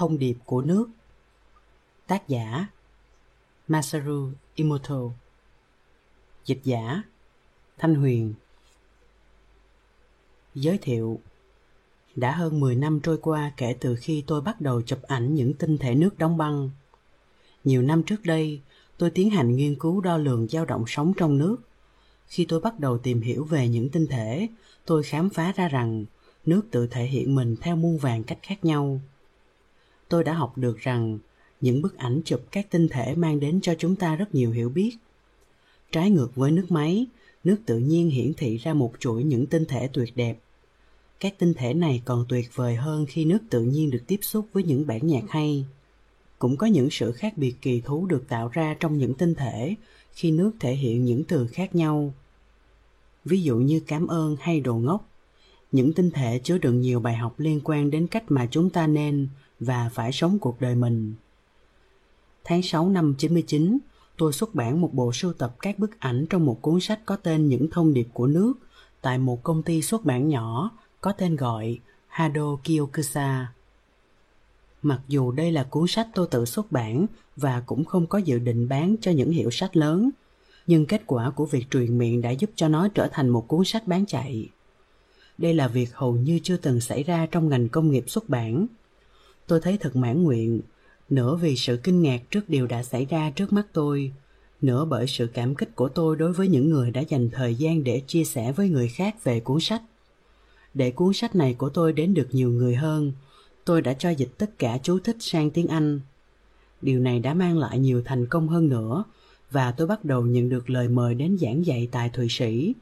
Thông điệp của nước Tác giả Masaru Emoto Dịch giả Thanh Huyền Giới thiệu Đã hơn 10 năm trôi qua kể từ khi tôi bắt đầu chụp ảnh những tinh thể nước đóng băng. Nhiều năm trước đây, tôi tiến hành nghiên cứu đo lường dao động sóng trong nước. Khi tôi bắt đầu tìm hiểu về những tinh thể, tôi khám phá ra rằng nước tự thể hiện mình theo muôn vàng cách khác nhau. Tôi đã học được rằng những bức ảnh chụp các tinh thể mang đến cho chúng ta rất nhiều hiểu biết. Trái ngược với nước máy, nước tự nhiên hiển thị ra một chuỗi những tinh thể tuyệt đẹp. Các tinh thể này còn tuyệt vời hơn khi nước tự nhiên được tiếp xúc với những bản nhạc hay. Cũng có những sự khác biệt kỳ thú được tạo ra trong những tinh thể khi nước thể hiện những từ khác nhau. Ví dụ như cảm ơn hay đồ ngốc. Những tinh thể chứa đựng nhiều bài học liên quan đến cách mà chúng ta nên và phải sống cuộc đời mình. Tháng 6 năm 99, tôi xuất bản một bộ sưu tập các bức ảnh trong một cuốn sách có tên Những thông điệp của nước tại một công ty xuất bản nhỏ có tên gọi Hado Kyokusa. Mặc dù đây là cuốn sách tôi tự xuất bản và cũng không có dự định bán cho những hiệu sách lớn, nhưng kết quả của việc truyền miệng đã giúp cho nó trở thành một cuốn sách bán chạy. Đây là việc hầu như chưa từng xảy ra trong ngành công nghiệp xuất bản. Tôi thấy thật mãn nguyện, nửa vì sự kinh ngạc trước điều đã xảy ra trước mắt tôi, nửa bởi sự cảm kích của tôi đối với những người đã dành thời gian để chia sẻ với người khác về cuốn sách. Để cuốn sách này của tôi đến được nhiều người hơn, tôi đã cho dịch tất cả chú thích sang tiếng anh. Điều này đã mang lại nhiều thành công hơn nữa, và tôi bắt đầu nhận được lời mời đến giảng dạy tại thụy sĩ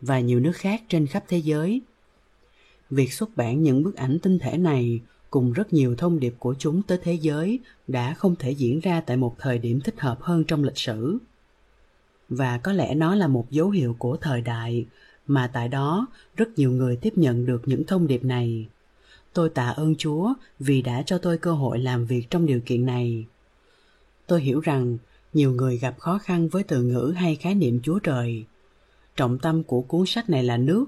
và nhiều nước khác trên khắp thế giới. Việc xuất bản những bức ảnh tinh thể này cùng rất nhiều thông điệp của chúng tới thế giới đã không thể diễn ra tại một thời điểm thích hợp hơn trong lịch sử. Và có lẽ nó là một dấu hiệu của thời đại, mà tại đó rất nhiều người tiếp nhận được những thông điệp này. Tôi tạ ơn chúa vì đã cho tôi cơ hội làm việc trong điều kiện này. Tôi hiểu rằng nhiều người gặp khó khăn với từ ngữ hay khái niệm chúa trời. Trọng tâm của cuốn sách này là nước,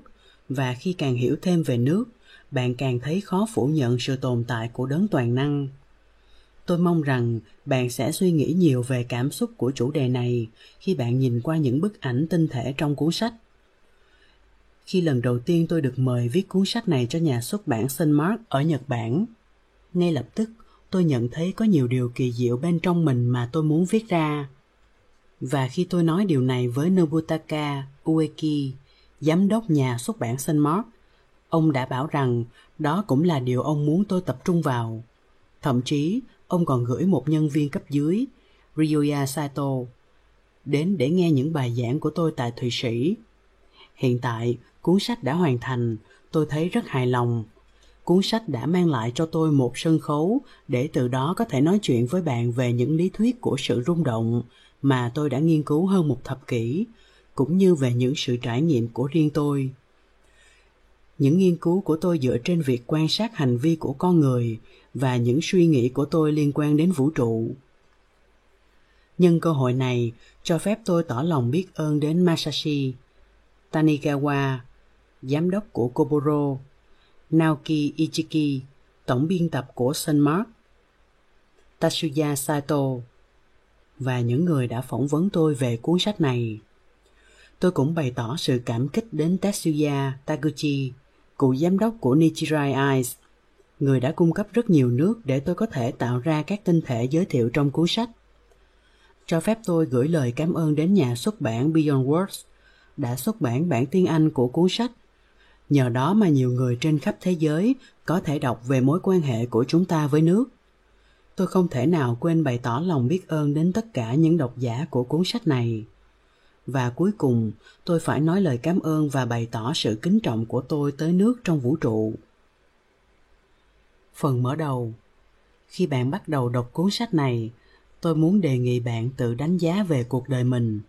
và khi càng hiểu thêm về nước bạn càng thấy khó phủ nhận sự tồn tại của đấng toàn năng tôi mong rằng bạn sẽ suy nghĩ nhiều về cảm xúc của chủ đề này khi bạn nhìn qua những bức ảnh tinh thể trong cuốn sách khi lần đầu tiên tôi được mời viết cuốn sách này cho nhà xuất bản Sun Mark ở Nhật Bản. Ngay lập tức, tôi nhận thấy có nhiều điều kỳ diệu bên trong mình mà tôi muốn viết ra. Và khi tôi nói điều này với Nobutaka Ueki, giám đốc nhà xuất bản Sun Mark, Ông đã bảo rằng đó cũng là điều ông muốn tôi tập trung vào. Thậm chí, ông còn gửi một nhân viên cấp dưới, Ryoya Saito, đến để nghe những bài giảng của tôi tại Thụy Sĩ. Hiện tại, cuốn sách đã hoàn thành, tôi thấy rất hài lòng. Cuốn sách đã mang lại cho tôi một sân khấu để từ đó có thể nói chuyện với bạn về những lý thuyết của sự rung động mà tôi đã nghiên cứu hơn một thập kỷ, cũng như về những sự trải nghiệm của riêng tôi những nghiên cứu của tôi dựa trên việc quan sát hành vi của con người và những suy nghĩ của tôi liên quan đến vũ trụ. Nhân cơ hội này cho phép tôi tỏ lòng biết ơn đến masashi tanikawa giám đốc của koboro naoki ichiki tổng biên tập của Sunmark, tatsuya Saito và những người đã phỏng vấn tôi về cuốn sách này. Tôi cũng bày tỏ sự cảm kích đến Tetsuya Taguchi, cựu giám đốc của Nichirai Eyes, người đã cung cấp rất nhiều nước để tôi có thể tạo ra các tinh thể giới thiệu trong cuốn sách. Cho phép tôi gửi lời cảm ơn đến nhà xuất bản Beyond Words đã xuất bản bản tiếng Anh của cuốn sách. Nhờ đó mà nhiều người trên khắp thế giới có thể đọc về mối quan hệ của chúng ta với nước. Tôi không thể nào quên bày tỏ lòng biết ơn đến tất cả những độc giả của cuốn sách này và cuối cùng, tôi phải nói lời cảm ơn và bày tỏ sự kính trọng của tôi tới nước trong vũ trụ. Phần mở đầu. Khi bạn bắt đầu đọc cuốn sách này, tôi muốn đề nghị bạn tự đánh giá về cuộc đời mình.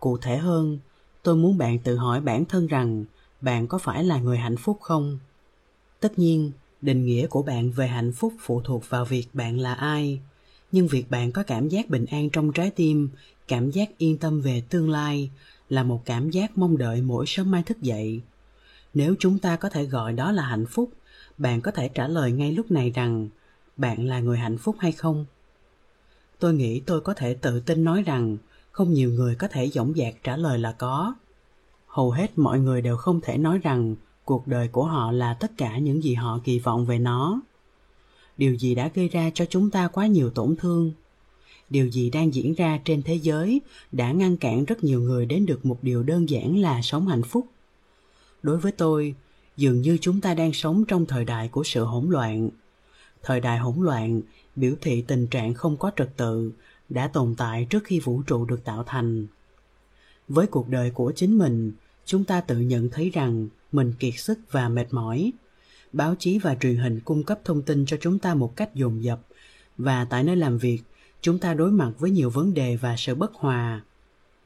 Cụ thể hơn, tôi muốn bạn tự hỏi bản thân rằng bạn có phải là người hạnh phúc không? Tất nhiên, định nghĩa của bạn về hạnh phúc phụ thuộc vào việc bạn là ai, nhưng việc bạn có cảm giác bình an trong trái tim cảm giác yên tâm về tương lai là một cảm giác mong đợi mỗi sớm mai thức dậy. Nếu chúng ta có thể gọi đó là hạnh phúc, bạn có thể trả lời ngay lúc này rằng, bạn là người hạnh phúc hay không? Tôi nghĩ tôi có thể tự tin nói rằng, không nhiều người có thể dõng dạc trả lời là có. Hầu hết mọi người đều không thể nói rằng, cuộc đời của họ là tất cả những gì họ kỳ vọng về nó. Điều gì đã gây ra cho chúng ta quá nhiều tổn thương? Điều gì đang diễn ra trên thế giới đã ngăn cản rất nhiều người đến được một điều đơn giản là sống hạnh phúc. Đối với tôi, dường như chúng ta đang sống trong thời đại của sự hỗn loạn. Thời đại hỗn loạn, biểu thị tình trạng không có trật tự, đã tồn tại trước khi vũ trụ được tạo thành. Với cuộc đời của chính mình, chúng ta tự nhận thấy rằng mình kiệt sức và mệt mỏi. Báo chí và truyền hình cung cấp thông tin cho chúng ta một cách dồn dập và tại nơi làm việc chúng ta đối mặt với nhiều vấn đề và sự bất hòa.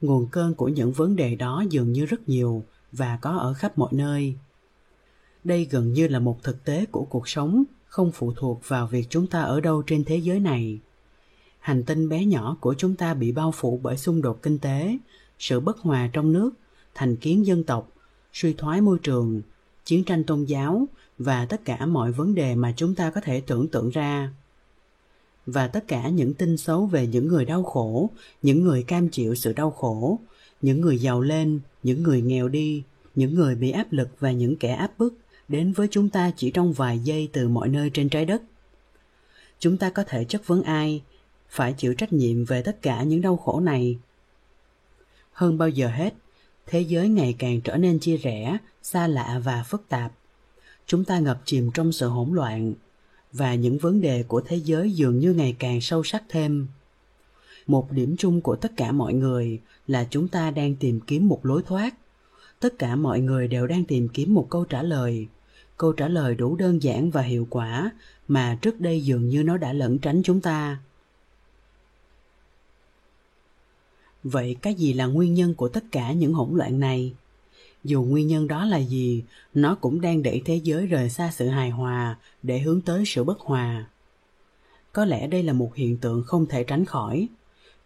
Nguồn cơn của những vấn đề đó dường như rất nhiều và có ở khắp mọi nơi. Đây gần như là một thực tế của cuộc sống, không phụ thuộc vào việc chúng ta ở đâu trên thế giới này. Hành tinh bé nhỏ của chúng ta bị bao phủ bởi xung đột kinh tế, sự bất hòa trong nước, thành kiến dân tộc, suy thoái môi trường, chiến tranh tôn giáo và tất cả mọi vấn đề mà chúng ta có thể tưởng tượng ra và tất cả những tin xấu về những người đau khổ, những người cam chịu sự đau khổ, những người giàu lên, những người nghèo đi, những người bị áp lực và những kẻ áp bức, đến với chúng ta chỉ trong vài giây từ mọi nơi trên trái đất. Chúng ta có thể chất vấn ai, phải chịu trách nhiệm về tất cả những đau khổ này. Hơn bao giờ hết, thế giới ngày càng trở nên chia rẽ, xa lạ và phức tạp. Chúng ta ngập chìm trong sự hỗn loạn và những vấn đề của thế giới dường như ngày càng sâu sắc thêm. Một điểm chung của tất cả mọi người là chúng ta đang tìm kiếm một lối thoát. Tất cả mọi người đều đang tìm kiếm một câu trả lời. Câu trả lời đủ đơn giản và hiệu quả mà trước đây dường như nó đã lẩn tránh chúng ta. Vậy cái gì là nguyên nhân của tất cả những hỗn loạn này? Dù nguyên nhân đó là gì, nó cũng đang đẩy thế giới rời xa sự hài hòa để hướng tới sự bất hòa. Có lẽ đây là một hiện tượng không thể tránh khỏi.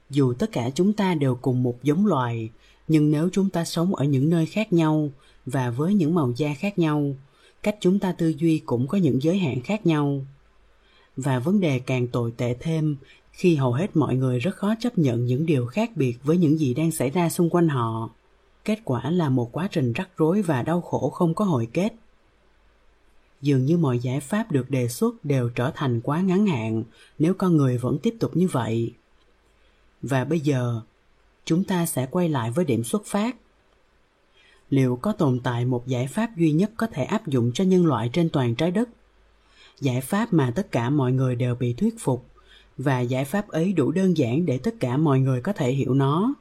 Dù tất cả chúng ta đều cùng một giống loài, nhưng nếu chúng ta sống ở những nơi khác nhau và với những màu da khác nhau, cách chúng ta tư duy cũng có những giới hạn khác nhau. Và vấn đề càng tồi tệ thêm, khi hầu hết mọi người rất khó chấp nhận những điều khác biệt với những gì đang xảy ra xung quanh họ kết quả là một quá trình rắc rối và đau khổ không có hồi kết. Dường như mọi giải pháp được đề xuất đều trở thành quá ngắn hạn nếu con người vẫn tiếp tục như vậy. Và bây giờ, chúng ta sẽ quay lại với điểm xuất phát. Liệu có tồn tại một giải pháp duy nhất có thể áp dụng cho nhân loại trên toàn trái đất? Giải pháp mà tất cả mọi người đều bị thuyết phục và giải pháp ấy đủ đơn giản để tất cả mọi người có thể hiểu nó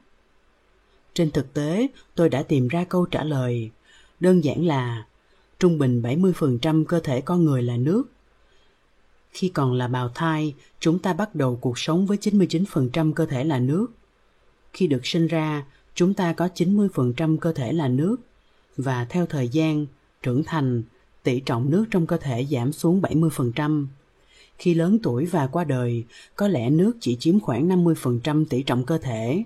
trên thực tế tôi đã tìm ra câu trả lời đơn giản là trung bình 70% cơ thể con người là nước. Khi còn là bào thai, chúng ta bắt đầu cuộc sống với 99% cơ thể là nước. Khi được sinh ra, chúng ta có 90% cơ thể là nước và theo thời gian, trưởng thành, tỷ trọng nước trong cơ thể giảm xuống 70%. Khi lớn tuổi và qua đời, có lẽ nước chỉ chiếm khoảng 50% tỷ trọng cơ thể.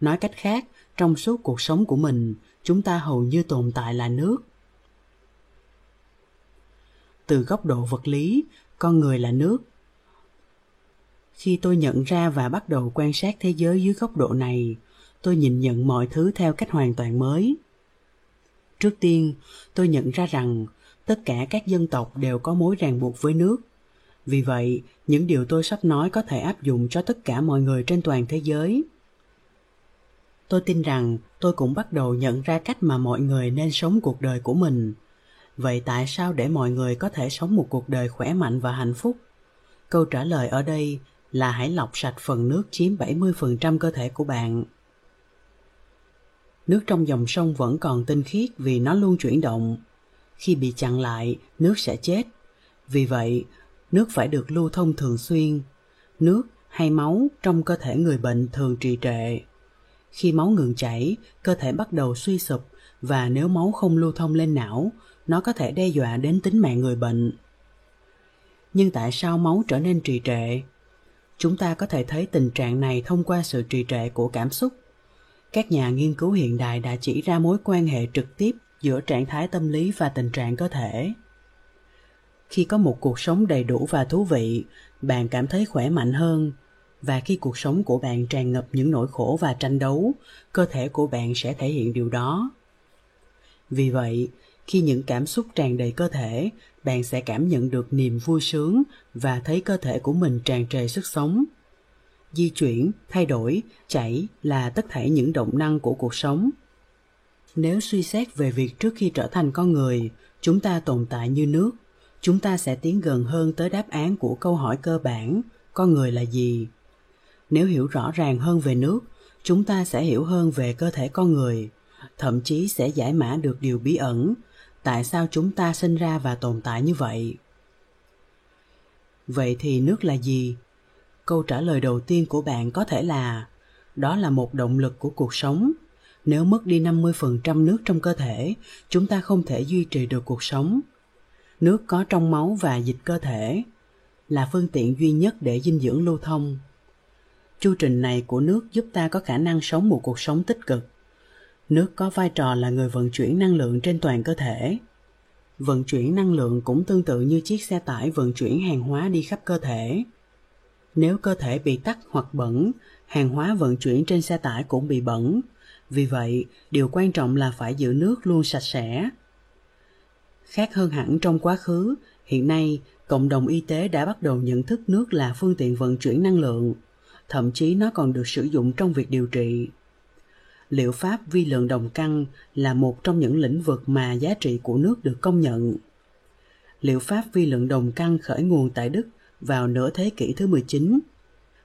Nói cách khác, trong suốt cuộc sống của mình, chúng ta hầu như tồn tại là nước. Từ góc độ vật lý, con người là nước. Khi tôi nhận ra và bắt đầu quan sát thế giới dưới góc độ này, tôi nhìn nhận mọi thứ theo cách hoàn toàn mới trước tiên tôi nhận ra rằng tất cả các dân tộc đều có mối ràng buộc với nước vì vậy những điều tôi sắp nói có thể áp dụng cho tất cả mọi người trên toàn thế giới tôi tin rằng tôi cũng bắt đầu nhận ra cách mà mọi người nên sống cuộc đời của mình. Vậy tại sao để mọi người có thể sống một cuộc đời khỏe mạnh và hạnh phúc? Câu trả lời ở đây là hãy lọc sạch phần nước chiếm 70% cơ thể của bạn. Nước trong dòng sông vẫn còn tinh khiết vì nó luôn chuyển động. Khi bị chặn lại, nước sẽ chết. Vì vậy, nước phải được lưu thông thường xuyên. Nước hay máu trong cơ thể người bệnh thường trì trệ khi máu ngừng chảy, cơ thể bắt đầu suy sụp và nếu máu không lưu thông lên não, nó có thể đe dọa đến tính mạng người bệnh. Nhưng tại sao máu trở nên trì trệ? Chúng ta có thể thấy tình trạng này thông qua sự trì trệ của cảm xúc. Các nhà nghiên cứu hiện đại đã chỉ ra mối quan hệ trực tiếp giữa trạng thái tâm lý và tình trạng cơ thể. Khi có một cuộc sống đầy đủ và thú vị, bạn cảm thấy khỏe mạnh hơn và khi cuộc sống của bạn tràn ngập những nỗi khổ và tranh đấu, cơ thể của bạn sẽ thể hiện điều đó. Vì vậy, khi những cảm xúc tràn đầy cơ thể, bạn sẽ cảm nhận được niềm vui sướng và thấy cơ thể của mình tràn trề sức sống. Di chuyển, thay đổi chảy là tất thảy những động năng của cuộc sống. Nếu suy xét về việc trước khi trở thành con người, chúng ta tồn tại như nước, chúng ta sẽ tiến gần hơn tới đáp án của câu hỏi cơ bản, con người là gì? Nếu hiểu rõ ràng hơn về nước chúng ta sẽ hiểu hơn về cơ thể con người thậm chí sẽ giải mã được điều bí ẩn tại sao chúng ta sinh ra và tồn tại như vậy vậy thì nước là gì câu trả lời đầu tiên của bạn có thể là đó là một động lực của cuộc sống nếu mất đi 50% nước trong cơ thể, chúng ta không thể duy trì được cuộc sống. Nước có trong máu và dịch cơ thể là phương tiện duy nhất để dinh dưỡng lưu thông. Chu trình này của nước giúp ta có khả năng sống một cuộc sống tích cực. Nước có vai trò là người vận chuyển năng lượng trên toàn cơ thể. Vận chuyển năng lượng cũng tương tự như chiếc xe tải vận chuyển hàng hóa đi khắp cơ thể. Nếu cơ thể bị tắc hoặc bẩn, hàng hóa vận chuyển trên xe tải cũng bị bẩn. Vì vậy, điều quan trọng là phải giữ nước luôn sạch sẽ. Khác hơn hẳn trong quá khứ, hiện nay cộng đồng y tế đã bắt đầu nhận thức nước là phương tiện vận chuyển năng lượng, thậm chí nó còn được sử dụng trong việc điều trị. Liệu pháp vi lượng đồng căn là một trong những lĩnh vực mà giá trị của nước được công nhận. Liệu pháp vi lượng đồng căn khởi nguồn tại Đức vào nửa thế kỷ thứ 19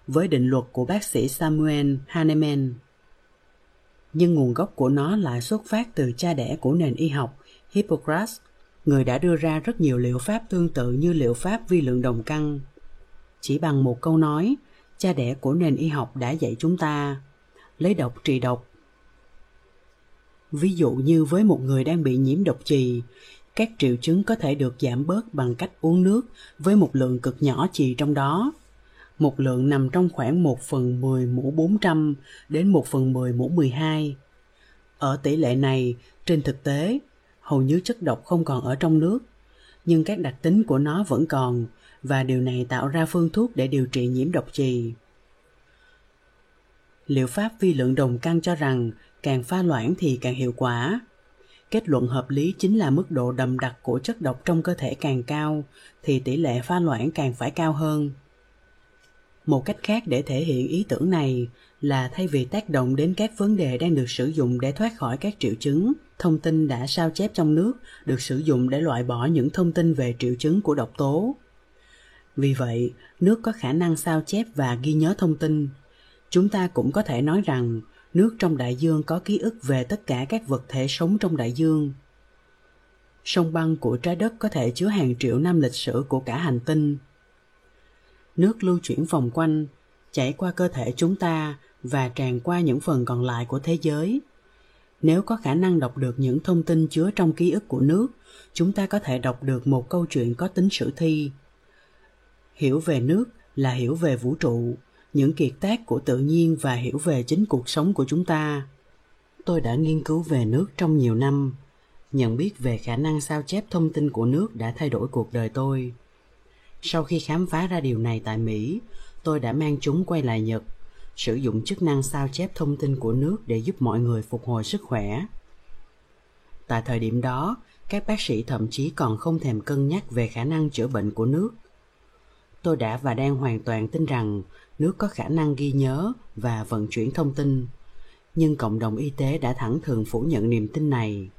với định luật của bác sĩ Samuel Hahnemann. Nhưng nguồn gốc của nó lại xuất phát từ cha đẻ của nền y học Hippocrates người đã đưa ra rất nhiều liệu pháp tương tự như liệu pháp vi lượng đồng căn. Chỉ bằng một câu nói, cha đẻ của nền y học đã dạy chúng ta lấy độc trị độc. Ví dụ như với một người đang bị nhiễm độc trì, các triệu chứng có thể được giảm bớt bằng cách uống nước với một lượng cực nhỏ chì trong đó. Một lượng nằm trong khoảng 1 phần 10 mũ 400 đến 1 phần 10 mũ 12. Ở tỷ lệ này, trên thực tế, hầu như chất độc không còn ở trong nước, nhưng các đặc tính của nó vẫn còn và điều này tạo ra phương thuốc để điều trị nhiễm độc trì Liệu pháp vi lượng đồng căn cho rằng càng pha loãng thì càng hiệu quả. Kết luận hợp lý chính là mức độ đậm đặc của chất độc trong cơ thể càng cao thì tỷ lệ pha loãng càng phải cao hơn. Một cách khác để thể hiện ý tưởng này là thay vì tác động đến các vấn đề đang được sử dụng để thoát khỏi các triệu chứng, thông tin đã sao chép trong nước được sử dụng để loại bỏ những thông tin về triệu chứng của độc tố. Vì vậy, nước có khả năng sao chép và ghi nhớ thông tin. Chúng ta cũng có thể nói rằng nước trong đại dương có ký ức về tất cả các vật thể sống trong đại dương. Sông băng của trái đất có thể chứa hàng triệu năm lịch sử của cả hành tinh. Nước lưu chuyển vòng quanh, chảy qua cơ thể chúng ta và tràn qua những phần còn lại của thế giới. Nếu có khả năng đọc được những thông tin chứa trong ký ức của nước, chúng ta có thể đọc được một câu chuyện có tính sử thi. Hiểu về nước là hiểu về vũ trụ, những kiệt tác của tự nhiên và hiểu về chính cuộc sống của chúng ta. Tôi đã nghiên cứu về nước trong nhiều năm, nhận biết về khả năng sao chép thông tin của nước đã thay đổi cuộc đời tôi. Sau khi khám phá ra điều này tại Mỹ, tôi đã mang chúng quay lại Nhật sử dụng chức năng sao chép thông tin của nước để giúp mọi người phục hồi sức khỏe. Tại thời điểm đó, các bác sĩ thậm chí còn không thèm cân nhắc về khả năng chữa bệnh của nước. Tôi đã và đang hoàn toàn tin rằng nước có khả năng ghi nhớ và vận chuyển thông tin, nhưng cộng đồng y tế đã thẳng thừng phủ nhận niềm tin này.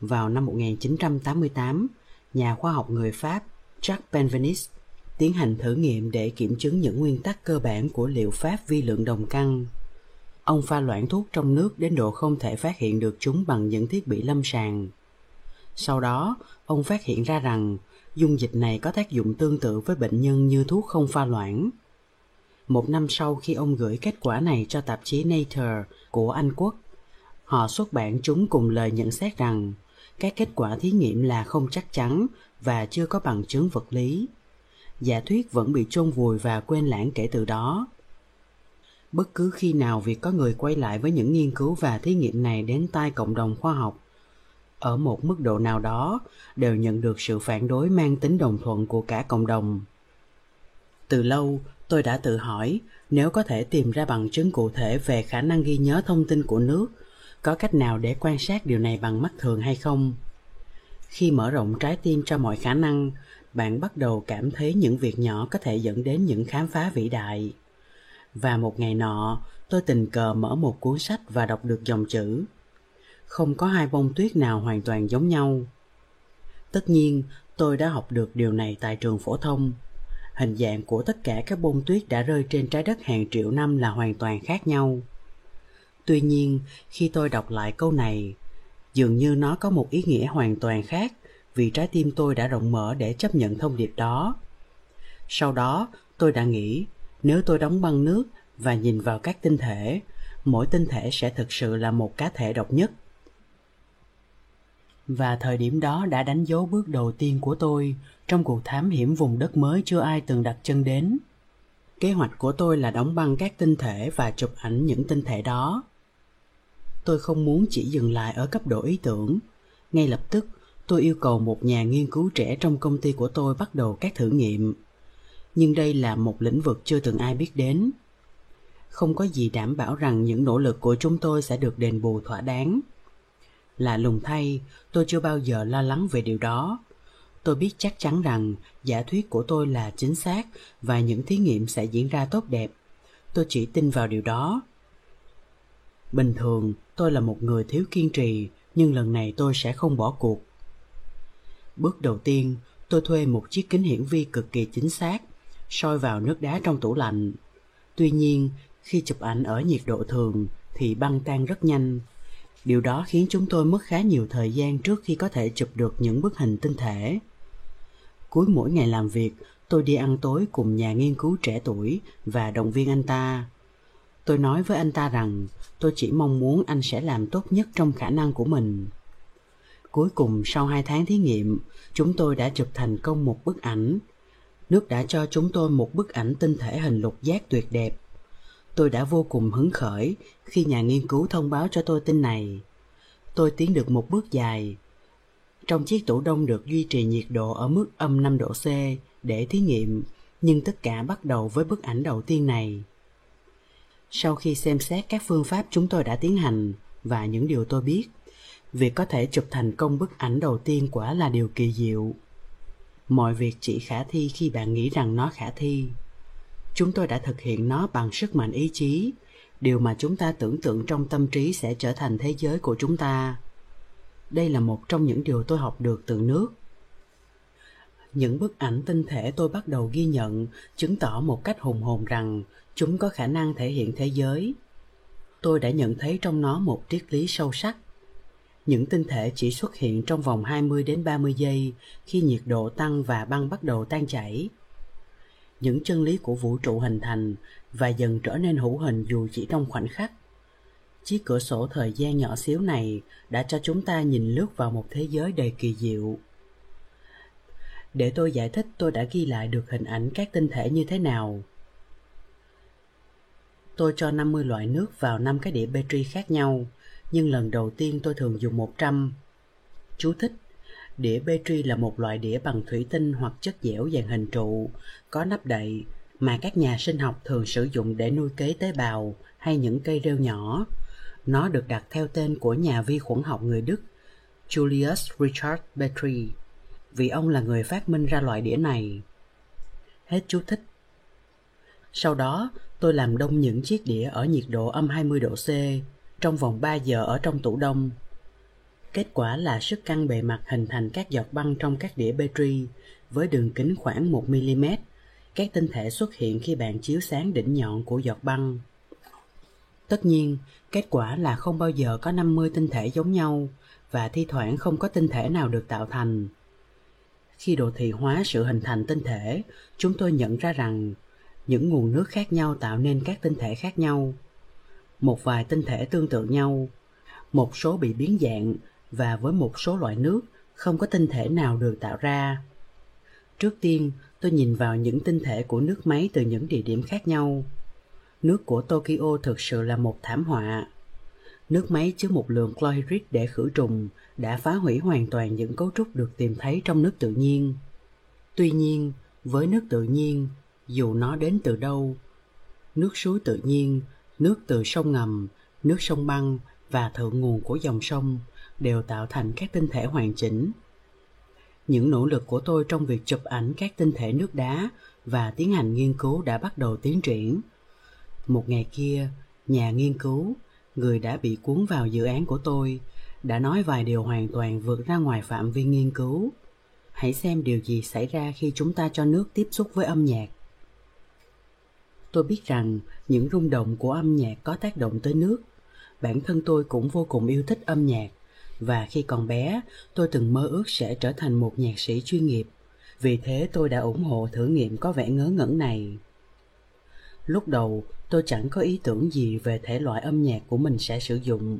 Vào năm 1988, nhà khoa học người Pháp Jacques Benveniste tiến hành thử nghiệm để kiểm chứng những nguyên tắc cơ bản của liệu pháp vi lượng đồng căn. Ông pha loãng thuốc trong nước đến độ không thể phát hiện được chúng bằng những thiết bị lâm sàng. Sau đó, ông phát hiện ra rằng dung dịch này có tác dụng tương tự với bệnh nhân như thuốc không pha loãng. Một năm sau khi ông gửi kết quả này cho tạp chí Nature của Anh Quốc, họ xuất bản chúng cùng lời nhận xét rằng các kết quả thí nghiệm là không chắc chắn và chưa có bằng chứng vật lý giả thuyết vẫn bị chôn vùi và quên lãng kể từ đó. Bất cứ khi nào việc có người quay lại với những nghiên cứu và thí nghiệm này đến tai cộng đồng khoa học, ở một mức độ nào đó đều nhận được sự phản đối mang tính đồng thuận của cả cộng đồng. Từ lâu, tôi đã tự hỏi, nếu có thể tìm ra bằng chứng cụ thể về khả năng ghi nhớ thông tin của nước, có cách nào để quan sát điều này bằng mắt thường hay không? Khi mở rộng trái tim cho mọi khả năng, bạn bắt đầu cảm thấy những việc nhỏ có thể dẫn đến những khám phá vĩ đại. Và một ngày nọ, tôi tình cờ mở một cuốn sách và đọc được dòng chữ không có hai bông tuyết nào hoàn toàn giống nhau. Tất nhiên, tôi đã học được điều này tại trường phổ thông. Hình dạng của tất cả các bông tuyết đã rơi trên trái đất hàng triệu năm là hoàn toàn khác nhau. Tuy nhiên, khi tôi đọc lại câu này, dường như nó có một ý nghĩa hoàn toàn khác vì trái tim tôi đã rộng mở để chấp nhận thông điệp đó. Sau đó, tôi đã nghĩ, nếu tôi đóng băng nước và nhìn vào các tinh thể, mỗi tinh thể sẽ thực sự là một cá thể độc nhất và thời điểm đó đã đánh dấu bước đầu tiên của tôi trong cuộc thám hiểm vùng đất mới chưa ai từng đặt chân đến. Kế hoạch của tôi là đóng băng các tinh thể và chụp ảnh những tinh thể đó. Tôi không muốn chỉ dừng lại ở cấp độ ý tưởng. Ngay lập tức, tôi yêu cầu một nhà nghiên cứu trẻ trong công ty của tôi bắt đầu các thử nghiệm. Nhưng đây là một lĩnh vực chưa từng ai biết đến. Không có gì đảm bảo rằng những nỗ lực của chúng tôi sẽ được đền bù thỏa đáng lạ lùng thay, tôi chưa bao giờ lo lắng về điều đó. Tôi biết chắc chắn rằng giả thuyết của tôi là chính xác và những thí nghiệm sẽ diễn ra tốt đẹp. Tôi chỉ tin vào điều đó. Bình thường, tôi là một người thiếu kiên trì, nhưng lần này tôi sẽ không bỏ cuộc. Bước đầu tiên, tôi thuê một chiếc kính hiển vi cực kỳ chính xác, soi vào nước đá trong tủ lạnh. Tuy nhiên, khi chụp ảnh ở nhiệt độ thường, thì băng tan rất nhanh điều đó khiến chúng tôi mất khá nhiều thời gian trước khi có thể chụp được những bức hình tinh thể. Cuối mỗi ngày làm việc, tôi đi ăn tối cùng nhà nghiên cứu trẻ tuổi và động viên anh ta. Tôi nói với anh ta rằng tôi chỉ mong muốn anh sẽ làm tốt nhất trong khả năng của mình. Cuối cùng, sau hai tháng thí nghiệm, chúng tôi đã chụp thành công một bức ảnh. Nước đã cho chúng tôi một bức ảnh tinh thể hình lục giác tuyệt đẹp. Tôi đã vô cùng hứng khởi khi nhà nghiên cứu thông báo cho tôi tin này tôi tiến được một bước dài trong chiếc tủ đông được duy trì nhiệt độ ở mức âm 5 độ C để thí nghiệm, nhưng tất cả bắt đầu với bức ảnh đầu tiên này. Sau khi xem xét các phương pháp chúng tôi đã tiến hành và những điều tôi biết, việc có thể chụp thành công bức ảnh đầu tiên quả là điều kỳ diệu. Mọi việc chỉ khả thi khi bạn nghĩ rằng nó khả thi. Chúng tôi đã thực hiện nó bằng sức mạnh ý chí, điều mà chúng ta tưởng tượng trong tâm trí sẽ trở thành thế giới của chúng ta. Đây là một trong những điều tôi học được từ nước. Những bức ảnh tinh thể tôi bắt đầu ghi nhận chứng tỏ một cách hùng hồn rằng chúng có khả năng thể hiện thế giới. Tôi đã nhận thấy trong nó một triết lý sâu sắc. Những tinh thể chỉ xuất hiện trong vòng 20 đến 30 giây khi nhiệt độ tăng và băng bắt đầu tan chảy. Những chân lý của vũ trụ hình thành và dần trở nên hữu hình dù chỉ trong khoảnh khắc. Chiếc cửa sổ thời gian nhỏ xíu này đã cho chúng ta nhìn lướt vào một thế giới đầy kỳ diệu. Để tôi giải thích tôi đã ghi lại được hình ảnh các tinh thể như thế nào. Tôi cho 50 loại nước vào 5 cái đĩa Petri khác nhau, nhưng lần đầu tiên tôi thường dùng 100. Chú thích Đĩa Petri là một loại đĩa bằng thủy tinh hoặc chất dẻo dạng hình trụ, có nắp đậy, mà các nhà sinh học thường sử dụng để nuôi cấy tế bào hay những cây rêu nhỏ. Nó được đặt theo tên của nhà vi khuẩn học người Đức Julius Richard Petri vì ông là người phát minh ra loại đĩa này. Hết chú thích. Sau đó, tôi làm đông những chiếc đĩa ở nhiệt độ âm 20 độ C trong vòng 3 giờ ở trong tủ đông. Kết quả là sức căng bề mặt hình thành các giọt băng trong các đĩa Petri với đường kính khoảng 1 mm. Các tinh thể xuất hiện khi bạn chiếu sáng đỉnh nhọn của giọt băng. Tất nhiên, kết quả là không bao giờ có 50 tinh thể giống nhau và thi thoảng không có tinh thể nào được tạo thành. Khi đồ thị hóa sự hình thành tinh thể, chúng tôi nhận ra rằng những nguồn nước khác nhau tạo nên các tinh thể khác nhau. Một vài tinh thể tương tự nhau, một số bị biến dạng và với một số loại nước không có tinh thể nào được tạo ra. Trước tiên, tôi nhìn vào những tinh thể của nước máy từ những địa điểm khác nhau nước của Tokyo thực sự là một thảm họa. Nước máy chứa một lượng chlorhydric để khử trùng đã phá hủy hoàn toàn những cấu trúc được tìm thấy trong nước tự nhiên. Tuy nhiên, với nước tự nhiên, dù nó đến từ đâu, nước suối tự nhiên, nước từ sông ngầm, nước sông băng và thượng nguồn của dòng sông đều tạo thành các tinh thể hoàn chỉnh. Những nỗ lực của tôi trong việc chụp ảnh các tinh thể nước đá và tiến hành nghiên cứu đã bắt đầu tiến triển. Một ngày kia, nhà nghiên cứu, người đã bị cuốn vào dự án của tôi, đã nói vài điều hoàn toàn vượt ra ngoài phạm vi nghiên cứu. Hãy xem điều gì xảy ra khi chúng ta cho nước tiếp xúc với âm nhạc. Tôi biết rằng những rung động của âm nhạc có tác động tới nước. Bản thân tôi cũng vô cùng yêu thích âm nhạc và khi còn bé, tôi từng mơ ước sẽ trở thành một nhạc sĩ chuyên nghiệp. Vì thế tôi đã ủng hộ thử nghiệm có vẻ ngớ ngẩn này. Lúc đầu, tôi chẳng có ý tưởng gì về thể loại âm nhạc của mình sẽ sử dụng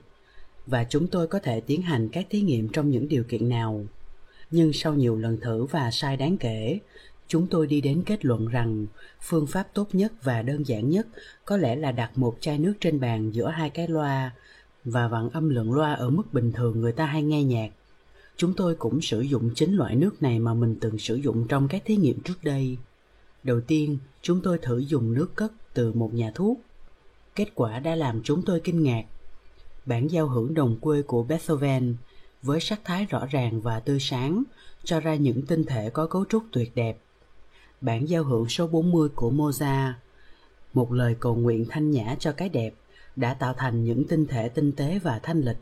và chúng tôi có thể tiến hành các thí nghiệm trong những điều kiện nào. Nhưng sau nhiều lần thử và sai đáng kể, chúng tôi đi đến kết luận rằng phương pháp tốt nhất và đơn giản nhất có lẽ là đặt một chai nước trên bàn giữa hai cái loa và vặn âm lượng loa ở mức bình thường người ta hay nghe nhạc. Chúng tôi cũng sử dụng chính loại nước này mà mình từng sử dụng trong các thí nghiệm trước đây. Đầu tiên, chúng tôi thử dùng nước cất từ một nhà thuốc. Kết quả đã làm chúng tôi kinh ngạc. Bản giao hưởng đồng quê của Beethoven với sắc thái rõ ràng và tươi sáng cho ra những tinh thể có cấu trúc tuyệt đẹp. Bản giao hưởng số 40 của Mozart một lời cầu nguyện thanh nhã cho cái đẹp đã tạo thành những tinh thể tinh tế và thanh lịch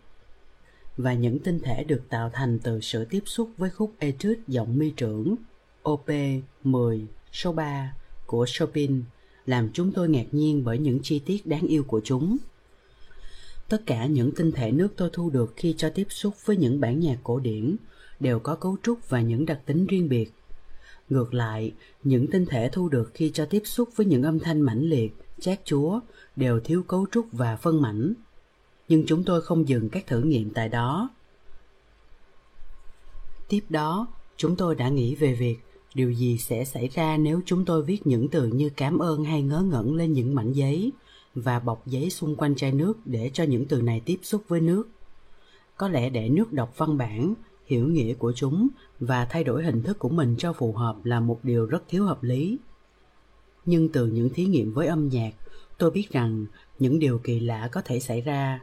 và những tinh thể được tạo thành từ sự tiếp xúc với khúc etude giọng mi trưởng OP 10 số 3 của Chopin làm chúng tôi ngạc nhiên bởi những chi tiết đáng yêu của chúng. Tất cả những tinh thể nước tôi thu được khi cho tiếp xúc với những bản nhạc cổ điển đều có cấu trúc và những đặc tính riêng biệt. Ngược lại, những tinh thể thu được khi cho tiếp xúc với những âm thanh mãnh liệt, chát chúa đều thiếu cấu trúc và phân mảnh. Nhưng chúng tôi không dừng các thử nghiệm tại đó. Tiếp đó, chúng tôi đã nghĩ về việc điều gì sẽ xảy ra nếu chúng tôi viết những từ như cảm ơn hay ngớ ngẩn lên những mảnh giấy và bọc giấy xung quanh chai nước để cho những từ này tiếp xúc với nước. Có lẽ để nước đọc văn bản, hiểu nghĩa của chúng và thay đổi hình thức của mình cho phù hợp là một điều rất thiếu hợp lý. Nhưng từ những thí nghiệm với âm nhạc, tôi biết rằng những điều kỳ lạ có thể xảy ra.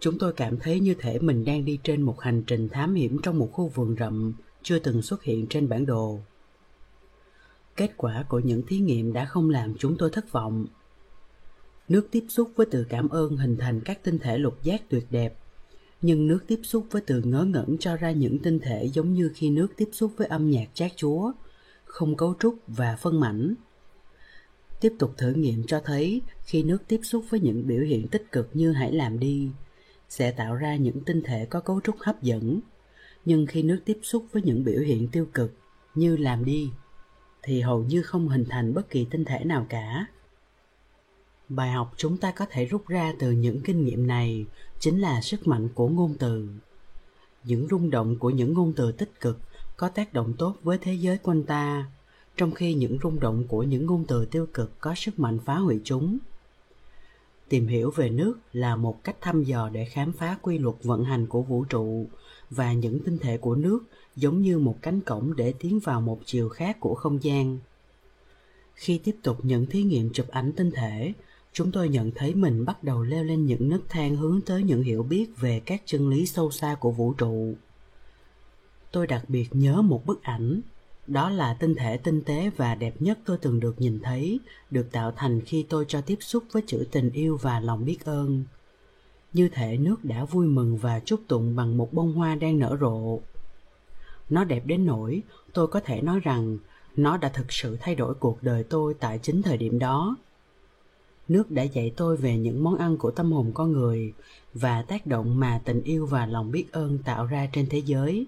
Chúng tôi cảm thấy như thể mình đang đi trên một hành trình thám hiểm trong một khu vườn rậm chưa từng xuất hiện trên bản đồ. Kết quả của những thí nghiệm đã không làm chúng tôi thất vọng. Nước tiếp xúc với từ cảm ơn hình thành các tinh thể lục giác tuyệt đẹp, nhưng nước tiếp xúc với từ ngớ ngẩn cho ra những tinh thể giống như khi nước tiếp xúc với âm nhạc chát chúa, không cấu trúc và phân mảnh. Tiếp tục thử nghiệm cho thấy khi nước tiếp xúc với những biểu hiện tích cực như hãy làm đi, sẽ tạo ra những tinh thể có cấu trúc hấp dẫn. Nhưng khi nước tiếp xúc với những biểu hiện tiêu cực như làm đi, thì hầu như không hình thành bất kỳ tinh thể nào cả. Bài học chúng ta có thể rút ra từ những kinh nghiệm này chính là sức mạnh của ngôn từ. Những rung động của những ngôn từ tích cực có tác động tốt với thế giới quanh ta trong khi những rung động của những ngôn từ tiêu cực có sức mạnh phá hủy chúng. Tìm hiểu về nước là một cách thăm dò để khám phá quy luật vận hành của vũ trụ và những tinh thể của nước giống như một cánh cổng để tiến vào một chiều khác của không gian. Khi tiếp tục những thí nghiệm chụp ảnh tinh thể, chúng tôi nhận thấy mình bắt đầu leo lên những nấc thang hướng tới những hiểu biết về các chân lý sâu xa của vũ trụ. Tôi đặc biệt nhớ một bức ảnh đó là tinh thể tinh tế và đẹp nhất tôi từng được nhìn thấy, được tạo thành khi tôi cho tiếp xúc với chữ tình yêu và lòng biết ơn. Như thể nước đã vui mừng và chúc tụng bằng một bông hoa đang nở rộ. Nó đẹp đến nỗi tôi có thể nói rằng nó đã thực sự thay đổi cuộc đời tôi tại chính thời điểm đó. Nước đã dạy tôi về những món ăn của tâm hồn con người và tác động mà tình yêu và lòng biết ơn tạo ra trên thế giới.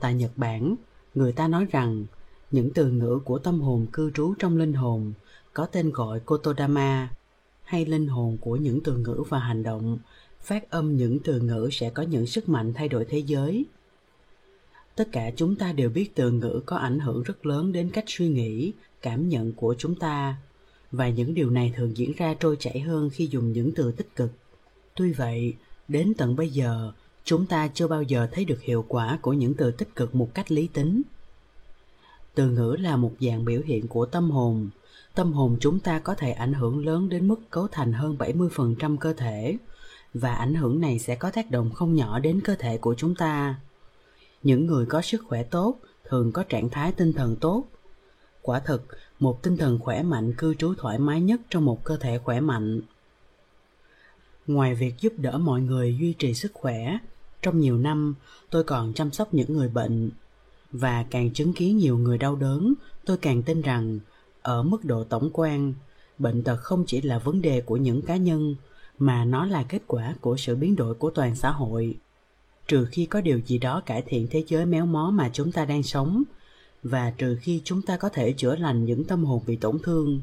Tại Nhật Bản, người ta nói rằng những từ ngữ của tâm hồn cư trú trong linh hồn có tên gọi Kotodama hay linh hồn của những từ ngữ và hành động phát âm những từ ngữ sẽ có những sức mạnh thay đổi thế giới. Tất cả chúng ta đều biết từ ngữ có ảnh hưởng rất lớn đến cách suy nghĩ cảm nhận của chúng ta và những điều này thường diễn ra trôi chảy hơn khi dùng những từ tích cực. Tuy vậy, đến tận bây giờ, chúng ta chưa bao giờ thấy được hiệu quả của những từ tích cực một cách lý tính. Từ ngữ là một dạng biểu hiện của tâm hồn. Tâm hồn chúng ta có thể ảnh hưởng lớn đến mức cấu thành hơn 70% cơ thể, và ảnh hưởng này sẽ có tác động không nhỏ đến cơ thể của chúng ta. Những người có sức khỏe tốt thường có trạng thái tinh thần tốt. Quả thực, một tinh thần khỏe mạnh cư trú thoải mái nhất trong một cơ thể khỏe mạnh. Ngoài việc giúp đỡ mọi người duy trì sức khỏe, trong nhiều năm tôi còn chăm sóc những người bệnh. Và càng chứng kiến nhiều người đau đớn, tôi càng tin rằng ở mức độ tổng quan, bệnh tật không chỉ là vấn đề của những cá nhân mà nó là kết quả của sự biến đổi của toàn xã hội. Trừ khi có điều gì đó cải thiện thế giới méo mó mà chúng ta đang sống và trừ khi chúng ta có thể chữa lành những tâm hồn bị tổn thương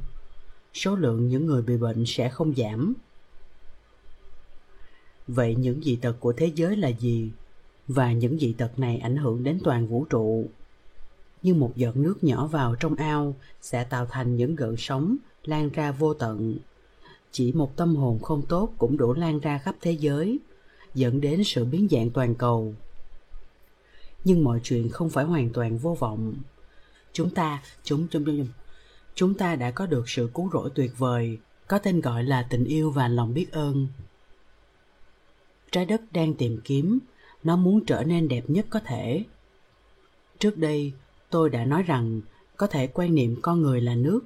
số lượng những người bị bệnh sẽ không giảm vậy những dị tật của thế giới là gì? Và những dị tật này ảnh hưởng đến toàn vũ trụ. Như một giọt nước nhỏ vào trong ao sẽ tạo thành những gợn sóng lan ra vô tận. Chỉ một tâm hồn không tốt cũng đủ lan ra khắp thế giới, dẫn đến sự biến dạng toàn cầu. Nhưng mọi chuyện không phải hoàn toàn vô vọng. Chúng ta chúng chúng chúng chúng ta đã có được sự cứu rỗi tuyệt vời, có tên gọi là tình yêu và lòng biết ơn trái đất đang tìm kiếm. Nó muốn trở nên đẹp nhất có thể. Trước đây, tôi đã nói rằng có thể quan niệm con người là nước.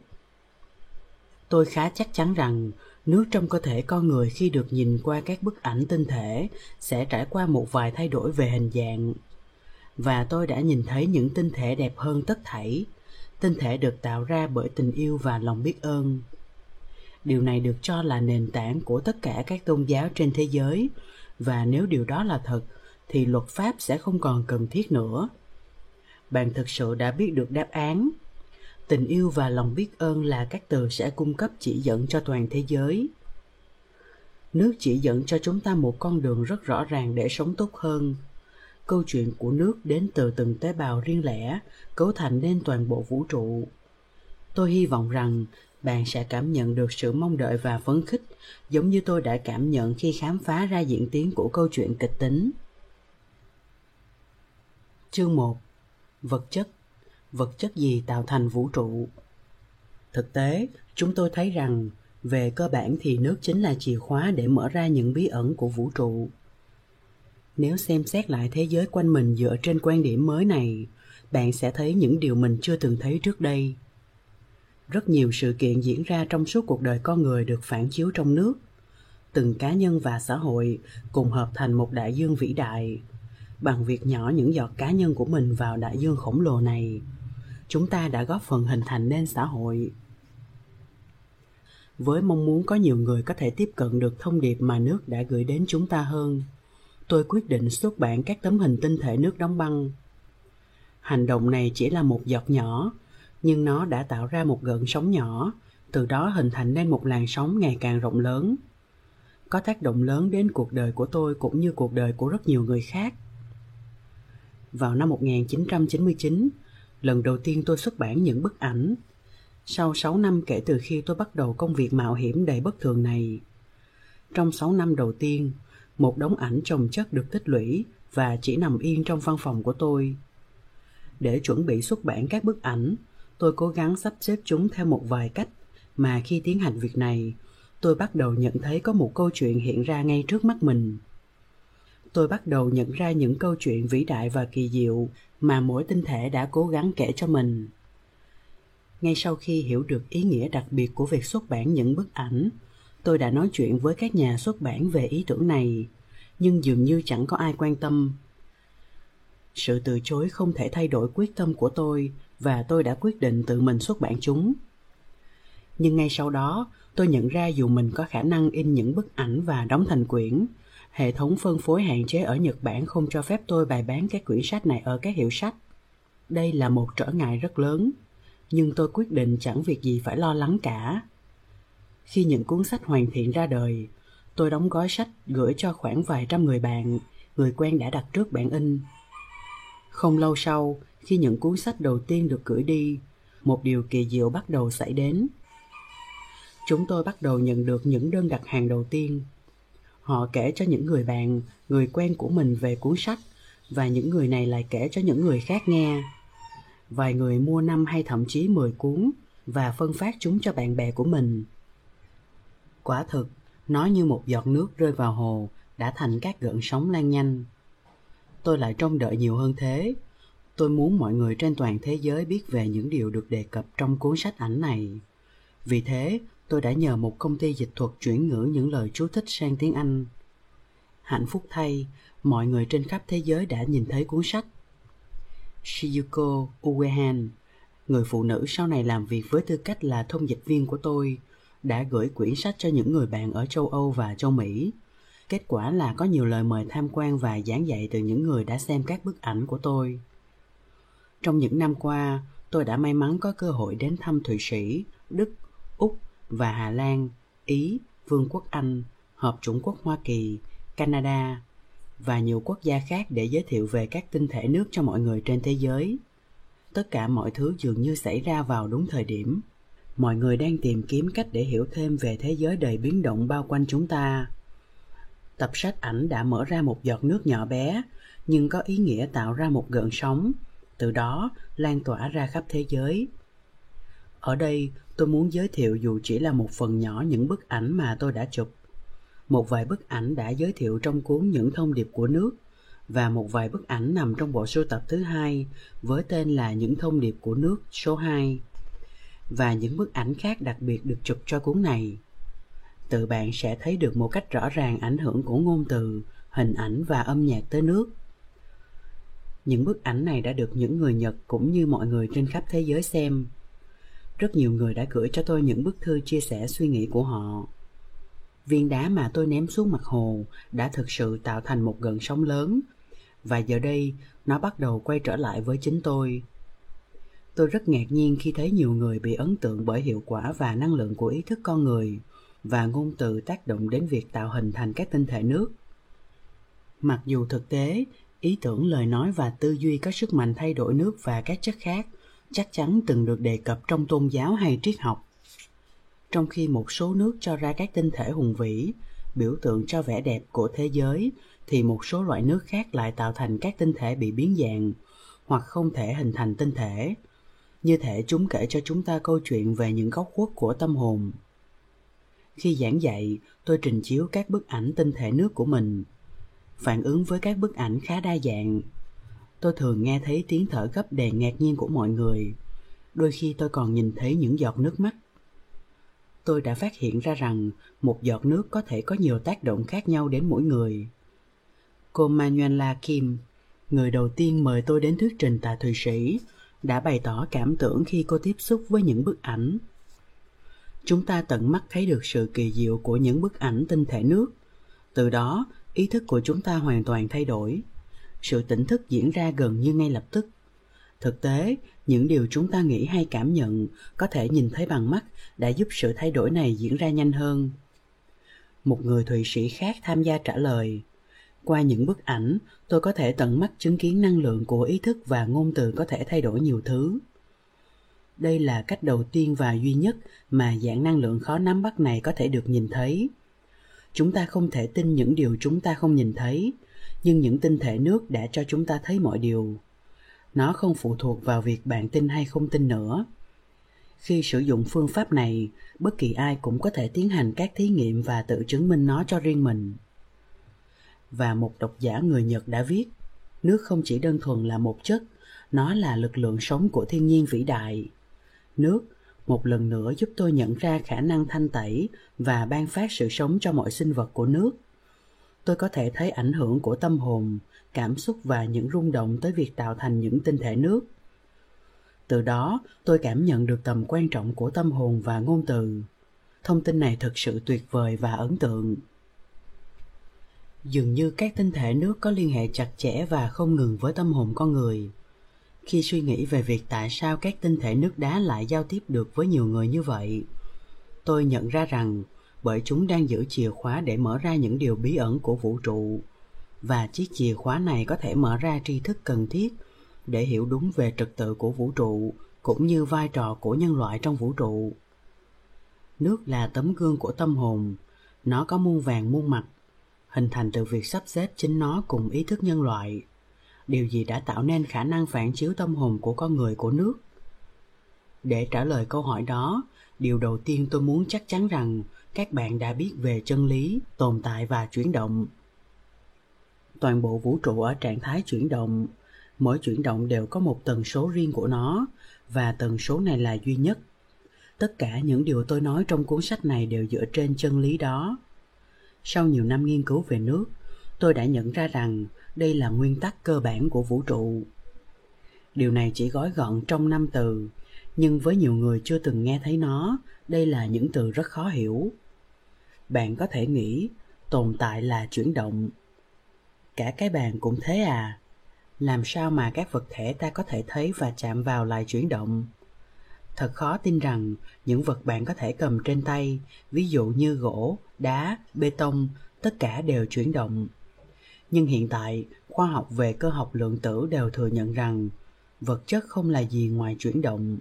Tôi khá chắc chắn rằng nước trong cơ thể con người khi được nhìn qua các bức ảnh tinh thể sẽ trải qua một vài thay đổi về hình dạng. Và tôi đã nhìn thấy những tinh thể đẹp hơn tất thảy. Tinh thể được tạo ra bởi tình yêu và lòng biết ơn. Điều này được cho là nền tảng của tất cả các tôn giáo trên thế giới và nếu điều đó là thật, thì luật pháp sẽ không còn cần thiết nữa. Bạn thực sự đã biết được đáp án. Tình yêu và lòng biết ơn là các từ sẽ cung cấp chỉ dẫn cho toàn thế giới. Nước chỉ dẫn cho chúng ta một con đường rất rõ ràng để sống tốt hơn. Câu chuyện của nước đến từ từng tế bào riêng lẻ, cấu thành nên toàn bộ vũ trụ. Tôi hy vọng rằng bạn sẽ cảm nhận được sự mong đợi và phấn khích, giống như tôi đã cảm nhận khi khám phá ra diễn tiến của câu chuyện kịch tính. Chương 1 vật chất. Vật chất gì tạo thành vũ trụ? Thực tế, chúng tôi thấy rằng, về cơ bản thì nước chính là chìa khóa để mở ra những bí ẩn của vũ trụ. Nếu xem xét lại thế giới quanh mình dựa trên quan điểm mới này, bạn sẽ thấy những điều mình chưa từng thấy trước đây rất nhiều sự kiện diễn ra trong suốt cuộc đời con người được phản chiếu trong nước. Từng cá nhân và xã hội cùng hợp thành một đại dương vĩ đại. Bằng việc nhỏ những giọt cá nhân của mình vào đại dương khổng lồ này, chúng ta đã góp phần hình thành nên xã hội. Với mong muốn có nhiều người có thể tiếp cận được thông điệp mà nước đã gửi đến chúng ta hơn, tôi quyết định xuất bản các tấm hình tinh thể nước đóng băng. Hành động này chỉ là một giọt nhỏ nhưng nó đã tạo ra một gợn sóng nhỏ từ đó hình thành nên một làn sóng ngày càng rộng lớn có tác động lớn đến cuộc đời của tôi cũng như cuộc đời của rất nhiều người khác. Vào năm 1999, lần đầu tiên tôi xuất bản những bức ảnh. Sau 6 năm kể từ khi tôi bắt đầu công việc mạo hiểm đầy bất thường này. Trong 6 năm đầu tiên, một đống ảnh chồng chất được tích lũy và chỉ nằm yên trong văn phòng của tôi. Để chuẩn bị xuất bản các bức ảnh, tôi cố gắng sắp xếp chúng theo một vài cách mà khi tiến hành việc này, tôi bắt đầu nhận thấy có một câu chuyện hiện ra ngay trước mắt mình. Tôi bắt đầu nhận ra những câu chuyện vĩ đại và kỳ diệu mà mỗi tinh thể đã cố gắng kể cho mình ngay sau khi hiểu được ý nghĩa đặc biệt của việc xuất bản những bức ảnh tôi đã nói chuyện với các nhà xuất bản về ý tưởng này nhưng dường như chẳng có ai quan tâm sự từ chối không thể thay đổi quyết tâm của tôi và tôi đã quyết định tự mình xuất bản chúng nhưng ngay sau đó tôi nhận ra dù mình có khả năng in những bức ảnh và đóng thành quyển hệ thống phân phối hạn chế ở Nhật Bản không cho phép tôi bày bán các quyển sách này ở các hiệu sách. Đây là một trở ngại rất lớn, nhưng tôi quyết định chẳng việc gì phải lo lắng cả. Khi những cuốn sách hoàn thiện ra đời, tôi đóng gói sách gửi cho khoảng vài trăm người bạn, người quen đã đặt trước bản in. Không lâu sau, khi những cuốn sách đầu tiên được gửi đi, một điều kỳ diệu bắt đầu xảy đến. Chúng tôi bắt đầu nhận được những đơn đặt hàng đầu tiên. Họ kể cho những người bạn người quen của mình về cuốn sách và những người này lại kể cho những người khác nghe. Vài người mua năm hay thậm chí mười cuốn và phân phát chúng cho bạn bè của mình. Quả thực nó như một giọt nước rơi vào hồ đã thành các gợn sóng lan nhanh. Tôi lại trông đợi nhiều hơn thế tôi muốn mọi người trên toàn thế giới biết về những điều được đề cập trong cuốn sách ảnh này. Vì thế, tôi đã nhờ một công ty dịch thuật chuyển ngữ những lời chú thích sang tiếng anh. Hạnh phúc thay, mọi người trên khắp thế giới đã nhìn thấy cuốn sách. Shiyuko uehan người phụ nữ sau này làm việc với tư cách là thông dịch viên của tôi, đã gửi quyển sách cho những người bạn ở châu âu và châu mỹ. Kết quả là có nhiều lời mời tham quan và giảng dạy từ những người đã xem các bức ảnh của tôi trong những năm qua, tôi đã may mắn có cơ hội đến thăm thụy sĩ, đức, úc và hà lan, ý, vương quốc anh, hợp chủng quốc hoa kỳ, canada và nhiều quốc gia khác để giới thiệu về các tinh thể nước cho mọi người trên thế giới. Tất cả mọi thứ dường như xảy ra vào đúng thời điểm. Mọi người đang tìm kiếm cách để hiểu thêm về thế giới đầy biến động bao quanh chúng ta. Tập sách ảnh đã mở ra một giọt nước nhỏ bé, nhưng có ý nghĩa tạo ra một gợn sóng từ đó, lan tỏa ra khắp thế giới. Ở đây, tôi muốn giới thiệu dù chỉ là một phần nhỏ những bức ảnh mà tôi đã chụp. Một vài bức ảnh đã giới thiệu trong cuốn những thông điệp của nước và một vài bức ảnh nằm trong bộ sưu tập thứ hai với tên là những thông điệp của nước số 2 và những bức ảnh khác đặc biệt được chụp cho cuốn này. Tự bạn sẽ thấy được một cách rõ ràng ảnh hưởng của ngôn từ, hình ảnh và âm nhạc tới nước những bức ảnh này đã được những người nhật cũng như mọi người trên khắp thế giới xem. Rất nhiều người đã gửi cho tôi những bức thư chia sẻ suy nghĩ của họ. Viên đá mà tôi ném xuống mặt hồ đã thực sự tạo thành một gần sóng lớn, và giờ đây nó bắt đầu quay trở lại với chính tôi. Tôi rất ngạc nhiên khi thấy nhiều người bị ấn tượng bởi hiệu quả và năng lượng của ý thức con người và ngôn từ tác động đến việc tạo hình thành các tinh thể nước. Mặc dù thực tế ý tưởng, lời nói và tư duy có sức mạnh thay đổi nước và các chất khác chắc chắn từng được đề cập trong tôn giáo hay triết học. Trong khi một số nước cho ra các tinh thể hùng vĩ, biểu tượng cho vẻ đẹp của thế giới, thì một số loại nước khác lại tạo thành các tinh thể bị biến dạng hoặc không thể hình thành tinh thể. Như thể chúng kể cho chúng ta câu chuyện về những góc khuất của tâm hồn. Khi giảng dạy, tôi trình chiếu các bức ảnh tinh thể nước của mình phản ứng với các bức ảnh khá đa dạng. Tôi thường nghe thấy tiếng thở gấp đầy ngạc nhiên của mọi người. Đôi khi tôi còn nhìn thấy những giọt nước mắt. Tôi đã phát hiện ra rằng một giọt nước có thể có nhiều tác động khác nhau đến mỗi người. Cô manuela kim, người đầu tiên mời tôi đến thuyết trình tại thụy sĩ, đã bày tỏ cảm tưởng khi cô tiếp xúc với những bức ảnh. Chúng ta tận mắt thấy được sự kỳ diệu của những bức ảnh tinh thể nước. Từ đó ý thức của chúng ta hoàn toàn thay đổi. Sự tỉnh thức diễn ra gần như ngay lập tức. Thực tế, những điều chúng ta nghĩ hay cảm nhận có thể nhìn thấy bằng mắt đã giúp sự thay đổi này diễn ra nhanh hơn. Một người thụy sĩ khác tham gia trả lời, qua những bức ảnh, tôi có thể tận mắt chứng kiến năng lượng của ý thức và ngôn từ có thể thay đổi nhiều thứ. Đây là cách đầu tiên và duy nhất mà dạng năng lượng khó nắm bắt này có thể được nhìn thấy chúng ta không thể tin những điều chúng ta không nhìn thấy, nhưng những tinh thể nước đã cho chúng ta thấy mọi điều. Nó không phụ thuộc vào việc bạn tin hay không tin nữa. Khi sử dụng phương pháp này, bất kỳ ai cũng có thể tiến hành các thí nghiệm và tự chứng minh nó cho riêng mình. Và một độc giả người nhật đã viết, nước không chỉ đơn thuần là một chất, nó là lực lượng sống của thiên nhiên vĩ đại. Nước một lần nữa giúp tôi nhận ra khả năng thanh tẩy và ban phát sự sống cho mọi sinh vật của nước. Tôi có thể thấy ảnh hưởng của tâm hồn, cảm xúc và những rung động tới việc tạo thành những tinh thể nước. Từ đó, tôi cảm nhận được tầm quan trọng của tâm hồn và ngôn từ. Thông tin này thực sự tuyệt vời và ấn tượng. Dường như các tinh thể nước có liên hệ chặt chẽ và không ngừng với tâm hồn con người khi suy nghĩ về việc tại sao các tinh thể nước đá lại giao tiếp được với nhiều người như vậy, tôi nhận ra rằng bởi chúng đang giữ chìa khóa để mở ra những điều bí ẩn của vũ trụ, và chiếc chìa khóa này có thể mở ra tri thức cần thiết để hiểu đúng về trật tự của vũ trụ cũng như vai trò của nhân loại trong vũ trụ. Nước là tấm gương của tâm hồn, nó có muôn vàng muôn mặt, hình thành từ việc sắp xếp chính nó cùng ý thức nhân loại điều gì đã tạo nên khả năng phản chiếu tâm hồn của con người của nước? Để trả lời câu hỏi đó, điều đầu tiên tôi muốn chắc chắn rằng các bạn đã biết về chân lý, tồn tại và chuyển động. Toàn bộ vũ trụ ở trạng thái chuyển động, mỗi chuyển động đều có một tần số riêng của nó, và tần số này là duy nhất. Tất cả những điều tôi nói trong cuốn sách này đều dựa trên chân lý đó. Sau nhiều năm nghiên cứu về nước, tôi đã nhận ra rằng đây là nguyên tắc cơ bản của vũ trụ. Điều này chỉ gói gọn trong năm từ, nhưng với nhiều người chưa từng nghe thấy nó, đây là những từ rất khó hiểu. Bạn có thể nghĩ, tồn tại là chuyển động. Cả cái bàn cũng thế à. Làm sao mà các vật thể ta có thể thấy và chạm vào lại chuyển động? Thật khó tin rằng những vật bạn có thể cầm trên tay, ví dụ như gỗ, đá, bê tông, tất cả đều chuyển động nhưng hiện tại, khoa học về cơ học lượng tử đều thừa nhận rằng vật chất không là gì ngoài chuyển động.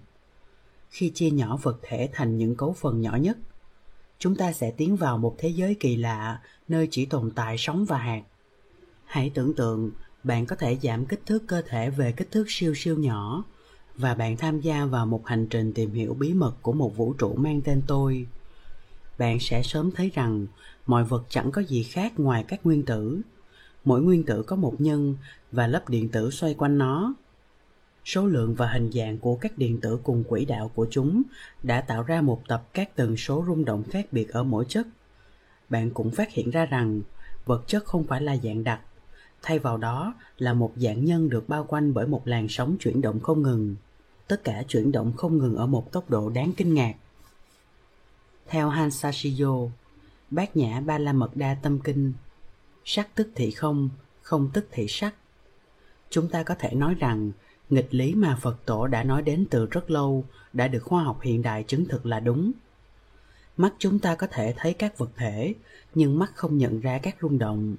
Khi chia nhỏ vật thể thành những cấu phần nhỏ nhất, chúng ta sẽ tiến vào một thế giới kỳ lạ nơi chỉ tồn tại sóng và hạt. Hãy tưởng tượng, bạn có thể giảm kích thước cơ thể về kích thước siêu siêu nhỏ và bạn tham gia vào một hành trình tìm hiểu bí mật của một vũ trụ mang tên tôi. Bạn sẽ sớm thấy rằng mọi vật chẳng có gì khác ngoài các nguyên tử mỗi nguyên tử có một nhân và lớp điện tử xoay quanh nó. Số lượng và hình dạng của các điện tử cùng quỹ đạo của chúng đã tạo ra một tập các tần số rung động khác biệt ở mỗi chất. Bạn cũng phát hiện ra rằng vật chất không phải là dạng đặc, thay vào đó là một dạng nhân được bao quanh bởi một làn sóng chuyển động không ngừng. Tất cả chuyển động không ngừng ở một tốc độ đáng kinh ngạc. Theo hansashiyo bát nhã ba la mật đa tâm kinh sắc tức thị không không tức thị sắc. Chúng ta có thể nói rằng, nghịch lý mà phật tổ đã nói đến từ rất lâu, đã được khoa học hiện đại chứng thực là đúng. Mắt chúng ta có thể thấy các vật thể, nhưng mắt không nhận ra các rung động.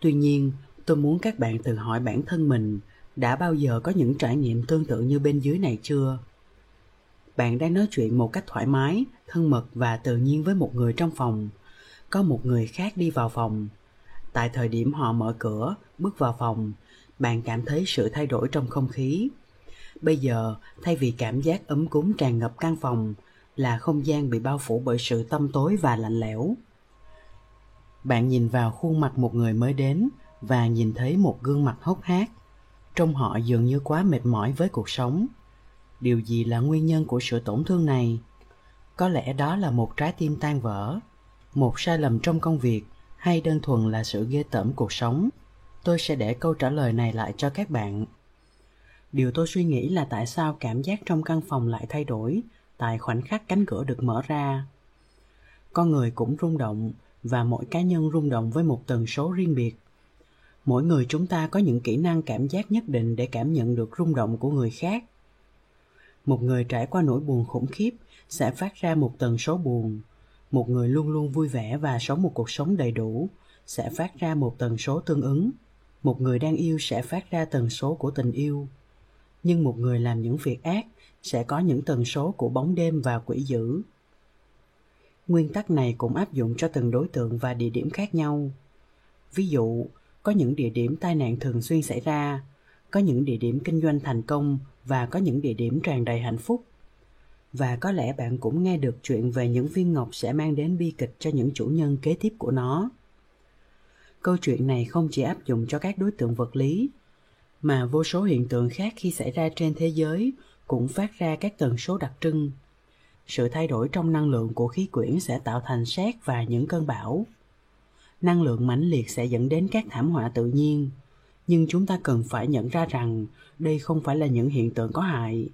Tuy nhiên, tôi muốn các bạn tự hỏi bản thân mình, đã bao giờ có những trải nghiệm tương tự như bên dưới này chưa? Bạn đang nói chuyện một cách thoải mái, thân mật và tự nhiên với một người trong phòng. Có một người khác đi vào phòng tại thời điểm họ mở cửa, bước vào phòng, bạn cảm thấy sự thay đổi trong không khí. Bây giờ, thay vì cảm giác ấm cúng tràn ngập căn phòng, là không gian bị bao phủ bởi sự tăm tối và lạnh lẽo. Bạn nhìn vào khuôn mặt một người mới đến và nhìn thấy một gương mặt hốc hác. Trông họ dường như quá mệt mỏi với cuộc sống. Điều gì là nguyên nhân của sự tổn thương này? Có lẽ đó là một trái tim tan vỡ, một sai lầm trong công việc hay đơn thuần là sự ghê tởm cuộc sống? Tôi sẽ để câu trả lời này lại cho các bạn. Điều tôi suy nghĩ là tại sao cảm giác trong căn phòng lại thay đổi, tại khoảnh khắc cánh cửa được mở ra. Con người cũng rung động và mỗi cá nhân rung động với một tần số riêng biệt. Mỗi người chúng ta có những kỹ năng cảm giác nhất định để cảm nhận được rung động của người khác. Một người trải qua nỗi buồn khủng khiếp sẽ phát ra một tần số buồn một người luôn luôn vui vẻ và sống một cuộc sống đầy đủ sẽ phát ra một tần số tương ứng. Một người đang yêu sẽ phát ra tần số của tình yêu. Nhưng một người làm những việc ác sẽ có những tần số của bóng đêm và quỷ dữ. Nguyên tắc này cũng áp dụng cho từng đối tượng và địa điểm khác nhau. Ví dụ, có những địa điểm tai nạn thường xuyên xảy ra, có những địa điểm kinh doanh thành công và có những địa điểm tràn đầy hạnh phúc và có lẽ bạn cũng nghe được chuyện về những viên ngọc sẽ mang đến bi kịch cho những chủ nhân kế tiếp của nó. Câu chuyện này không chỉ áp dụng cho các đối tượng vật lý, mà vô số hiện tượng khác khi xảy ra trên thế giới cũng phát ra các tần số đặc trưng. Sự thay đổi trong năng lượng của khí quyển sẽ tạo thành sét và những cơn bão. Năng lượng mãnh liệt sẽ dẫn đến các thảm họa tự nhiên. Nhưng chúng ta cần phải nhận ra rằng đây không phải là những hiện tượng có hại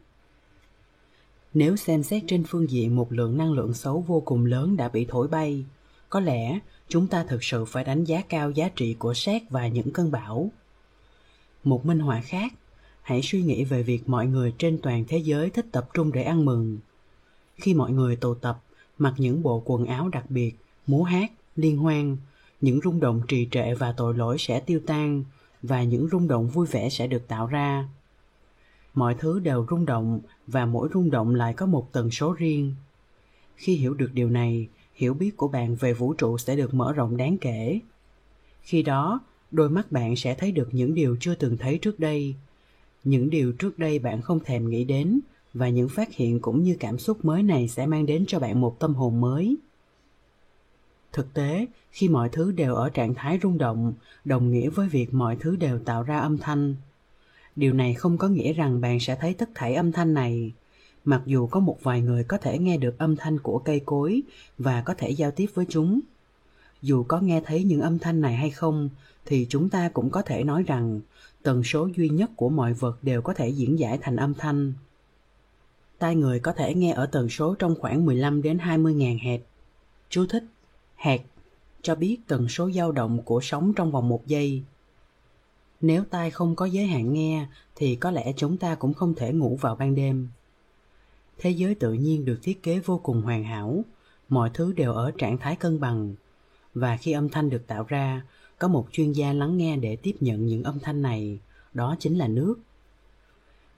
nếu xem xét trên phương diện một lượng năng lượng xấu vô cùng lớn đã bị thổi bay, có lẽ chúng ta thực sự phải đánh giá cao giá trị của sét và những cơn bão. Một minh họa khác, hãy suy nghĩ về việc mọi người trên toàn thế giới thích tập trung để ăn mừng. Khi mọi người tụ tập, mặc những bộ quần áo đặc biệt, múa hát, liên hoan, những rung động trì trệ và tội lỗi sẽ tiêu tan và những rung động vui vẻ sẽ được tạo ra mọi thứ đều rung động và mỗi rung động lại có một tần số riêng khi hiểu được điều này hiểu biết của bạn về vũ trụ sẽ được mở rộng đáng kể Khi đó, đôi mắt bạn sẽ thấy được những điều chưa từng thấy trước đây. Những điều trước đây bạn không thèm nghĩ đến và những phát hiện cũng như cảm xúc mới này sẽ mang đến cho bạn một tâm hồn mới. Thực tế, khi mọi thứ đều ở trạng thái rung động, đồng nghĩa với việc mọi thứ đều tạo ra âm thanh. Điều này không có nghĩa rằng bạn sẽ thấy tất thảy âm thanh này, mặc dù có một vài người có thể nghe được âm thanh của cây cối và có thể giao tiếp với chúng. Dù có nghe thấy những âm thanh này hay không, thì chúng ta cũng có thể nói rằng tần số duy nhất của mọi vật đều có thể diễn giải thành âm thanh. Tai người có thể nghe ở tần số trong khoảng 15 đến 20 ngàn hẹt. Chú thích hẹt, cho biết tần số dao động của sóng trong vòng một giây. Nếu tai không có giới hạn nghe thì có lẽ chúng ta cũng không thể ngủ vào ban đêm. Thế giới tự nhiên được thiết kế vô cùng hoàn hảo, mọi thứ đều ở trạng thái cân bằng. Và khi âm thanh được tạo ra, có một chuyên gia lắng nghe để tiếp nhận những âm thanh này, đó chính là nước.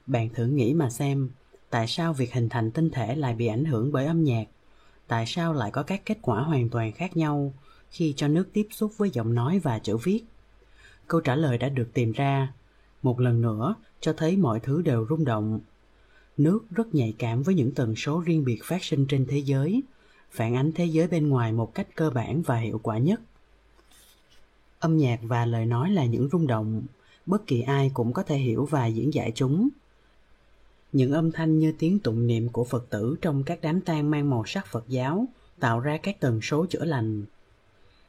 Bạn thử nghĩ mà xem, tại sao việc hình thành tinh thể lại bị ảnh hưởng bởi âm nhạc? Tại sao lại có các kết quả hoàn toàn khác nhau khi cho nước tiếp xúc với giọng nói và chữ viết? Câu trả lời đã được tìm ra. Một lần nữa, cho thấy mọi thứ đều rung động. Nước rất nhạy cảm với những tần số riêng biệt phát sinh trên thế giới, phản ánh thế giới bên ngoài một cách cơ bản và hiệu quả nhất. Âm nhạc và lời nói là những rung động, bất kỳ ai cũng có thể hiểu và diễn giải chúng. Những âm thanh như tiếng tụng niệm của Phật tử trong các đám tang mang màu sắc Phật giáo tạo ra các tần số chữa lành.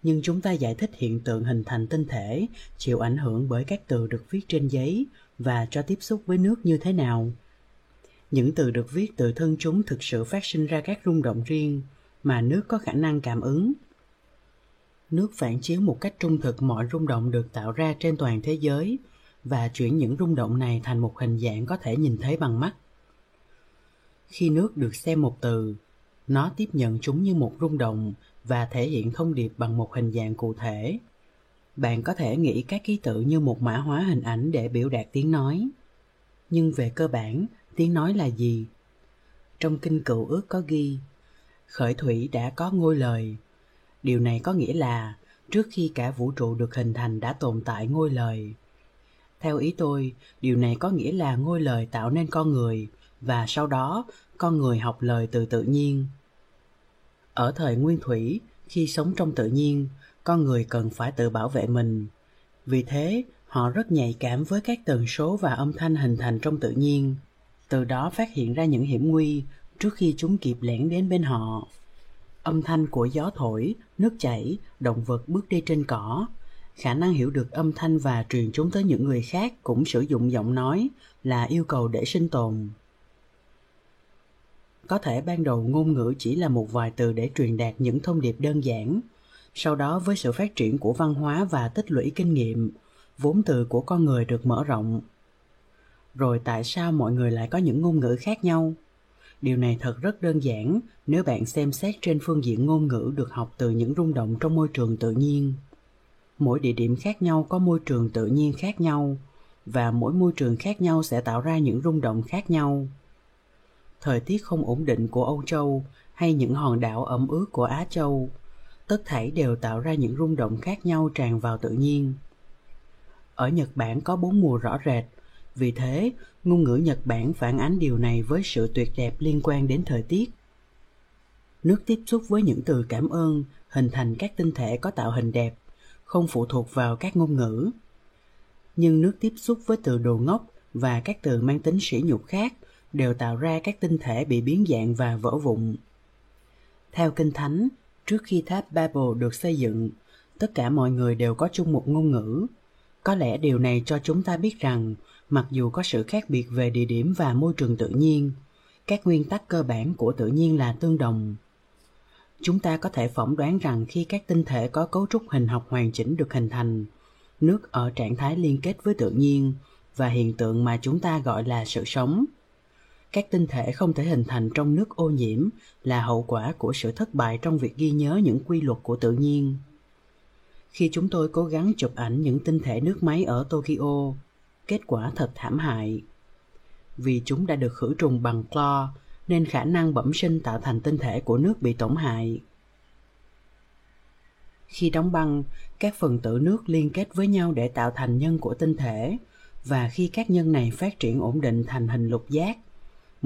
Nhưng chúng ta giải thích hiện tượng hình thành tinh thể chịu ảnh hưởng bởi các từ được viết trên giấy và cho tiếp xúc với nước như thế nào. Những từ được viết từ thân chúng thực sự phát sinh ra các rung động riêng mà nước có khả năng cảm ứng. Nước phản chiếu một cách trung thực mọi rung động được tạo ra trên toàn thế giới và chuyển những rung động này thành một hình dạng có thể nhìn thấy bằng mắt. Khi nước được xem một từ, nó tiếp nhận chúng như một rung động và thể hiện thông điệp bằng một hình dạng cụ thể. Bạn có thể nghĩ các ký tự như một mã hóa hình ảnh để biểu đạt tiếng nói. Nhưng về cơ bản, tiếng nói là gì? Trong kinh cựu ước có ghi, khởi thủy đã có ngôi lời. Điều này có nghĩa là trước khi cả vũ trụ được hình thành đã tồn tại ngôi lời. Theo ý tôi, điều này có nghĩa là ngôi lời tạo nên con người và sau đó con người học lời từ tự nhiên. Ở thời nguyên thủy, khi sống trong tự nhiên, con người cần phải tự bảo vệ mình. Vì thế, họ rất nhạy cảm với các tần số và âm thanh hình thành trong tự nhiên, từ đó phát hiện ra những hiểm nguy trước khi chúng kịp lẻn đến bên họ. Âm thanh của gió thổi, nước chảy, động vật bước đi trên cỏ, khả năng hiểu được âm thanh và truyền chúng tới những người khác cũng sử dụng giọng nói là yêu cầu để sinh tồn có thể ban đầu ngôn ngữ chỉ là một vài từ để truyền đạt những thông điệp đơn giản. Sau đó, với sự phát triển của văn hóa và tích lũy kinh nghiệm, vốn từ của con người được mở rộng. Rồi tại sao mọi người lại có những ngôn ngữ khác nhau? Điều này thật rất đơn giản, nếu bạn xem xét trên phương diện ngôn ngữ được học từ những rung động trong môi trường tự nhiên. Mỗi địa điểm khác nhau có môi trường tự nhiên khác nhau, và mỗi môi trường khác nhau sẽ tạo ra những rung động khác nhau thời tiết không ổn định của âu châu hay những hòn đảo ẩm ướt của á châu, tất thảy đều tạo ra những rung động khác nhau tràn vào tự nhiên ở nhật bản có bốn mùa rõ rệt, vì thế ngôn ngữ nhật bản phản ánh điều này với sự tuyệt đẹp liên quan đến thời tiết nước tiếp xúc với những từ cảm ơn hình thành các tinh thể có tạo hình đẹp, không phụ thuộc vào các ngôn ngữ. Nhưng nước tiếp xúc với từ đồ ngốc và các từ mang tính sỉ nhục khác đều tạo ra các tinh thể bị biến dạng và vỡ vụn. Theo Kinh Thánh, trước khi tháp Babel được xây dựng, tất cả mọi người đều có chung một ngôn ngữ. Có lẽ điều này cho chúng ta biết rằng, mặc dù có sự khác biệt về địa điểm và môi trường tự nhiên, các nguyên tắc cơ bản của tự nhiên là tương đồng chúng ta có thể phỏng đoán rằng khi các tinh thể có cấu trúc hình học hoàn chỉnh được hình thành nước ở trạng thái liên kết với tự nhiên và hiện tượng mà chúng ta gọi là sự sống các tinh thể không thể hình thành trong nước ô nhiễm là hậu quả của sự thất bại trong việc ghi nhớ những quy luật của tự nhiên khi chúng tôi cố gắng chụp ảnh những tinh thể nước máy ở tokyo kết quả thật thảm hại vì chúng đã được khử trùng bằng clo nên khả năng bẩm sinh tạo thành tinh thể của nước bị tổn hại. Khi đóng băng, các phần tử nước liên kết với nhau để tạo thành nhân của tinh thể và khi các nhân này phát triển ổn định thành hình lục giác,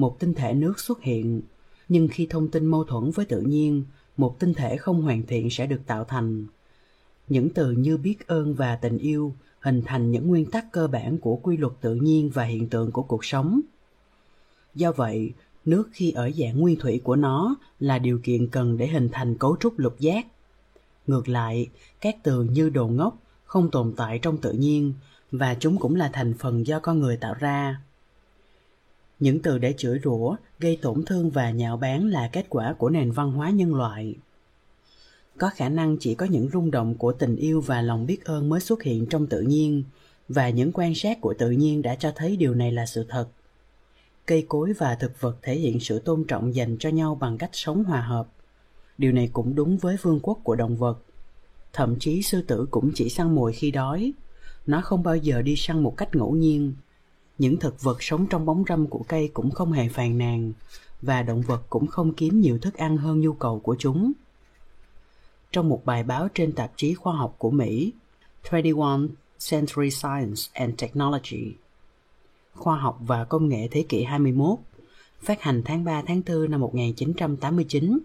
một tinh thể nước xuất hiện. Nhưng khi thông tin mâu thuẫn với tự nhiên, một tinh thể không hoàn thiện sẽ được tạo thành. Những từ như biết ơn và tình yêu hình thành những nguyên tắc cơ bản của quy luật tự nhiên và hiện tượng của cuộc sống. Do vậy, nước khi ở dạng nguyên thủy của nó là điều kiện cần để hình thành cấu trúc lục giác. Ngược lại, các từ như đồ ngốc không tồn tại trong tự nhiên và chúng cũng là thành phần do con người tạo ra. Những từ để chửi rủa, gây tổn thương và nhạo báng là kết quả của nền văn hóa nhân loại. Có khả năng chỉ có những rung động của tình yêu và lòng biết ơn mới xuất hiện trong tự nhiên, và những quan sát của tự nhiên đã cho thấy điều này là sự thật. Cây cối và thực vật thể hiện sự tôn trọng dành cho nhau bằng cách sống hòa hợp. Điều này cũng đúng với vương quốc của động vật. Thậm chí sư tử cũng chỉ săn mồi khi đói. Nó không bao giờ đi săn một cách ngẫu nhiên, những thực vật sống trong bóng râm của cây cũng không hề phàn nàn và động vật cũng không kiếm nhiều thức ăn hơn nhu cầu của chúng. Trong một bài báo trên tạp chí khoa học của Mỹ, 21 Century Science and Technology, Khoa học và Công nghệ thế kỷ 21, phát hành tháng 3 tháng 4 năm 1989,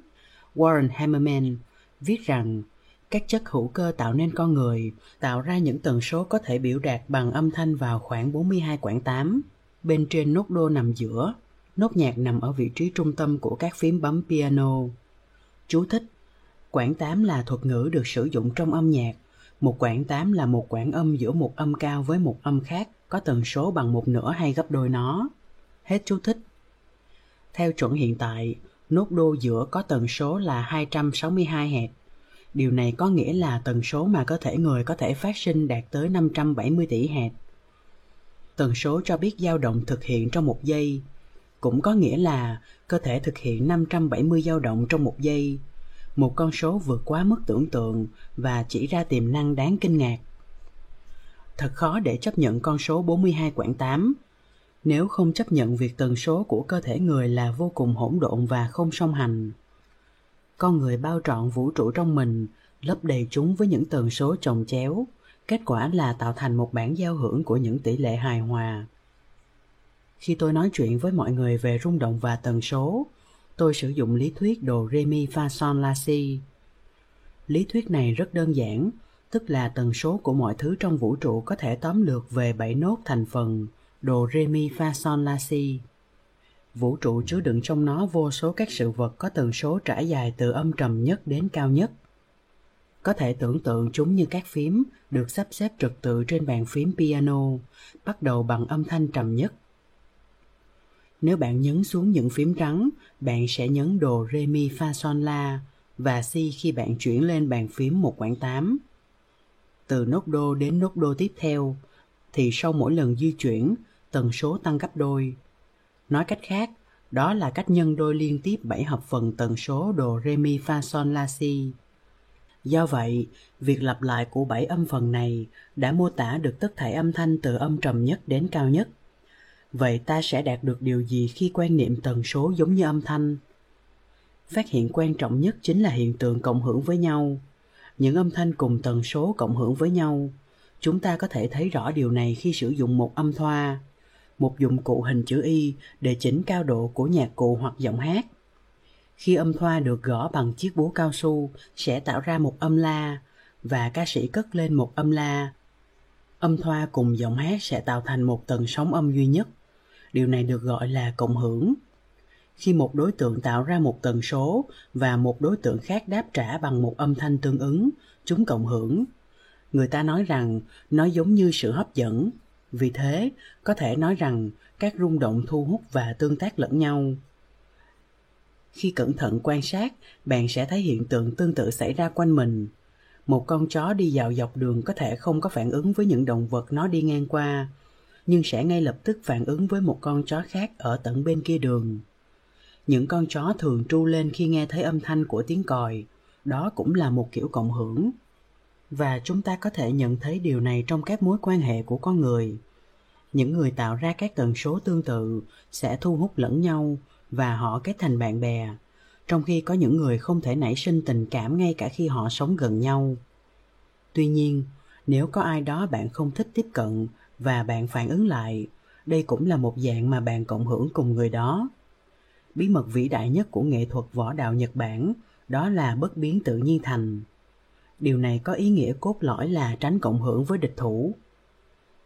Warren Hammerman viết rằng các chất hữu cơ tạo nên con người, tạo ra những tần số có thể biểu đạt bằng âm thanh vào khoảng 42 quãng 8. Bên trên nốt đô nằm giữa, nốt nhạc nằm ở vị trí trung tâm của các phím bấm piano. Chú thích Quãng 8 là thuật ngữ được sử dụng trong âm nhạc. Một quãng 8 là một quãng âm giữa một âm cao với một âm khác có tần số bằng một nửa hay gấp đôi nó. Hết chú thích. Theo chuẩn hiện tại, nốt đô giữa có tần số là 262 Hz Điều này có nghĩa là tần số mà cơ thể người có thể phát sinh đạt tới 570 tỷ hạt. Tần số cho biết dao động thực hiện trong một giây, cũng có nghĩa là cơ thể thực hiện 570 dao động trong một giây, một con số vượt quá mức tưởng tượng và chỉ ra tiềm năng đáng kinh ngạc. Thật khó để chấp nhận con số 42 quãng 8, nếu không chấp nhận việc tần số của cơ thể người là vô cùng hỗn độn và không song hành con người bao trọn vũ trụ trong mình, lấp đầy chúng với những tần số chồng chéo. Kết quả là tạo thành một bản giao hưởng của những tỷ lệ hài hòa. Khi tôi nói chuyện với mọi người về rung động và tần số, tôi sử dụng lý thuyết đồ re mi fa son la si lý thuyết này rất đơn giản, tức là tần số của mọi thứ trong vũ trụ có thể tóm lược về bảy nốt thành phần, đồ re mi fa son la si Vũ trụ chứa đựng trong nó vô số các sự vật có tần số trải dài từ âm trầm nhất đến cao nhất. Có thể tưởng tượng chúng như các phím được sắp xếp trật tự trên bàn phím piano, bắt đầu bằng âm thanh trầm nhất. Nếu bạn nhấn xuống những phím trắng, bạn sẽ nhấn đồ re mi fa son la và si khi bạn chuyển lên bàn phím một quãng tám. Từ nốt đô đến nốt đô tiếp theo, thì sau mỗi lần di chuyển, tần số tăng gấp đôi Nói cách khác, đó là cách nhân đôi liên tiếp bảy hợp phần tần số đồ re mi fa son la si. Do vậy, việc lặp lại của bảy âm phần này đã mô tả được tất thảy âm thanh từ âm trầm nhất đến cao nhất. Vậy ta sẽ đạt được điều gì khi quan niệm tần số giống như âm thanh? Phát hiện quan trọng nhất chính là hiện tượng cộng hưởng với nhau. Những âm thanh cùng tần số cộng hưởng với nhau. Chúng ta có thể thấy rõ điều này khi sử dụng một âm thoa một dụng cụ hình chữ Y để chỉnh cao độ của nhạc cụ hoặc giọng hát. Khi âm thoa được gõ bằng chiếc búa cao su sẽ tạo ra một âm la và ca sĩ cất lên một âm la. Âm thoa cùng giọng hát sẽ tạo thành một tầng sóng âm duy nhất. Điều này được gọi là cộng hưởng. Khi một đối tượng tạo ra một tần số và một đối tượng khác đáp trả bằng một âm thanh tương ứng, chúng cộng hưởng. Người ta nói rằng nó giống như sự hấp dẫn vì thế, có thể nói rằng các rung động thu hút và tương tác lẫn nhau. Khi cẩn thận quan sát, bạn sẽ thấy hiện tượng tương tự xảy ra quanh mình. Một con chó đi dạo dọc đường có thể không có phản ứng với những động vật nó đi ngang qua, nhưng sẽ ngay lập tức phản ứng với một con chó khác ở tận bên kia đường. Những con chó thường tru lên khi nghe thấy âm thanh của tiếng còi, đó cũng là một kiểu cộng hưởng và chúng ta có thể nhận thấy điều này trong các mối quan hệ của con người. Những người tạo ra các tần số tương tự sẽ thu hút lẫn nhau và họ kết thành bạn bè, trong khi có những người không thể nảy sinh tình cảm ngay cả khi họ sống gần nhau. Tuy nhiên, nếu có ai đó bạn không thích tiếp cận và bạn phản ứng lại, đây cũng là một dạng mà bạn cộng hưởng cùng người đó. Bí mật vĩ đại nhất của nghệ thuật võ đạo nhật bản đó là bất biến tự nhiên thành điều này có ý nghĩa cốt lõi là tránh cộng hưởng với địch thủ.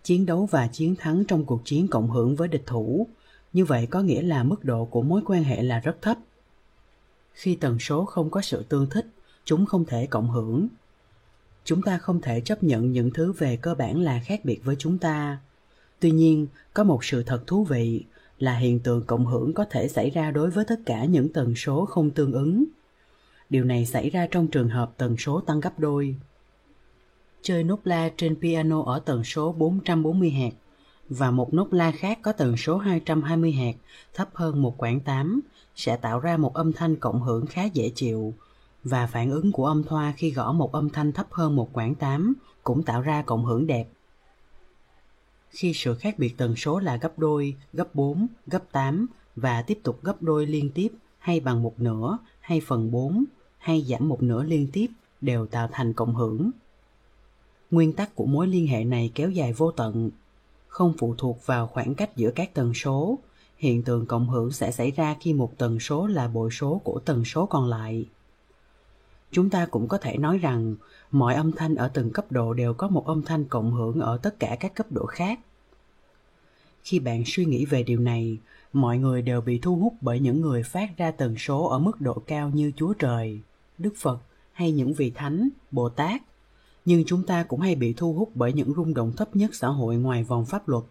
Chiến đấu và chiến thắng trong cuộc chiến cộng hưởng với địch thủ, như vậy có nghĩa là mức độ của mối quan hệ là rất thấp. Khi tần số không có sự tương thích, chúng không thể cộng hưởng. Chúng ta không thể chấp nhận những thứ về cơ bản là khác biệt với chúng ta. Tuy nhiên, có một sự thật thú vị là hiện tượng cộng hưởng có thể xảy ra đối với tất cả những tần số không tương ứng điều này xảy ra trong trường hợp tần số tăng gấp đôi chơi nốt la trên piano ở tần số 440 Hz và một nốt la khác có tần số 220 Hz thấp hơn một quãng 8 sẽ tạo ra một âm thanh cộng hưởng khá dễ chịu và phản ứng của âm thoa khi gõ một âm thanh thấp hơn một quãng 8 cũng tạo ra cộng hưởng đẹp. Khi sự khác biệt tần số là gấp đôi, gấp 4, gấp 8 và tiếp tục gấp đôi liên tiếp hay bằng một nửa hay phần 4 hay giảm một nửa liên tiếp đều tạo thành cộng hưởng. Nguyên tắc của mối liên hệ này kéo dài vô tận, không phụ thuộc vào khoảng cách giữa các tần số. Hiện tượng cộng hưởng sẽ xảy ra khi một tần số là bội số của tần số còn lại. Chúng ta cũng có thể nói rằng mọi âm thanh ở từng cấp độ đều có một âm thanh cộng hưởng ở tất cả các cấp độ khác. Khi bạn suy nghĩ về điều này, mọi người đều bị thu hút bởi những người phát ra tần số ở mức độ cao như Chúa Trời, Đức Phật hay những vị thánh, Bồ Tát nhưng chúng ta cũng hay bị thu hút bởi những rung động thấp nhất xã hội ngoài vòng pháp luật.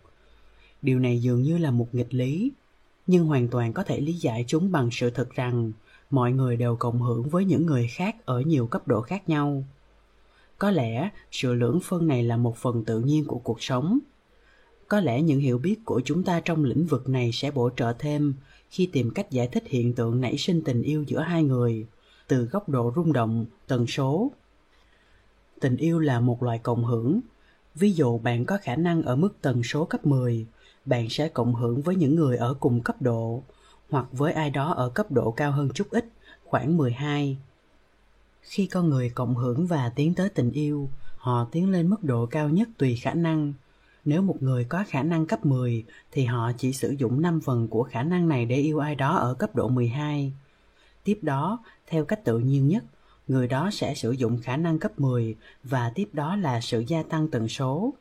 Điều này dường như là một nghịch lý, nhưng hoàn toàn có thể lý giải chúng bằng sự thật rằng mọi người đều cộng hưởng với những người khác ở nhiều cấp độ khác nhau. Có lẽ sự lưỡng phân này là một phần tự nhiên của cuộc sống. Có lẽ những hiểu biết của chúng ta trong lĩnh vực này sẽ bổ trợ thêm khi tìm cách giải thích hiện tượng nảy sinh tình yêu giữa hai người từ góc độ rung động, tần số tình yêu là một loại cộng hưởng. Ví dụ bạn có khả năng ở mức tần số cấp 10, bạn sẽ cộng hưởng với những người ở cùng cấp độ, hoặc với ai đó ở cấp độ cao hơn chút ít, khoảng 12. Khi con người cộng hưởng và tiến tới tình yêu, họ tiến lên mức độ cao nhất tùy khả năng. Nếu một người có khả năng cấp 10 thì họ chỉ sử dụng 5 phần của khả năng này để yêu ai đó ở cấp độ 12. Tiếp đó, theo cách tự nhiên nhất, người đó sẽ sử dụng khả năng cấp 10 và tiếp đó là sự gia tăng tần số.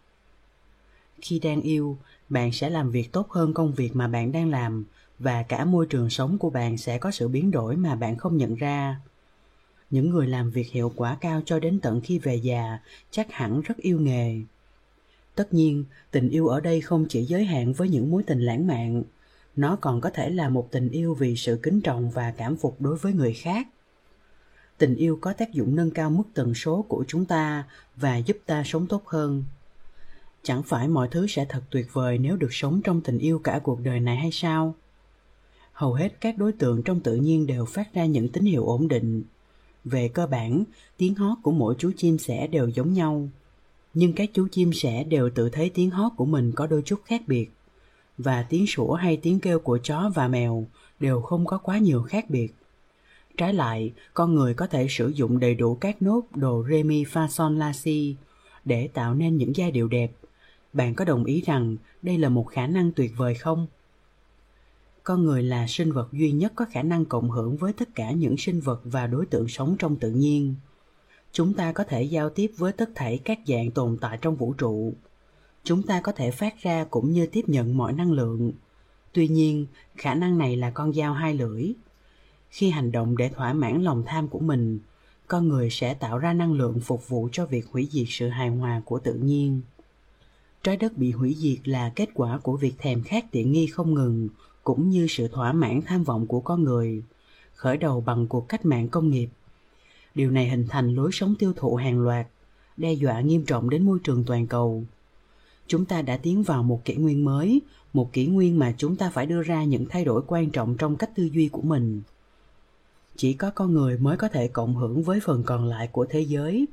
Khi đang yêu, bạn sẽ làm việc tốt hơn công việc mà bạn đang làm và cả môi trường sống của bạn sẽ có sự biến đổi mà bạn không nhận ra. Những người làm việc hiệu quả cao cho đến tận khi về già chắc hẳn rất yêu nghề. Tất nhiên, tình yêu ở đây không chỉ giới hạn với những mối tình lãng mạn, nó còn có thể là một tình yêu vì sự kính trọng và cảm phục đối với người khác. Tình yêu có tác dụng nâng cao mức tần số của chúng ta và giúp ta sống tốt hơn. Chẳng phải mọi thứ sẽ thật tuyệt vời nếu được sống trong tình yêu cả cuộc đời này hay sao? Hầu hết các đối tượng trong tự nhiên đều phát ra những tín hiệu ổn định. Về cơ bản, tiếng hót của mỗi chú chim sẻ đều giống nhau. Nhưng các chú chim sẻ đều tự thấy tiếng hót của mình có đôi chút khác biệt và tiếng sủa hay tiếng kêu của chó và mèo đều không có quá nhiều khác biệt Trái lại, con người có thể sử dụng đầy đủ các nốt đồ re mi fa son la si để tạo nên những giai điệu đẹp. Bạn có đồng ý rằng đây là một khả năng tuyệt vời không? Con người là sinh vật duy nhất có khả năng cộng hưởng với tất cả những sinh vật và đối tượng sống trong tự nhiên. Chúng ta có thể giao tiếp với tất thảy các dạng tồn tại trong vũ trụ. Chúng ta có thể phát ra cũng như tiếp nhận mọi năng lượng. Tuy nhiên, khả năng này là con dao hai lưỡi. Khi hành động để thỏa mãn lòng tham của mình con người sẽ tạo ra năng lượng phục vụ cho việc hủy diệt sự hài hòa của tự nhiên. Trái đất bị hủy diệt là kết quả của việc thèm khát tiện nghi không ngừng cũng như sự thỏa mãn tham vọng của con người khởi đầu bằng cuộc cách mạng công nghiệp. Điều này hình thành lối sống tiêu thụ hàng loạt đe dọa nghiêm trọng đến môi trường toàn cầu chúng ta đã tiến vào một kỷ nguyên mới, một kỷ nguyên mà chúng ta phải đưa ra những thay đổi quan trọng trong cách tư duy của mình. Chỉ có con người mới có thể cộng hưởng với phần còn lại của thế giới.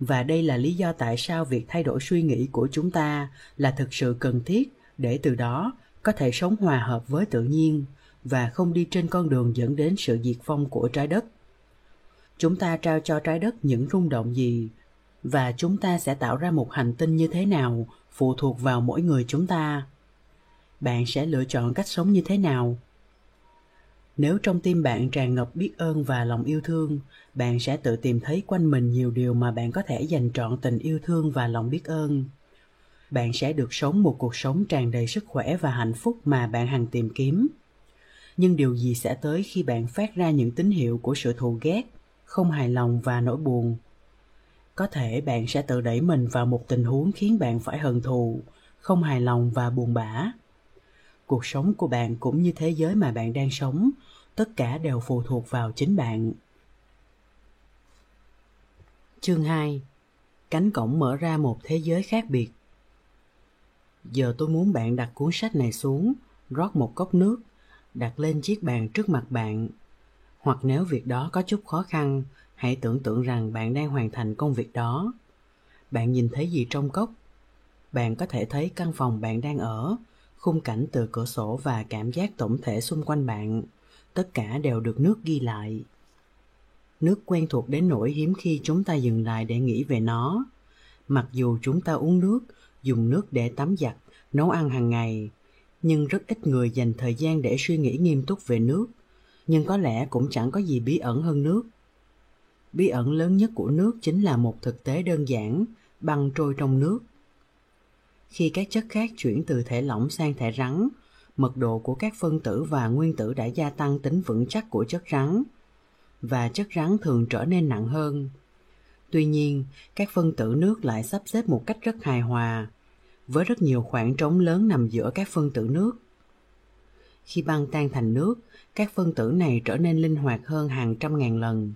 Và đây là lý do tại sao việc thay đổi suy nghĩ của chúng ta là thực sự cần thiết để từ đó có thể sống hòa hợp với tự nhiên và không đi trên con đường dẫn đến sự diệt vong của trái đất. Chúng ta trao cho trái đất những rung động gì? Và chúng ta sẽ tạo ra một hành tinh như thế nào, phụ thuộc vào mỗi người chúng ta. Bạn sẽ lựa chọn cách sống như thế nào? Nếu trong tim bạn tràn ngập biết ơn và lòng yêu thương, bạn sẽ tự tìm thấy quanh mình nhiều điều mà bạn có thể dành trọn tình yêu thương và lòng biết ơn. Bạn sẽ được sống một cuộc sống tràn đầy sức khỏe và hạnh phúc mà bạn hằng tìm kiếm. Nhưng điều gì sẽ tới khi bạn phát ra những tín hiệu của sự thù ghét, không hài lòng và nỗi buồn? Có thể bạn sẽ tự đẩy mình vào một tình huống khiến bạn phải hận thù, không hài lòng và buồn bã. Cuộc sống của bạn cũng như thế giới mà bạn đang sống, tất cả đều phụ thuộc vào chính bạn. Chương 2 cánh cổng mở ra một thế giới khác biệt. Giờ tôi muốn bạn đặt cuốn sách này xuống, rót một cốc nước, đặt lên chiếc bàn trước mặt bạn. Hoặc nếu việc đó có chút khó khăn hãy tưởng tượng rằng bạn đang hoàn thành công việc đó. Bạn nhìn thấy gì trong cốc? Bạn có thể thấy căn phòng bạn đang ở, khung cảnh từ cửa sổ và cảm giác tổng thể xung quanh bạn. Tất cả đều được nước ghi lại. Nước quen thuộc đến nỗi hiếm khi chúng ta dừng lại để nghĩ về nó. Mặc dù chúng ta uống nước, dùng nước để tắm giặt, nấu ăn hàng ngày, nhưng rất ít người dành thời gian để suy nghĩ nghiêm túc về nước. Nhưng có lẽ cũng chẳng có gì bí ẩn hơn nước bí ẩn lớn nhất của nước chính là một thực tế đơn giản, băng trôi trong nước. Khi các chất khác chuyển từ thể lỏng sang thể rắn, mật độ của các phân tử và nguyên tử đã gia tăng tính vững chắc của chất rắn, và chất rắn thường trở nên nặng hơn. Tuy nhiên, các phân tử nước lại sắp xếp một cách rất hài hòa, với rất nhiều khoảng trống lớn nằm giữa các phân tử nước. Khi băng tan thành nước, các phân tử này trở nên linh hoạt hơn hàng trăm ngàn lần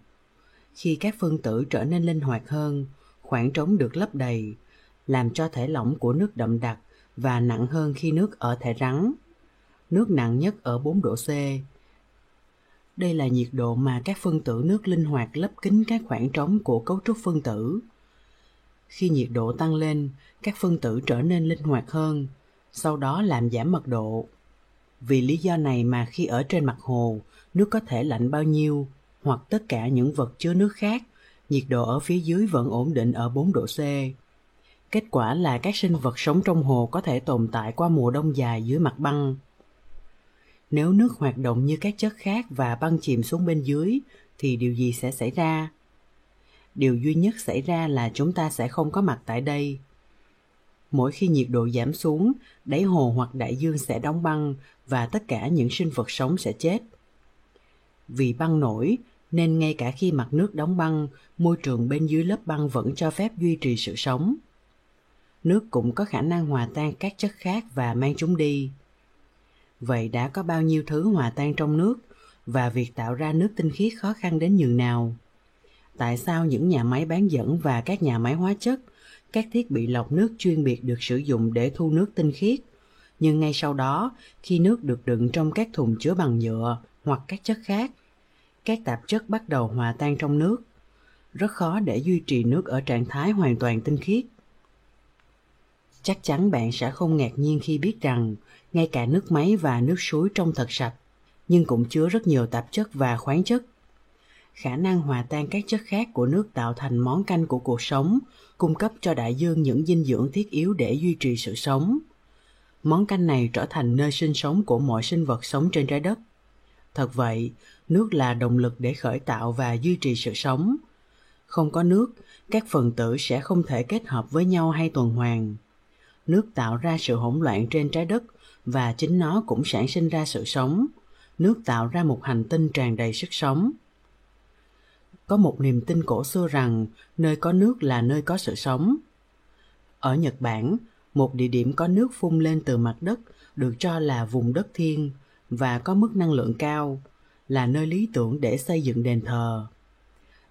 khi các phân tử trở nên linh hoạt hơn khoảng trống được lấp đầy làm cho thể lỏng của nước đậm đặc và nặng hơn khi nước ở thể rắn nước nặng nhất ở 4 độ C. Đây là nhiệt độ mà các phân tử nước linh hoạt lấp kín các khoảng trống của cấu trúc phân tử. Khi nhiệt độ tăng lên, các phân tử trở nên linh hoạt hơn, sau đó làm giảm mật độ. Vì lý do này mà khi ở trên mặt hồ, nước có thể lạnh bao nhiêu, hoặc tất cả những vật chứa nước khác, nhiệt độ ở phía dưới vẫn ổn định ở 4 độ C. Kết quả là các sinh vật sống trong hồ có thể tồn tại qua mùa đông dài dưới mặt băng. Nếu nước hoạt động như các chất khác và băng chìm xuống bên dưới, thì điều gì sẽ xảy ra? Điều duy nhất xảy ra là chúng ta sẽ không có mặt tại đây. Mỗi khi nhiệt độ giảm xuống, đáy hồ hoặc đại dương sẽ đóng băng và tất cả những sinh vật sống sẽ chết. Vì băng nổi, nên ngay cả khi mặt nước đóng băng, môi trường bên dưới lớp băng vẫn cho phép duy trì sự sống. Nước cũng có khả năng hòa tan các chất khác và mang chúng đi. Vậy đã có bao nhiêu thứ hòa tan trong nước và việc tạo ra nước tinh khiết khó khăn đến nhường nào? Tại sao những nhà máy bán dẫn và các nhà máy hóa chất, các thiết bị lọc nước chuyên biệt được sử dụng để thu nước tinh khiết? Nhưng ngay sau đó, khi nước được đựng trong các thùng chứa bằng nhựa hoặc các chất khác, các tạp chất bắt đầu hòa tan trong nước. Rất khó để duy trì nước ở trạng thái hoàn toàn tinh khiết. Chắc chắn bạn sẽ không ngạc nhiên khi biết rằng ngay cả nước máy và nước suối trông thật sạch, nhưng cũng chứa rất nhiều tạp chất và khoáng chất. Khả năng hòa tan các chất khác của nước tạo thành món canh của cuộc sống, cung cấp cho đại dương những dinh dưỡng thiết yếu để duy trì sự sống. Món canh này trở thành nơi sinh sống của mọi sinh vật sống trên trái đất. Thật vậy, nước là động lực để khởi tạo và duy trì sự sống. Không có nước, các phần tử sẽ không thể kết hợp với nhau hay tuần hoàn. Nước tạo ra sự hỗn loạn trên trái đất và chính nó cũng sản sinh ra sự sống. Nước tạo ra một hành tinh tràn đầy sức sống. Có một niềm tin cổ xưa rằng nơi có nước là nơi có sự sống. Ở Nhật Bản, một địa điểm có nước phun lên từ mặt đất được cho là vùng đất thiên và có mức năng lượng cao, là nơi lý tưởng để xây dựng đền thờ.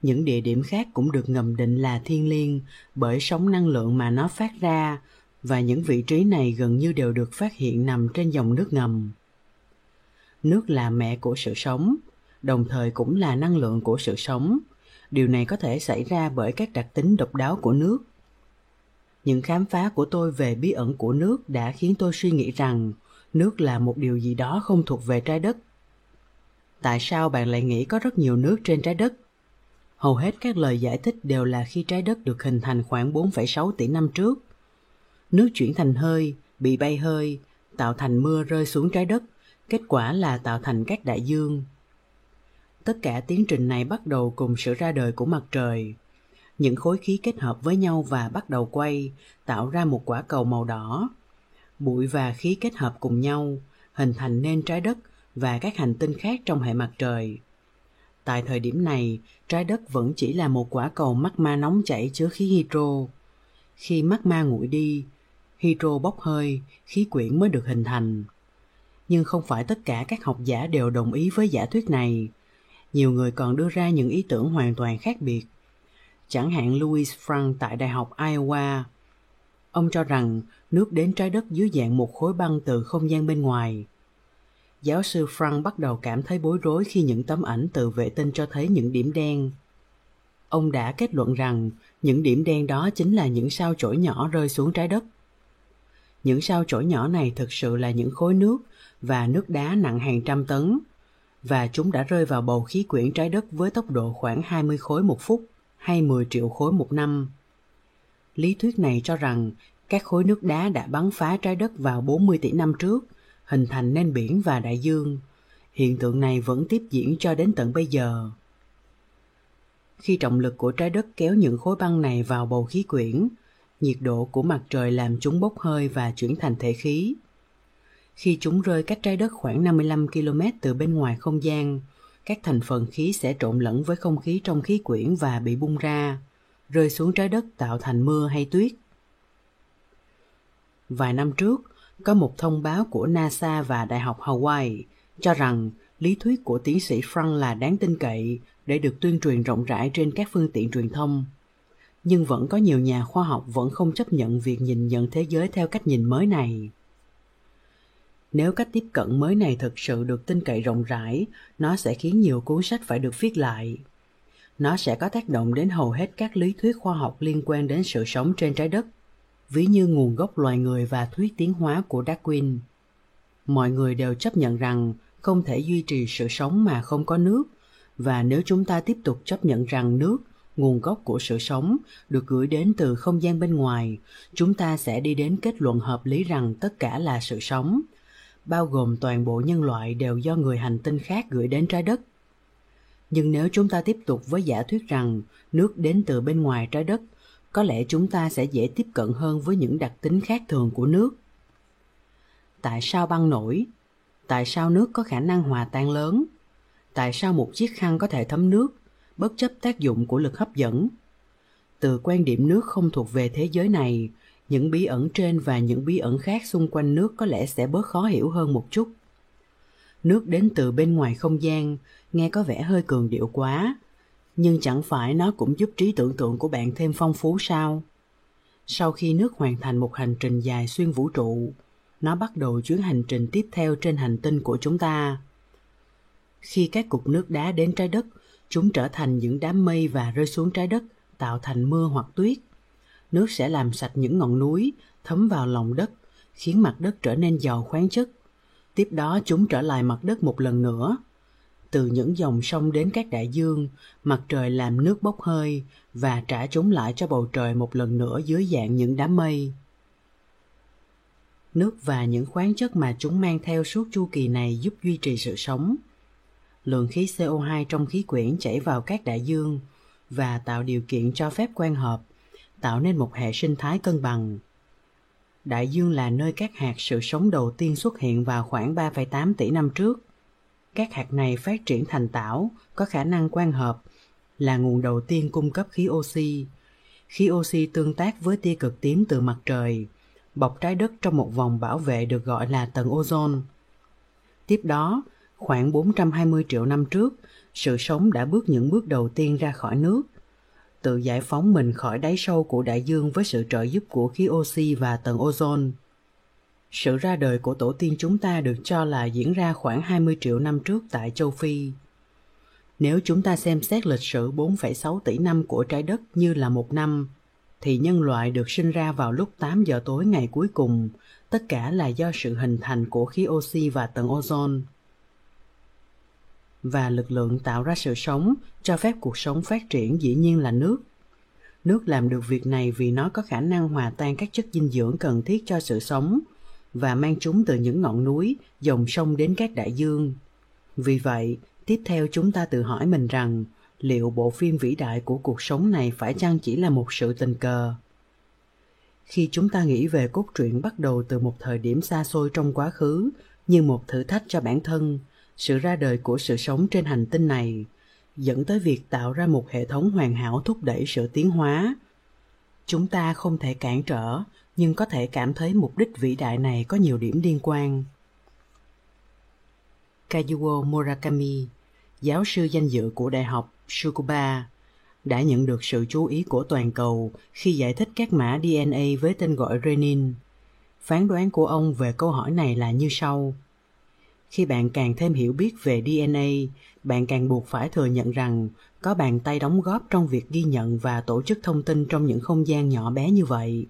Những địa điểm khác cũng được ngầm định là thiên liêng bởi sóng năng lượng mà nó phát ra và những vị trí này gần như đều được phát hiện nằm trên dòng nước ngầm. Nước là mẹ của sự sống, đồng thời cũng là năng lượng của sự sống. Điều này có thể xảy ra bởi các đặc tính độc đáo của nước. Những khám phá của tôi về bí ẩn của nước đã khiến tôi suy nghĩ rằng nước là một điều gì đó không thuộc về trái đất. Tại sao bạn lại nghĩ có rất nhiều nước trên trái đất? Hầu hết các lời giải thích đều là khi trái đất được hình thành khoảng 4,6 tỷ năm trước. Nước chuyển thành hơi, bị bay hơi, tạo thành mưa rơi xuống trái đất, kết quả là tạo thành các đại dương. Tất cả tiến trình này bắt đầu cùng sự ra đời của mặt trời. Những khối khí kết hợp với nhau và bắt đầu quay, tạo ra một quả cầu màu đỏ. Bụi và khí kết hợp cùng nhau, hình thành nên trái đất và các hành tinh khác trong hệ mặt trời. Tại thời điểm này, trái đất vẫn chỉ là một quả cầu magma nóng chảy chứa khí hydro. Khi magma nguội đi, hydro bốc hơi, khí quyển mới được hình thành. Nhưng không phải tất cả các học giả đều đồng ý với giả thuyết này. Nhiều người còn đưa ra những ý tưởng hoàn toàn khác biệt. Chẳng hạn Louis Frank tại Đại học Iowa. Ông cho rằng nước đến trái đất dưới dạng một khối băng từ không gian bên ngoài. Giáo sư Frank bắt đầu cảm thấy bối rối khi những tấm ảnh từ vệ tinh cho thấy những điểm đen. Ông đã kết luận rằng những điểm đen đó chính là những sao chổi nhỏ rơi xuống trái đất. Những sao chổi nhỏ này thực sự là những khối nước và nước đá nặng hàng trăm tấn, và chúng đã rơi vào bầu khí quyển trái đất với tốc độ khoảng 20 khối một phút hay 10 triệu khối một năm. Lý thuyết này cho rằng các khối nước đá đã bắn phá trái đất vào 40 tỷ năm trước, hình thành nên biển và đại dương. Hiện tượng này vẫn tiếp diễn cho đến tận bây giờ. Khi trọng lực của trái đất kéo những khối băng này vào bầu khí quyển, nhiệt độ của mặt trời làm chúng bốc hơi và chuyển thành thể khí. Khi chúng rơi cách trái đất khoảng 55 km từ bên ngoài không gian, các thành phần khí sẽ trộn lẫn với không khí trong khí quyển và bị bung ra, rơi xuống trái đất tạo thành mưa hay tuyết. Vài năm trước, có một thông báo của NASA và Đại học Hawaii cho rằng lý thuyết của tiến sĩ Frank là đáng tin cậy để được tuyên truyền rộng rãi trên các phương tiện truyền thông. Nhưng vẫn có nhiều nhà khoa học vẫn không chấp nhận việc nhìn nhận thế giới theo cách nhìn mới này. Nếu cách tiếp cận mới này thực sự được tin cậy rộng rãi, nó sẽ khiến nhiều cuốn sách phải được viết lại. Nó sẽ có tác động đến hầu hết các lý thuyết khoa học liên quan đến sự sống trên trái đất, ví như nguồn gốc loài người và thuyết tiến hóa của Darwin. Mọi người đều chấp nhận rằng không thể duy trì sự sống mà không có nước, và nếu chúng ta tiếp tục chấp nhận rằng nước nguồn gốc của sự sống được gửi đến từ không gian bên ngoài chúng ta sẽ đi đến kết luận hợp lý rằng tất cả là sự sống bao gồm toàn bộ nhân loại đều do người hành tinh khác gửi đến trái đất. Nhưng nếu chúng ta tiếp tục với giả thuyết rằng nước đến từ bên ngoài trái đất, có lẽ chúng ta sẽ dễ tiếp cận hơn với những đặc tính khác thường của nước. Tại sao băng nổi? Tại sao nước có khả năng hòa tan lớn? Tại sao một chiếc khăn có thể thấm nước, bất chấp tác dụng của lực hấp dẫn? Từ quan điểm nước không thuộc về thế giới này, những bí ẩn trên và những bí ẩn khác xung quanh nước có lẽ sẽ bớt khó hiểu hơn một chút nước đến từ bên ngoài không gian nghe có vẻ hơi cường điệu quá nhưng chẳng phải nó cũng giúp trí tưởng tượng của bạn thêm phong phú sao sau khi nước hoàn thành một hành trình dài xuyên vũ trụ nó bắt đầu chuyến hành trình tiếp theo trên hành tinh của chúng ta khi các cục nước đá đến trái đất chúng trở thành những đám mây và rơi xuống trái đất tạo thành mưa hoặc tuyết nước sẽ làm sạch những ngọn núi, thấm vào lòng đất, khiến mặt đất trở nên giàu khoáng chất. Tiếp đó chúng trở lại mặt đất một lần nữa. Từ những dòng sông đến các đại dương, mặt trời làm nước bốc hơi và trả chúng lại cho bầu trời một lần nữa dưới dạng những đám mây. Nước và những khoáng chất mà chúng mang theo suốt chu kỳ này giúp duy trì sự sống. Lượng khí CO2 trong khí quyển chảy vào các đại dương và tạo điều kiện cho phép quan hợp tạo nên một hệ sinh thái cân bằng. Đại dương là nơi các hạt sự sống đầu tiên xuất hiện vào khoảng 3,8 tỷ năm trước. Các hạt này phát triển thành tảo, có khả năng quan hợp, là nguồn đầu tiên cung cấp khí oxy. Khí oxy tương tác với tia cực tím từ mặt trời, bọc trái đất trong một vòng bảo vệ được gọi là tầng ozone. Tiếp đó, khoảng 420 triệu năm trước, sự sống đã bước những bước đầu tiên ra khỏi nước tự giải phóng mình khỏi đáy sâu của đại dương với sự trợ giúp của khí oxy và tầng ozone. Sự ra đời của tổ tiên chúng ta được cho là diễn ra khoảng 20 triệu năm trước tại châu Phi. Nếu chúng ta xem xét lịch sử 4,6 tỷ năm của trái đất như là một năm, thì nhân loại được sinh ra vào lúc 8 giờ tối ngày cuối cùng, tất cả là do sự hình thành của khí oxy và tầng ozone. và lực lượng tạo ra sự sống cho phép cuộc sống phát triển dĩ nhiên là nước nước làm được việc này vì nó có khả năng hòa tan các chất dinh dưỡng cần thiết cho sự sống và mang chúng từ những ngọn núi, dòng sông đến các đại dương. Vì vậy, tiếp theo chúng ta tự hỏi mình rằng, liệu bộ phim vĩ đại của cuộc sống này phải chăng chỉ là một sự tình cờ? Khi chúng ta nghĩ về cốt truyện bắt đầu từ một thời điểm xa xôi trong quá khứ, như một thử thách cho bản thân, sự ra đời của sự sống trên hành tinh này dẫn tới việc tạo ra một hệ thống hoàn hảo thúc đẩy sự tiến hóa. Chúng ta không thể cản trở nhưng có thể cảm thấy mục đích vĩ đại này có nhiều điểm liên quan kazuo murakami giáo sư danh dự của đại học Tsukuba đã nhận được sự chú ý của toàn cầu khi giải thích các mã DNA với tên gọi renin. Phán đoán của ông về câu hỏi này là như sau. Khi bạn càng thêm hiểu biết về DNA, bạn càng buộc phải thừa nhận rằng có bàn tay đóng góp trong việc ghi nhận và tổ chức thông tin trong những không gian nhỏ bé như vậy.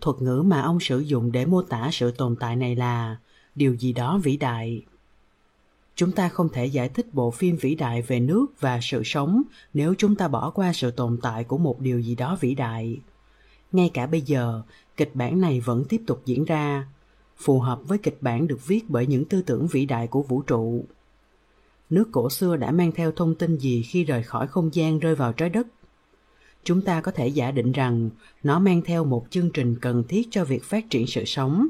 Thuật ngữ mà ông sử dụng để mô tả sự tồn tại này là điều gì đó vĩ đại. Chúng ta không thể giải thích bộ phim vĩ đại về nước và sự sống nếu chúng ta bỏ qua sự tồn tại của một điều gì đó vĩ đại. Ngay cả bây giờ, kịch bản này vẫn tiếp tục diễn ra, phù hợp với kịch bản được viết bởi những tư tưởng vĩ đại của vũ trụ. Nước cổ xưa đã mang theo thông tin gì khi rời khỏi không gian rơi vào trái đất? Chúng ta có thể giả định rằng nó mang theo một chương trình cần thiết cho việc phát triển sự sống.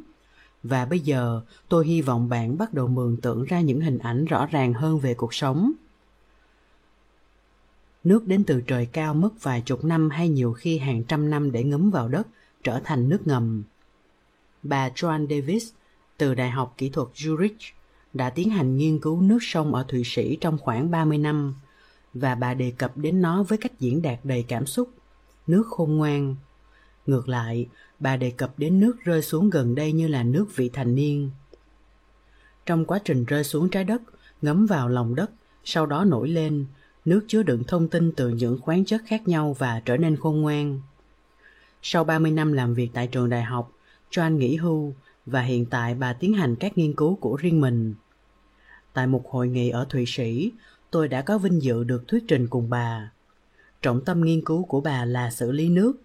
Và bây giờ, tôi hy vọng bạn bắt đầu mường tượng ra những hình ảnh rõ ràng hơn về cuộc sống. Nước đến từ trời cao mất vài chục năm hay nhiều khi hàng trăm năm để ngấm vào đất, trở thành nước ngầm. Bà joan davis từ đại học kỹ thuật zurich đã tiến hành nghiên cứu nước sông ở thụy sĩ trong khoảng 30 năm và bà đề cập đến nó với cách diễn đạt đầy cảm xúc. Nước khôn ngoan. Ngược lại bà đề cập đến nước rơi xuống gần đây như là nước vị thành niên. Trong quá trình rơi xuống trái đất ngấm vào lòng đất sau đó nổi lên nước chứa đựng thông tin từ những khoáng chất khác nhau và trở nên khôn ngoan. Sau 30 năm làm việc tại trường đại học Joan nghỉ hưu và hiện tại bà tiến hành các nghiên cứu của riêng mình. Tại một hội nghị ở Thụy Sĩ, tôi đã có vinh dự được thuyết trình cùng bà. Trọng tâm nghiên cứu của bà là xử lý nước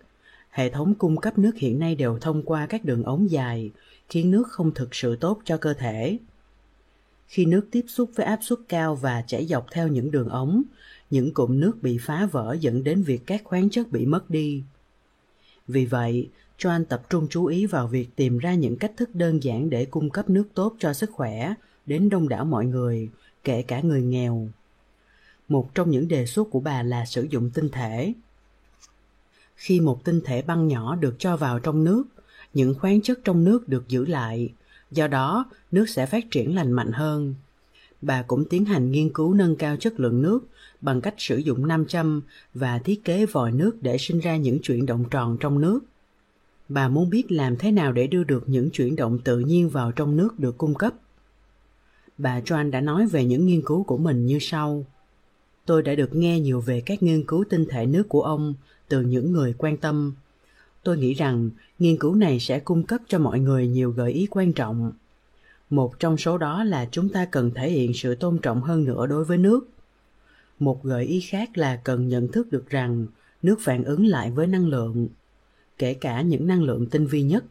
hệ thống cung cấp nước hiện nay đều thông qua các đường ống dài, khiến nước không thực sự tốt cho cơ thể. Khi nước tiếp xúc với áp suất cao và chảy dọc theo những đường ống, những cụm nước bị phá vỡ dẫn đến việc các khoáng chất bị mất đi. Vì vậy, Joan tập trung chú ý vào việc tìm ra những cách thức đơn giản để cung cấp nước tốt cho sức khỏe đến đông đảo mọi người, kể cả người nghèo. Một trong những đề xuất của bà là sử dụng tinh thể, khi một tinh thể băng nhỏ được cho vào trong nước những khoáng chất trong nước được giữ lại. Do đó nước sẽ phát triển lành mạnh hơn. Bà cũng tiến hành nghiên cứu nâng cao chất lượng nước bằng cách sử dụng nam châm và thiết kế vòi nước để sinh ra những chuyển động tròn trong nước. Bà muốn biết làm thế nào để đưa được những chuyển động tự nhiên vào trong nước được cung cấp. Bà joan đã nói về những nghiên cứu của mình như sau tôi đã được nghe nhiều về các nghiên cứu tinh thể nước của ông từ những người quan tâm. Tôi nghĩ rằng nghiên cứu này sẽ cung cấp cho mọi người nhiều gợi ý quan trọng. Một trong số đó là chúng ta cần thể hiện sự tôn trọng hơn nữa đối với nước. Một gợi ý khác là cần nhận thức được rằng nước phản ứng lại với năng lượng, kể cả những năng lượng tinh vi nhất.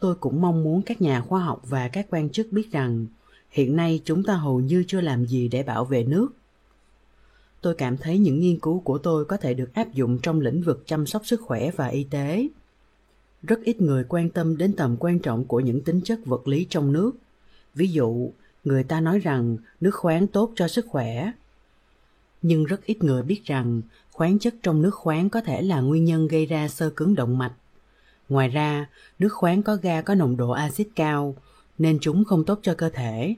Tôi cũng mong muốn các nhà khoa học và các quan chức biết rằng hiện nay chúng ta hầu như chưa làm gì để bảo vệ nước tôi cảm thấy những nghiên cứu của tôi có thể được áp dụng trong lĩnh vực chăm sóc sức khỏe và y tế. Rất ít người quan tâm đến tầm quan trọng của những tính chất vật lý trong nước. Ví dụ, người ta nói rằng nước khoáng tốt cho sức khỏe. Nhưng rất ít người biết rằng khoáng chất trong nước khoáng có thể là nguyên nhân gây ra sơ cứng động mạch. Ngoài ra, nước khoáng có ga có nồng độ axit cao, nên chúng không tốt cho cơ thể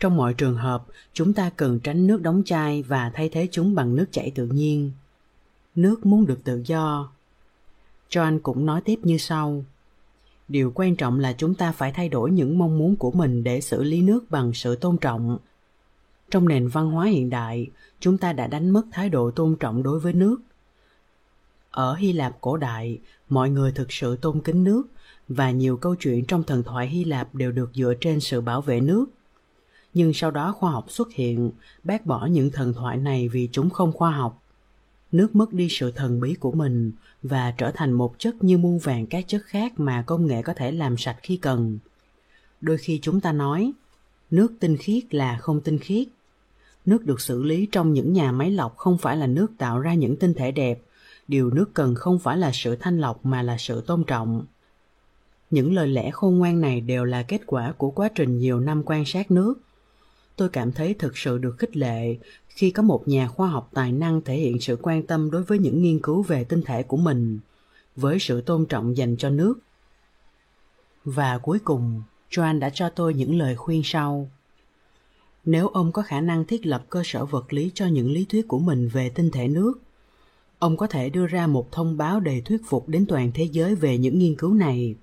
trong mọi trường hợp, chúng ta cần tránh nước đóng chai và thay thế chúng bằng nước chảy tự nhiên. Nước muốn được tự do. John cũng nói tiếp như sau. Điều quan trọng là chúng ta phải thay đổi những mong muốn của mình để xử lý nước bằng sự tôn trọng. Trong nền văn hóa hiện đại, chúng ta đã đánh mất thái độ tôn trọng đối với nước. Ở hy lạp cổ đại, mọi người thực sự tôn kính nước và nhiều câu chuyện trong thần thoại hy lạp đều được dựa trên sự bảo vệ nước nhưng sau đó khoa học xuất hiện, bác bỏ những thần thoại này vì chúng không khoa học. Nước mất đi sự thần bí của mình và trở thành một chất như muôn vàng các chất khác mà công nghệ có thể làm sạch khi cần. Đôi khi chúng ta nói, nước tinh khiết là không tinh khiết. Nước được xử lý trong những nhà máy lọc không phải là nước tạo ra những tinh thể đẹp, điều nước cần không phải là sự thanh lọc mà là sự tôn trọng. Những lời lẽ khôn ngoan này đều là kết quả của quá trình nhiều năm quan sát nước. Tôi cảm thấy thực sự được khích lệ khi có một nhà khoa học tài năng thể hiện sự quan tâm đối với những nghiên cứu về tinh thể của mình, với sự tôn trọng dành cho nước. Và cuối cùng, Joan đã cho tôi những lời khuyên sau. Nếu ông có khả năng thiết lập cơ sở vật lý cho những lý thuyết của mình về tinh thể nước, ông có thể đưa ra một thông báo đầy thuyết phục đến toàn thế giới về những nghiên cứu này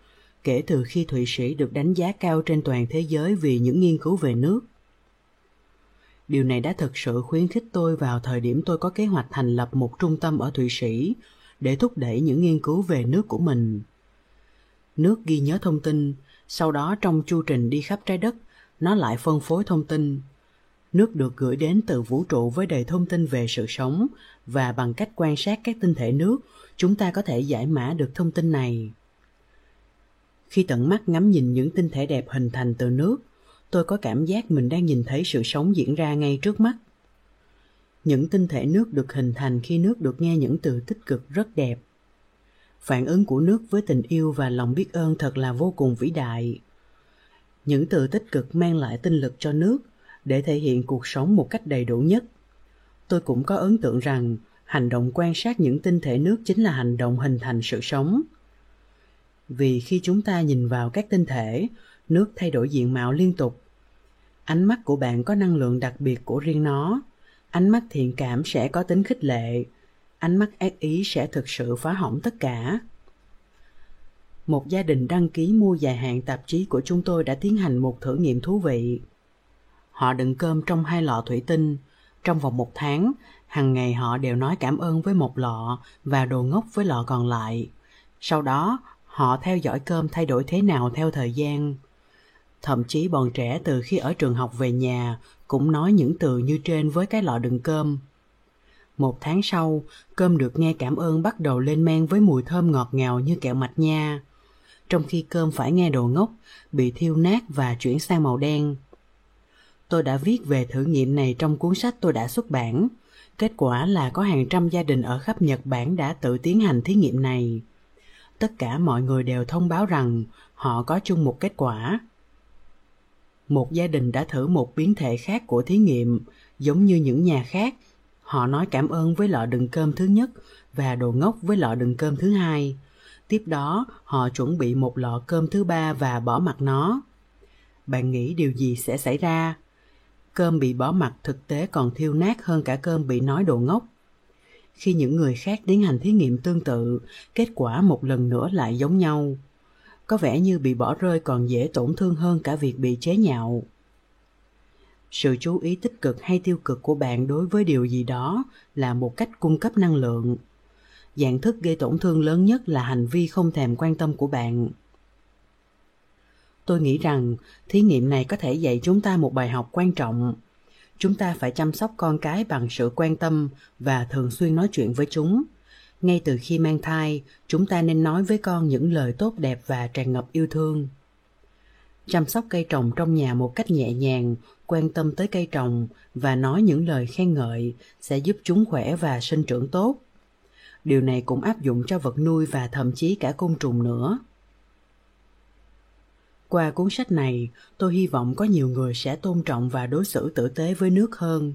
kể từ khi Thụy Sĩ được đánh giá cao trên toàn thế giới vì những nghiên cứu về nước. Điều này đã thực sự khuyến khích tôi vào thời điểm tôi có kế hoạch thành lập một trung tâm ở Thụy Sĩ để thúc đẩy những nghiên cứu về nước của mình. Nước ghi nhớ thông tin, sau đó trong chu trình đi khắp trái đất, nó lại phân phối thông tin. Nước được gửi đến từ vũ trụ với đầy thông tin về sự sống và bằng cách quan sát các tinh thể nước, chúng ta có thể giải mã được thông tin này. Khi tận mắt ngắm nhìn những tinh thể đẹp hình thành từ nước, tôi có cảm giác mình đang nhìn thấy sự sống diễn ra ngay trước mắt. Những tinh thể nước được hình thành khi nước được nghe những từ tích cực rất đẹp. Phản ứng của nước với tình yêu và lòng biết ơn thật là vô cùng vĩ đại. Những từ tích cực mang lại tinh lực cho nước để thể hiện cuộc sống một cách đầy đủ nhất. Tôi cũng có ấn tượng rằng hành động quan sát những tinh thể nước chính là hành động hình thành sự sống vì khi chúng ta nhìn vào các tinh thể, nước thay đổi diện mạo liên tục. Ánh mắt của bạn có năng lượng đặc biệt của riêng nó. Ánh mắt thiện cảm sẽ có tính khích lệ. Ánh mắt ác ý sẽ thực sự phá hỏng tất cả. Một gia đình đăng ký mua dài hạn tạp chí của chúng tôi đã tiến hành một thử nghiệm thú vị. Họ đựng cơm trong hai lọ thủy tinh. Trong vòng một tháng, hàng ngày họ đều nói cảm ơn với một lọ và đồ ngốc với lọ còn lại. Sau đó, họ theo dõi cơm thay đổi thế nào theo thời gian. Thậm chí bọn trẻ từ khi ở trường học về nhà cũng nói những từ như trên với cái lọ đựng cơm. Một tháng sau, cơm được nghe cảm ơn bắt đầu lên men với mùi thơm ngọt ngào như kẹo mạch nha. Trong khi cơm phải nghe đồ ngốc, bị thiêu nát và chuyển sang màu đen. Tôi đã viết về thử nghiệm này trong cuốn sách tôi đã xuất bản. Kết quả là có hàng trăm gia đình ở khắp Nhật Bản đã tự tiến hành thí nghiệm này tất cả mọi người đều thông báo rằng họ có chung một kết quả một gia đình đã thử một biến thể khác của thí nghiệm, giống như những nhà khác. Họ nói cảm ơn với lọ đựng cơm thứ nhất và đồ ngốc với lọ đựng cơm thứ hai. Tiếp đó, họ chuẩn bị một lọ cơm thứ ba và bỏ mặt nó. Bạn nghĩ điều gì sẽ xảy ra? Cơm bị bỏ mặt thực tế còn thiêu nát hơn cả cơm bị nói đồ ngốc. Khi những người khác tiến hành thí nghiệm tương tự, kết quả một lần nữa lại giống nhau có vẻ như bị bỏ rơi còn dễ tổn thương hơn cả việc bị chế nhạo. Sự chú ý tích cực hay tiêu cực của bạn đối với điều gì đó là một cách cung cấp năng lượng. Dạng thức gây tổn thương lớn nhất là hành vi không thèm quan tâm của bạn. Tôi nghĩ rằng, thí nghiệm này có thể dạy chúng ta một bài học quan trọng. Chúng ta phải chăm sóc con cái bằng sự quan tâm và thường xuyên nói chuyện với chúng ngay từ khi mang thai chúng ta nên nói với con những lời tốt đẹp và tràn ngập yêu thương. Chăm sóc cây trồng trong nhà một cách nhẹ nhàng quan tâm tới cây trồng và nói những lời khen ngợi sẽ giúp chúng khỏe và sinh trưởng tốt. Điều này cũng áp dụng cho vật nuôi và thậm chí cả côn trùng nữa. Qua cuốn sách này, tôi hy vọng có nhiều người sẽ tôn trọng và đối xử tử tế với nước hơn.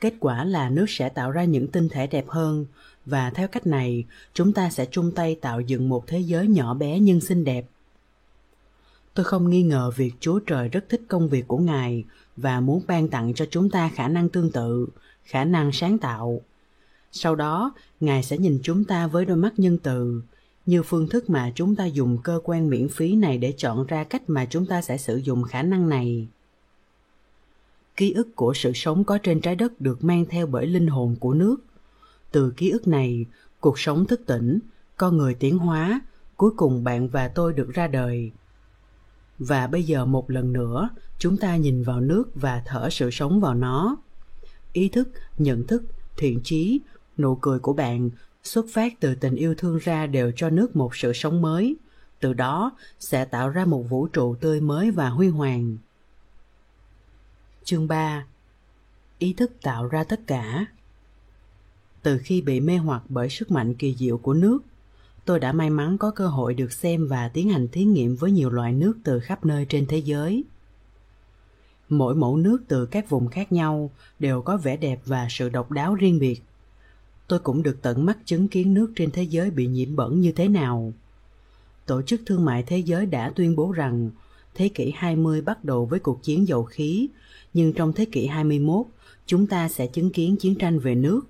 Kết quả là nước sẽ tạo ra những tinh thể đẹp hơn và theo cách này, chúng ta sẽ chung tay tạo dựng một thế giới nhỏ bé nhưng xinh đẹp. Tôi không nghi ngờ việc Chúa Trời rất thích công việc của Ngài và muốn ban tặng cho chúng ta khả năng tương tự, khả năng sáng tạo. Sau đó, Ngài sẽ nhìn chúng ta với đôi mắt nhân từ, như phương thức mà chúng ta dùng cơ quan miễn phí này để chọn ra cách mà chúng ta sẽ sử dụng khả năng này ký ức của sự sống có trên trái đất được mang theo bởi linh hồn của nước từ ký ức này, cuộc sống thức tỉnh, con người tiến hóa, cuối cùng bạn và tôi được ra đời. Và bây giờ một lần nữa, chúng ta nhìn vào nước và thở sự sống vào nó. Ý thức, nhận thức, thiện chí, nụ cười của bạn xuất phát từ tình yêu thương ra đều cho nước một sự sống mới. Từ đó sẽ tạo ra một vũ trụ tươi mới và huy hoàng. Chương 3 ý thức tạo ra tất cả từ khi bị mê hoặc bởi sức mạnh kỳ diệu của nước tôi đã may mắn có cơ hội được xem và tiến hành thí nghiệm với nhiều loại nước từ khắp nơi trên thế giới mỗi mẫu nước từ các vùng khác nhau đều có vẻ đẹp và sự độc đáo riêng biệt tôi cũng được tận mắt chứng kiến nước trên thế giới bị nhiễm bẩn như thế nào. Tổ chức Thương mại Thế giới đã tuyên bố rằng thế kỷ 20 bắt đầu với cuộc chiến dầu khí, nhưng trong thế kỷ 21, chúng ta sẽ chứng kiến chiến tranh về nước.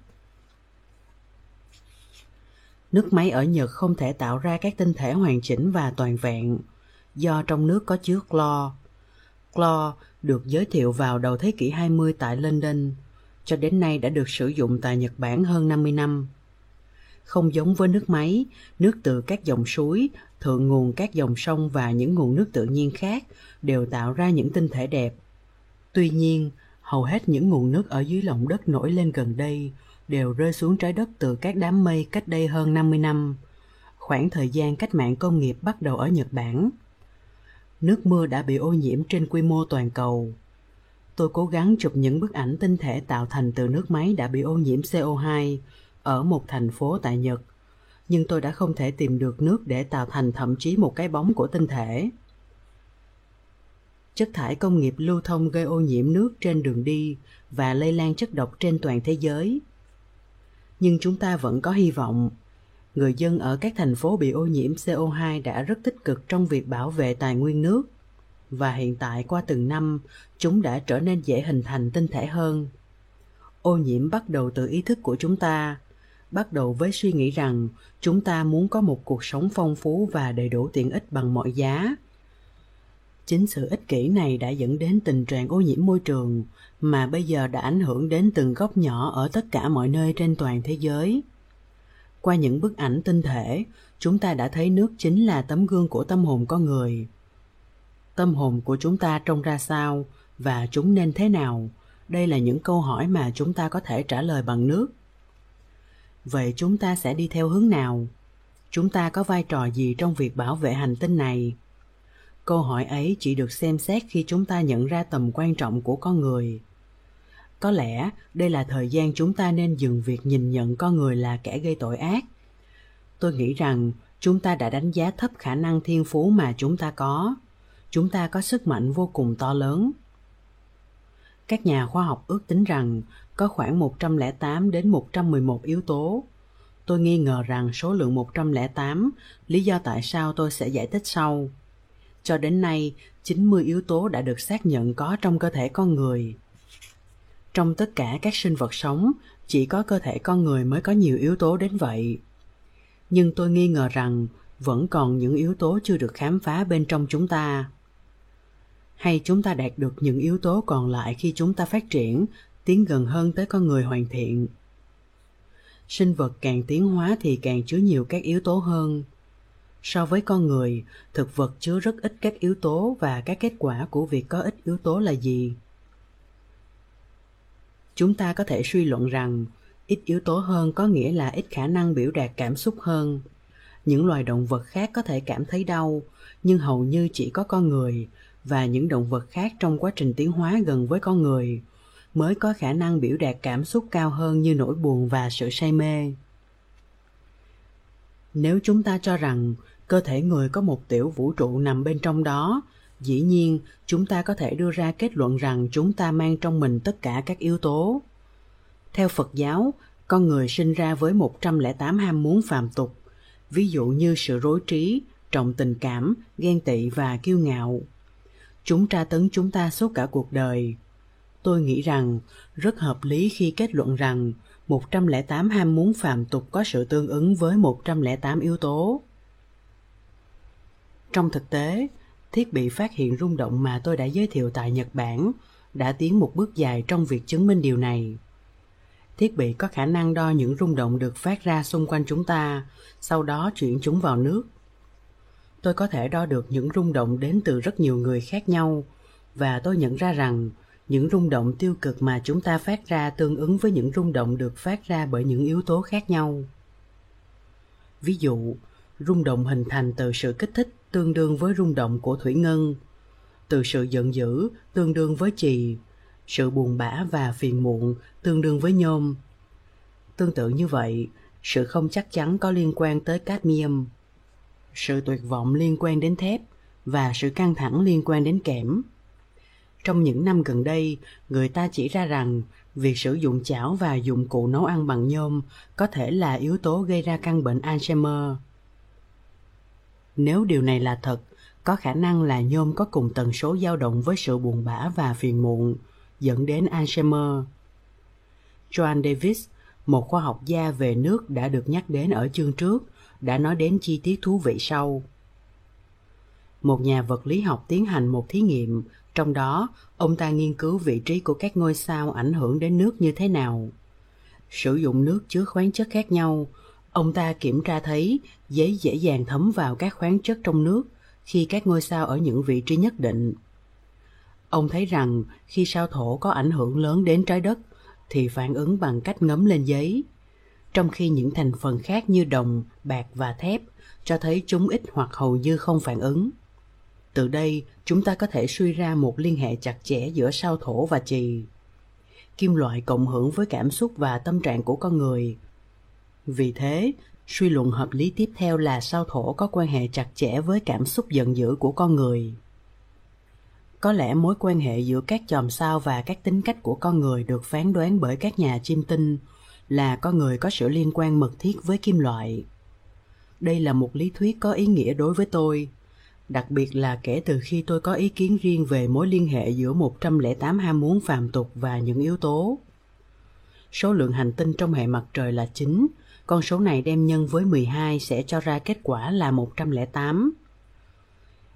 Nước máy ở Nhật không thể tạo ra các tinh thể hoàn chỉnh và toàn vẹn, do trong nước có chứa clo. Clo được giới thiệu vào đầu thế kỷ 20 tại London, cho đến nay đã được sử dụng tại Nhật Bản hơn 50 năm. Không giống với nước máy, nước từ các dòng suối, thượng nguồn các dòng sông và những nguồn nước tự nhiên khác đều tạo ra những tinh thể đẹp. Tuy nhiên, hầu hết những nguồn nước ở dưới lòng đất nổi lên gần đây đều rơi xuống trái đất từ các đám mây cách đây hơn 50 năm, khoảng thời gian cách mạng công nghiệp bắt đầu ở Nhật Bản. Nước mưa đã bị ô nhiễm trên quy mô toàn cầu. Tôi cố gắng chụp những bức ảnh tinh thể tạo thành từ nước máy đã bị ô nhiễm CO2 ở một thành phố tại Nhật, nhưng tôi đã không thể tìm được nước để tạo thành thậm chí một cái bóng của tinh thể. Chất thải công nghiệp lưu thông gây ô nhiễm nước trên đường đi và lây lan chất độc trên toàn thế giới. Nhưng chúng ta vẫn có hy vọng. Người dân ở các thành phố bị ô nhiễm CO2 đã rất tích cực trong việc bảo vệ tài nguyên nước. Và hiện tại qua từng năm, chúng đã trở nên dễ hình thành tinh thể hơn. Ô nhiễm bắt đầu từ ý thức của chúng ta. Bắt đầu với suy nghĩ rằng chúng ta muốn có một cuộc sống phong phú và đầy đủ tiện ích bằng mọi giá chính sự ích kỷ này đã dẫn đến tình trạng ô nhiễm môi trường mà bây giờ đã ảnh hưởng đến từng góc nhỏ ở tất cả mọi nơi trên toàn thế giới. Qua những bức ảnh tinh thể, chúng ta đã thấy nước chính là tấm gương của tâm hồn con người. Tâm hồn của chúng ta trông ra sao và chúng nên thế nào? Đây là những câu hỏi mà chúng ta có thể trả lời bằng nước. Vậy chúng ta sẽ đi theo hướng nào? Chúng ta có vai trò gì trong việc bảo vệ hành tinh này? Câu hỏi ấy chỉ được xem xét khi chúng ta nhận ra tầm quan trọng của con người có lẽ đây là thời gian chúng ta nên dừng việc nhìn nhận con người là kẻ gây tội ác tôi nghĩ rằng chúng ta đã đánh giá thấp khả năng thiên phú mà chúng ta có chúng ta có sức mạnh vô cùng to lớn. Các nhà khoa học ước tính rằng có khoảng 108 đến 111 yếu tố. Tôi nghi ngờ rằng số lượng 108, lý do tại sao tôi sẽ giải thích sau. Cho đến nay, 90 yếu tố đã được xác nhận có trong cơ thể con người. Trong tất cả các sinh vật sống, chỉ có cơ thể con người mới có nhiều yếu tố đến vậy. Nhưng tôi nghi ngờ rằng vẫn còn những yếu tố chưa được khám phá bên trong chúng ta hay chúng ta đạt được những yếu tố còn lại khi chúng ta phát triển tiến gần hơn tới con người hoàn thiện sinh vật càng tiến hóa thì càng chứa nhiều các yếu tố hơn so với con người, thực vật chứa rất ít các yếu tố và các kết quả của việc có ít yếu tố là gì? Chúng ta có thể suy luận rằng, ít yếu tố hơn có nghĩa là ít khả năng biểu đạt cảm xúc hơn. Những loài động vật khác có thể cảm thấy đau, nhưng hầu như chỉ có con người và những động vật khác trong quá trình tiến hóa gần với con người mới có khả năng biểu đạt cảm xúc cao hơn như nỗi buồn và sự say mê nếu chúng ta cho rằng cơ thể người có một tiểu vũ trụ nằm bên trong đó dĩ nhiên chúng ta có thể đưa ra kết luận rằng chúng ta mang trong mình tất cả các yếu tố theo phật giáo con người sinh ra với 108 ham muốn phàm tục, ví dụ như sự rối trí, trọng tình cảm, ghen tị và kiêu ngạo. Chúng tra tấn chúng ta suốt cả cuộc đời. Tôi nghĩ rằng rất hợp lý khi kết luận rằng 108 ham muốn phàm tục có sự tương ứng với 108 yếu tố. Trong thực tế, thiết bị phát hiện rung động mà tôi đã giới thiệu tại Nhật Bản đã tiến một bước dài trong việc chứng minh điều này. Thiết bị có khả năng đo những rung động được phát ra xung quanh chúng ta, sau đó chuyển chúng vào nước. tôi có thể đo được những rung động đến từ rất nhiều người khác nhau và tôi nhận ra rằng những rung động tiêu cực mà chúng ta phát ra tương ứng với những rung động được phát ra bởi những yếu tố khác nhau. Ví dụ, rung động hình thành từ sự kích thích tương đương với rung động của thủy ngân, từ sự giận dữ tương đương với chì, sự buồn bã và phiền muộn tương đương với nhôm. Tương tự như vậy, sự không chắc chắn có liên quan tới cadmium, sự tuyệt vọng liên quan đến thép và sự căng thẳng liên quan đến kẽm trong những năm gần đây, người ta chỉ ra rằng việc sử dụng chảo và dụng cụ nấu ăn bằng nhôm có thể là yếu tố gây ra căn bệnh alzheimer. Nếu điều này là thật, có khả năng là nhôm có cùng tần số dao động với sự buồn bã và phiền muộn dẫn đến alzheimer. Joan davis, một khoa học gia về nước đã được nhắc đến ở chương trước, đã nói đến chi tiết thú vị sau. Một nhà vật lý học tiến hành một thí nghiệm trong đó, ông ta nghiên cứu vị trí của các ngôi sao ảnh hưởng đến nước như thế nào. Sử dụng nước chứa khoáng chất khác nhau, ông ta kiểm tra thấy giấy dễ dàng thấm vào các khoáng chất trong nước khi các ngôi sao ở những vị trí nhất định. Ông thấy rằng khi sao thổ có ảnh hưởng lớn đến trái đất thì phản ứng bằng cách ngấm lên giấy. Trong khi những thành phần khác như đồng, bạc và thép cho thấy chúng ít hoặc hầu như không phản ứng từ đây, chúng ta có thể suy ra một liên hệ chặt chẽ giữa sao thổ và chì kim loại cộng hưởng với cảm xúc và tâm trạng của con người. Vì thế, suy luận hợp lý tiếp theo là sao thổ có quan hệ chặt chẽ với cảm xúc giận dữ của con người. Có lẽ mối quan hệ giữa các chòm sao và các tính cách của con người được phán đoán bởi các nhà chiêm tinh là con người có sự liên quan mật thiết với kim loại. Đây là một lý thuyết có ý nghĩa đối với tôi đặc biệt là kể từ khi tôi có ý kiến riêng về mối liên hệ giữa 108 ham muốn phàm tục và những yếu tố. Số lượng hành tinh trong hệ mặt trời là 9, con số này đem nhân với 12 sẽ cho ra kết quả là 108.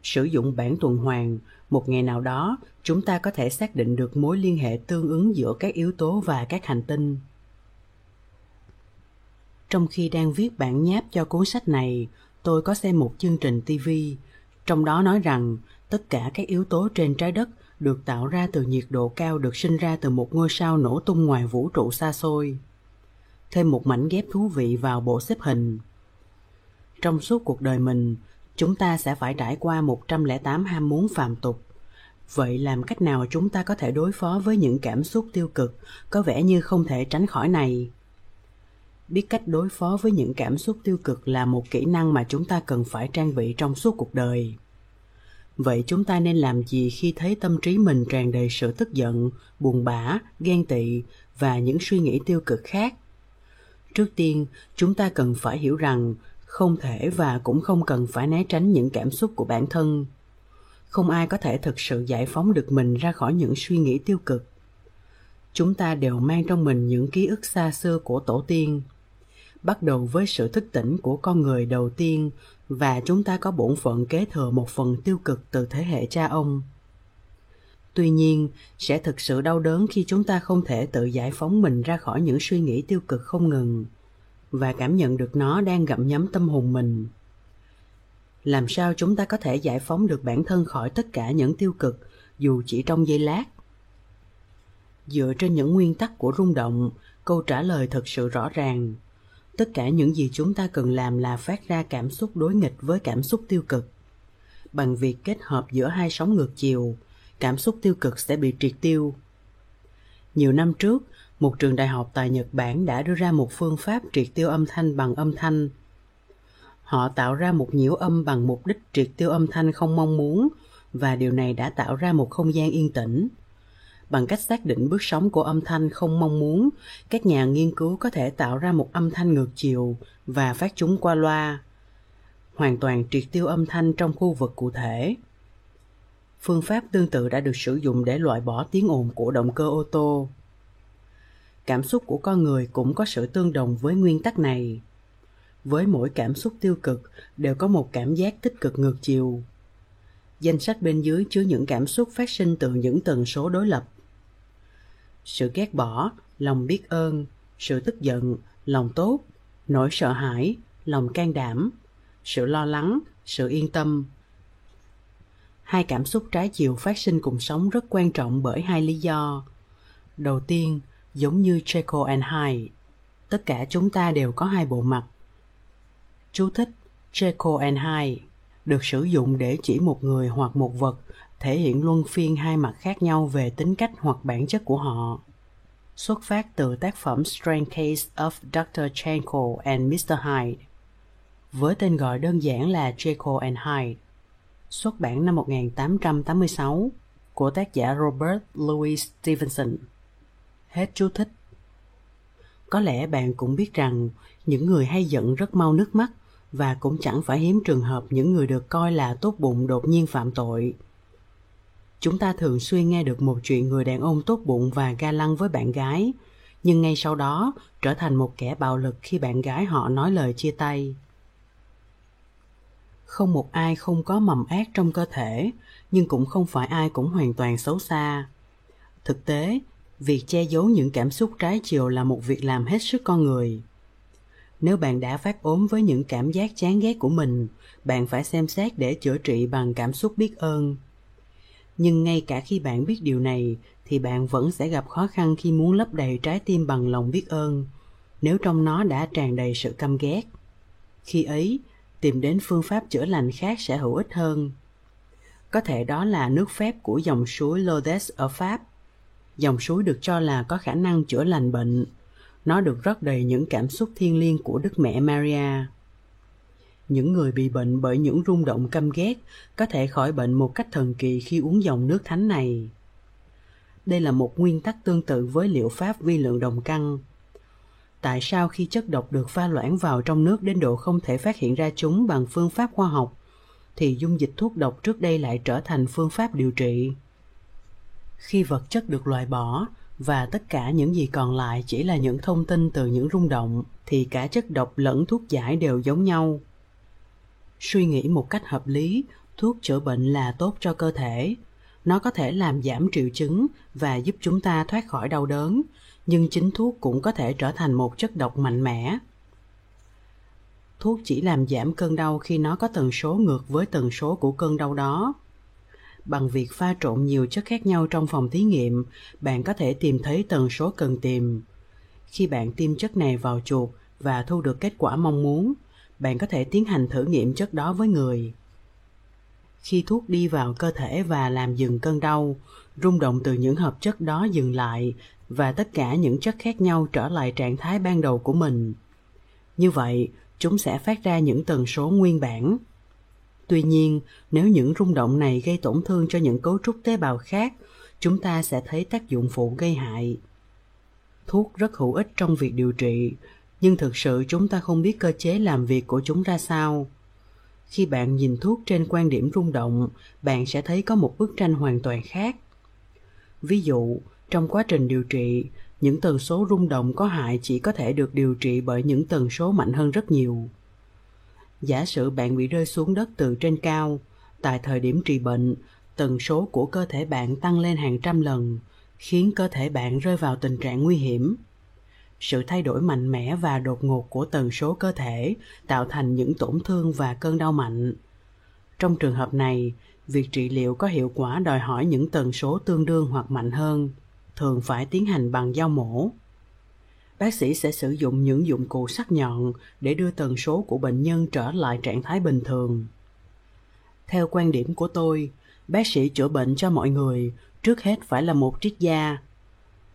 Sử dụng bản tuần hoàn, một ngày nào đó, chúng ta có thể xác định được mối liên hệ tương ứng giữa các yếu tố và các hành tinh. Trong khi đang viết bản nháp cho cuốn sách này, tôi có xem một chương trình TV, trong đó nói rằng tất cả các yếu tố trên trái đất được tạo ra từ nhiệt độ cao được sinh ra từ một ngôi sao nổ tung ngoài vũ trụ xa xôi. Thêm một mảnh ghép thú vị vào bộ xếp hình. Trong suốt cuộc đời mình, chúng ta sẽ phải trải qua 108 ham muốn phàm tục. Vậy làm cách nào chúng ta có thể đối phó với những cảm xúc tiêu cực có vẻ như không thể tránh khỏi này? Biết cách đối phó với những cảm xúc tiêu cực là một kỹ năng mà chúng ta cần phải trang bị trong suốt cuộc đời. Vậy chúng ta nên làm gì khi thấy tâm trí mình tràn đầy sự tức giận, buồn bã, ghen tị và những suy nghĩ tiêu cực khác? Trước tiên, chúng ta cần phải hiểu rằng không thể và cũng không cần phải né tránh những cảm xúc của bản thân. Không ai có thể thực sự giải phóng được mình ra khỏi những suy nghĩ tiêu cực. Chúng ta đều mang trong mình những ký ức xa xưa của tổ tiên bắt đầu với sự thức tỉnh của con người đầu tiên và chúng ta có bổn phận kế thừa một phần tiêu cực từ thế hệ cha ông. Tuy nhiên, sẽ thực sự đau đớn khi chúng ta không thể tự giải phóng mình ra khỏi những suy nghĩ tiêu cực không ngừng và cảm nhận được nó đang gặm nhấm tâm hồn mình. Làm sao chúng ta có thể giải phóng được bản thân khỏi tất cả những tiêu cực dù chỉ trong giây lát? Dựa trên những nguyên tắc của rung động, câu trả lời thật sự rõ ràng tất cả những gì chúng ta cần làm là phát ra cảm xúc đối nghịch với cảm xúc tiêu cực. Bằng việc kết hợp giữa hai sóng ngược chiều, cảm xúc tiêu cực sẽ bị triệt tiêu. Nhiều năm trước, một trường đại học tại nhật bản đã đưa ra một phương pháp triệt tiêu âm thanh bằng âm thanh. Họ tạo ra một nhiễu âm bằng mục đích triệt tiêu âm thanh không mong muốn, và điều này đã tạo ra một không gian yên tĩnh bằng cách xác định bước sóng của âm thanh không mong muốn. Các nhà nghiên cứu có thể tạo ra một âm thanh ngược chiều và phát chúng qua loa, hoàn toàn triệt tiêu âm thanh trong khu vực cụ thể. Phương pháp tương tự đã được sử dụng để loại bỏ tiếng ồn của động cơ ô tô. Cảm xúc của con người cũng có sự tương đồng với nguyên tắc này. Với mỗi cảm xúc tiêu cực, đều có một cảm giác tích cực ngược chiều. Danh sách bên dưới chứa những cảm xúc phát sinh từ những tần số đối lập sự ghét bỏ, lòng biết ơn. Sự tức giận, lòng tốt. Nỗi sợ hãi, lòng can đảm. Sự lo lắng, sự yên tâm. Hai cảm xúc trái chiều phát sinh cùng sống rất quan trọng bởi hai lý do. Đầu tiên, giống như Jekyll and Hyde, tất cả chúng ta đều có hai bộ mặt. Chú thích, Jekyll and Hyde được sử dụng để chỉ một người hoặc một vật thể hiện luân phiên hai mặt khác nhau về tính cách hoặc bản chất của họ xuất phát từ tác phẩm Strange Case of Dr. Jekyll and Mr. Hyde, với tên gọi đơn giản là Jekyll and Hyde, xuất bản năm 1886 của tác giả Robert Louis Stevenson. Hết chú thích. Có lẽ bạn cũng biết rằng những người hay giận rất mau nước mắt và cũng chẳng phải hiếm trường hợp những người được coi là tốt bụng đột nhiên phạm tội. Chúng ta thường xuyên nghe được một chuyện người đàn ông tốt bụng và ga lăng với bạn gái, nhưng ngay sau đó trở thành một kẻ bạo lực khi bạn gái họ nói lời chia tay. Không một ai không có mầm ác trong cơ thể nhưng cũng không phải ai cũng hoàn toàn xấu xa. Thực tế việc che giấu những cảm xúc trái chiều là một việc làm hết sức con người. Nếu bạn đã phát ốm với những cảm giác chán ghét của mình bạn phải xem xét để chữa trị bằng cảm xúc biết ơn nhưng ngay cả khi bạn biết điều này, thì bạn vẫn sẽ gặp khó khăn khi muốn lấp đầy trái tim bằng lòng biết ơn, nếu trong nó đã tràn đầy sự căm ghét khi ấy, tìm đến phương pháp chữa lành khác sẽ hữu ích hơn. Có thể đó là nước phép của dòng suối Lodes ở Pháp. Dòng suối được cho là có khả năng chữa lành bệnh. Nó được rót đầy những cảm xúc thiêng liêng của Đức Mẹ Maria. Những người bị bệnh bởi những rung động căm ghét có thể khỏi bệnh một cách thần kỳ khi uống dòng nước thánh này. Đây là một nguyên tắc tương tự với liệu pháp vi lượng đồng căn tại sao khi chất độc được pha loãng vào trong nước đến độ không thể phát hiện ra chúng bằng phương pháp khoa học, thì dung dịch thuốc độc trước đây lại trở thành phương pháp điều trị? Khi vật chất được loại bỏ và tất cả những gì còn lại chỉ là những thông tin từ những rung động, thì cả chất độc lẫn thuốc giải đều giống nhau suy nghĩ một cách hợp lý, thuốc chữa bệnh là tốt cho cơ thể. Nó có thể làm giảm triệu chứng và giúp chúng ta thoát khỏi đau đớn, nhưng chính thuốc cũng có thể trở thành một chất độc mạnh mẽ. Thuốc chỉ làm giảm cơn đau khi nó có tần số ngược với tần số của cơn đau đó. Bằng việc pha trộn nhiều chất khác nhau trong phòng thí nghiệm, bạn có thể tìm thấy tần số cần tìm. Khi bạn tiêm chất này vào chuột và thu được kết quả mong muốn bạn có thể tiến hành thử nghiệm chất đó với người. Khi thuốc đi vào cơ thể và làm dừng cơn đau, rung động từ những hợp chất đó dừng lại và tất cả những chất khác nhau trở lại trạng thái ban đầu của mình. Như vậy, chúng sẽ phát ra những tần số nguyên bản. Tuy nhiên, nếu những rung động này gây tổn thương cho những cấu trúc tế bào khác, chúng ta sẽ thấy tác dụng phụ gây hại. Thuốc rất hữu ích trong việc điều trị nhưng thực sự chúng ta không biết cơ chế làm việc của chúng ra sao. Khi bạn nhìn thuốc trên quan điểm rung động, bạn sẽ thấy có một bức tranh hoàn toàn khác. Ví dụ, trong quá trình điều trị, những tần số rung động có hại chỉ có thể được điều trị bởi những tần số mạnh hơn rất nhiều. Giả sử bạn bị rơi xuống đất từ trên cao, tại thời điểm trị bệnh, tần số của cơ thể bạn tăng lên hàng trăm lần, khiến cơ thể bạn rơi vào tình trạng nguy hiểm sự thay đổi mạnh mẽ và đột ngột của tần số cơ thể, tạo thành những tổn thương và cơn đau mạnh. Trong trường hợp này, việc trị liệu có hiệu quả đòi hỏi những tần số tương đương hoặc mạnh hơn, thường phải tiến hành bằng dao mổ. Bác sĩ sẽ sử dụng những dụng cụ sắc nhọn để đưa tần số của bệnh nhân trở lại trạng thái bình thường. Theo quan điểm của tôi, bác sĩ chữa bệnh cho mọi người trước hết phải là một triết gia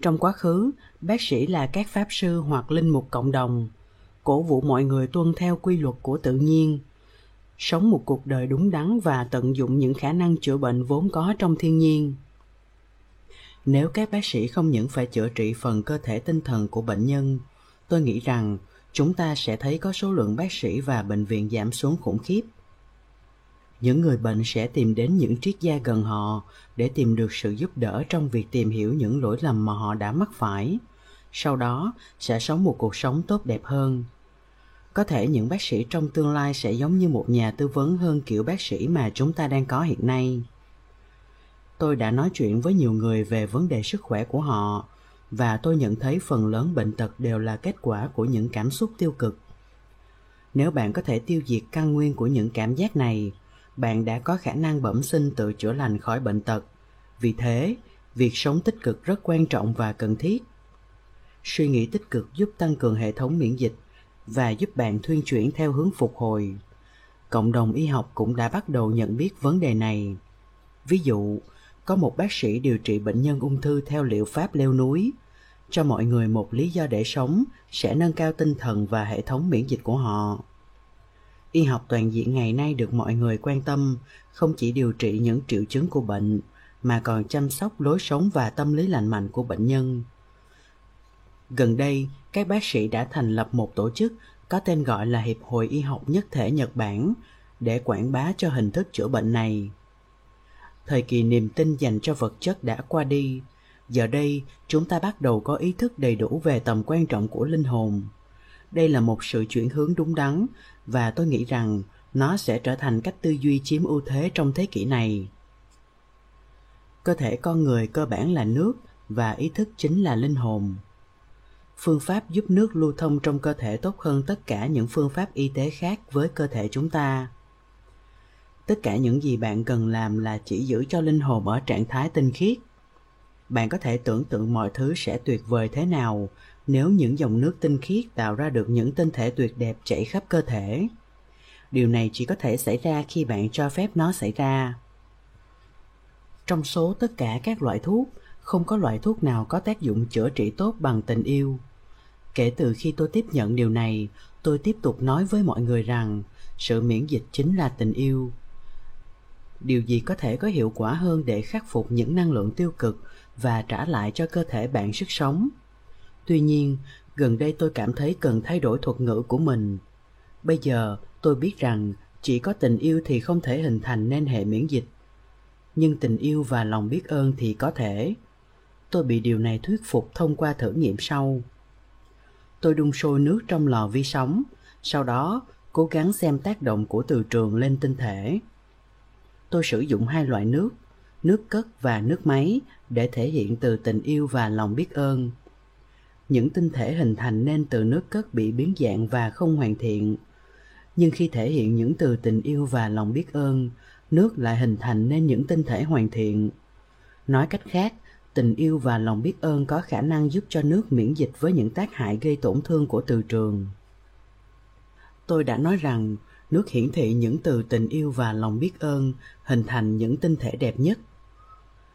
trong quá khứ, bác sĩ là các pháp sư hoặc linh mục cộng đồng. Cổ vũ mọi người tuân theo quy luật của tự nhiên. Sống một cuộc đời đúng đắn và tận dụng những khả năng chữa bệnh vốn có trong thiên nhiên. Nếu các bác sĩ không những phải chữa trị phần cơ thể tinh thần của bệnh nhân, tôi nghĩ rằng chúng ta sẽ thấy có số lượng bác sĩ và bệnh viện giảm xuống khủng khiếp những người bệnh sẽ tìm đến những triết gia gần họ để tìm được sự giúp đỡ trong việc tìm hiểu những lỗi lầm mà họ đã mắc phải. Sau đó, sẽ sống một cuộc sống tốt đẹp hơn. Có thể những bác sĩ trong tương lai sẽ giống như một nhà tư vấn hơn kiểu bác sĩ mà chúng ta đang có hiện nay. Tôi đã nói chuyện với nhiều người về vấn đề sức khỏe của họ, và tôi nhận thấy phần lớn bệnh tật đều là kết quả của những cảm xúc tiêu cực. Nếu bạn có thể tiêu diệt căn nguyên của những cảm giác này bạn đã có khả năng bẩm sinh tự chữa lành khỏi bệnh tật. Vì thế, việc sống tích cực rất quan trọng và cần thiết. Suy nghĩ tích cực giúp tăng cường hệ thống miễn dịch và giúp bạn thuyên chuyển theo hướng phục hồi. Cộng đồng y học cũng đã bắt đầu nhận biết vấn đề này. Ví dụ, có một bác sĩ điều trị bệnh nhân ung thư theo liệu pháp leo núi. Cho mọi người một lý do để sống sẽ nâng cao tinh thần và hệ thống miễn dịch của họ y học toàn diện ngày nay được mọi người quan tâm, không chỉ điều trị những triệu chứng của bệnh, mà còn chăm sóc lối sống và tâm lý lành mạnh của bệnh nhân. Gần đây, các bác sĩ đã thành lập một tổ chức có tên gọi là hiệp hội y học nhất thể nhật bản để quảng bá cho hình thức chữa bệnh này. Thời kỳ niềm tin dành cho vật chất đã qua đi, giờ đây chúng ta bắt đầu có ý thức đầy đủ về tầm quan trọng của linh hồn. Đây là một sự chuyển hướng đúng đắn và tôi nghĩ rằng nó sẽ trở thành cách tư duy chiếm ưu thế trong thế kỷ này. Cơ thể con người cơ bản là nước và ý thức chính là linh hồn. Phương pháp giúp nước lưu thông trong cơ thể tốt hơn tất cả những phương pháp y tế khác với cơ thể chúng ta. Tất cả những gì bạn cần làm là chỉ giữ cho linh hồn ở trạng thái tinh khiết. Bạn có thể tưởng tượng mọi thứ sẽ tuyệt vời thế nào nếu những dòng nước tinh khiết tạo ra được những tinh thể tuyệt đẹp chảy khắp cơ thể. Điều này chỉ có thể xảy ra khi bạn cho phép nó xảy ra. Trong số tất cả các loại thuốc, không có loại thuốc nào có tác dụng chữa trị tốt bằng tình yêu. Kể từ khi tôi tiếp nhận điều này, tôi tiếp tục nói với mọi người rằng sự miễn dịch chính là tình yêu. Điều gì có thể có hiệu quả hơn để khắc phục những năng lượng tiêu cực và trả lại cho cơ thể bạn sức sống? Tuy nhiên, gần đây tôi cảm thấy cần thay đổi thuật ngữ của mình. Bây giờ, tôi biết rằng chỉ có tình yêu thì không thể hình thành nên hệ miễn dịch. Nhưng tình yêu và lòng biết ơn thì có thể. Tôi bị điều này thuyết phục thông qua thử nghiệm sau. Tôi đun sôi nước trong lò vi sóng, sau đó cố gắng xem tác động của từ trường lên tinh thể. Tôi sử dụng hai loại nước nước cất và nước máy để thể hiện từ tình yêu và lòng biết ơn những tinh thể hình thành nên từ nước cất bị biến dạng và không hoàn thiện. Nhưng khi thể hiện những từ tình yêu và lòng biết ơn, nước lại hình thành nên những tinh thể hoàn thiện. Nói cách khác, tình yêu và lòng biết ơn có khả năng giúp cho nước miễn dịch với những tác hại gây tổn thương của từ trường. Tôi đã nói rằng, nước hiển thị những từ tình yêu và lòng biết ơn hình thành những tinh thể đẹp nhất.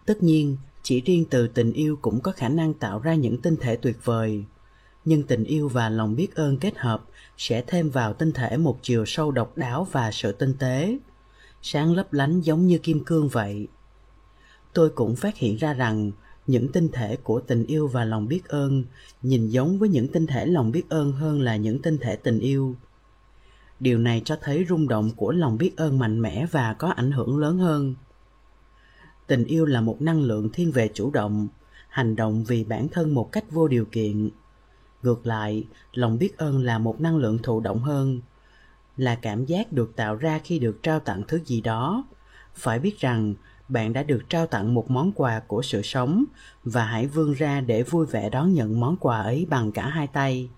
Tất nhiên chỉ riêng từ tình yêu cũng có khả năng tạo ra những tinh thể tuyệt vời. Nhưng tình yêu và lòng biết ơn kết hợp sẽ thêm vào tinh thể một chiều sâu độc đáo và sự tinh tế. Sáng lấp lánh giống như kim cương vậy. Tôi cũng phát hiện ra rằng những tinh thể của tình yêu và lòng biết ơn nhìn giống với những tinh thể lòng biết ơn hơn là những tinh thể tình yêu. Điều này cho thấy rung động của lòng biết ơn mạnh mẽ và có ảnh hưởng lớn hơn tình yêu là một năng lượng thiên về chủ động, hành động vì bản thân một cách vô điều kiện. Ngược lại, lòng biết ơn là một năng lượng thụ động hơn, là cảm giác được tạo ra khi được trao tặng thứ gì đó. Phải biết rằng, bạn đã được trao tặng một món quà của sự sống và hãy vươn ra để vui vẻ đón nhận món quà ấy bằng cả hai tay.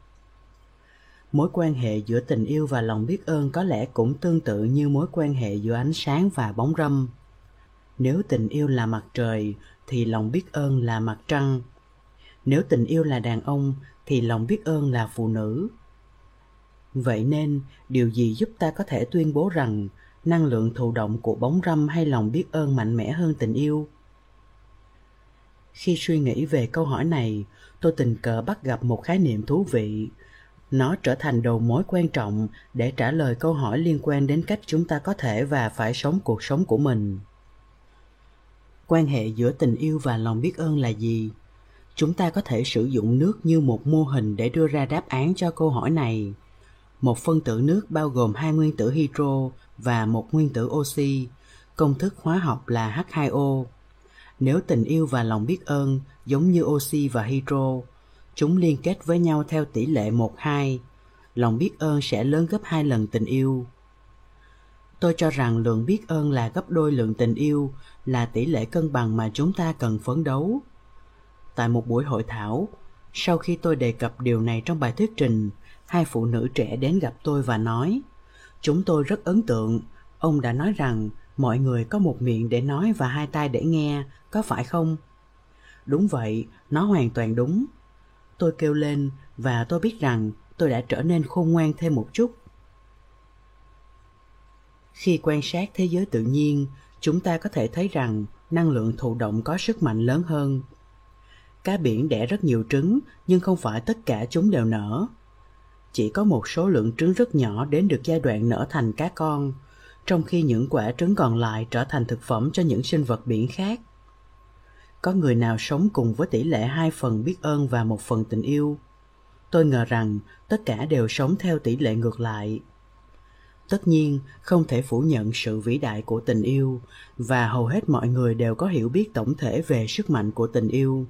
Mối quan hệ giữa tình yêu và lòng biết ơn có lẽ cũng tương tự như mối quan hệ giữa ánh sáng và bóng râm nếu tình yêu là mặt trời, thì lòng biết ơn là mặt trăng. Nếu tình yêu là đàn ông, thì lòng biết ơn là phụ nữ. Vậy nên, điều gì giúp ta có thể tuyên bố rằng năng lượng thụ động của bóng râm hay lòng biết ơn mạnh mẽ hơn tình yêu? Khi suy nghĩ về câu hỏi này, tôi tình cờ bắt gặp một khái niệm thú vị. Nó trở thành đầu mối quan trọng để trả lời câu hỏi liên quan đến cách chúng ta có thể và phải sống cuộc sống của mình quan hệ giữa tình yêu và lòng biết ơn là gì chúng ta có thể sử dụng nước như một mô hình để đưa ra đáp án cho câu hỏi này một phân tử nước bao gồm hai nguyên tử hydro và một nguyên tử oxy công thức hóa học là H2O. Nếu tình yêu và lòng biết ơn giống như oxy và hydro, chúng liên kết với nhau theo tỷ lệ 1-2, lòng biết ơn sẽ lớn gấp hai lần tình yêu. Tôi cho rằng lượng biết ơn là gấp đôi lượng tình yêu, là tỷ lệ cân bằng mà chúng ta cần phấn đấu. Tại một buổi hội thảo, sau khi tôi đề cập điều này trong bài thuyết trình, hai phụ nữ trẻ đến gặp tôi và nói chúng tôi rất ấn tượng. Ông đã nói rằng mọi người có một miệng để nói và hai tai để nghe có phải không? Đúng vậy nó hoàn toàn đúng. Tôi kêu lên và tôi biết rằng tôi đã trở nên khôn ngoan thêm một chút khi quan sát thế giới tự nhiên, chúng ta có thể thấy rằng năng lượng thụ động có sức mạnh lớn hơn. Cá biển đẻ rất nhiều trứng, nhưng không phải tất cả chúng đều nở. Chỉ có một số lượng trứng rất nhỏ đến được giai đoạn nở thành cá con, trong khi những quả trứng còn lại trở thành thực phẩm cho những sinh vật biển khác. Có người nào sống cùng với tỷ lệ hai phần biết ơn và một phần tình yêu? Tôi ngờ rằng tất cả đều sống theo tỷ lệ ngược lại tất nhiên, không thể phủ nhận sự vĩ đại của tình yêu, và hầu hết mọi người đều có hiểu biết tổng thể về sức mạnh của tình yêu.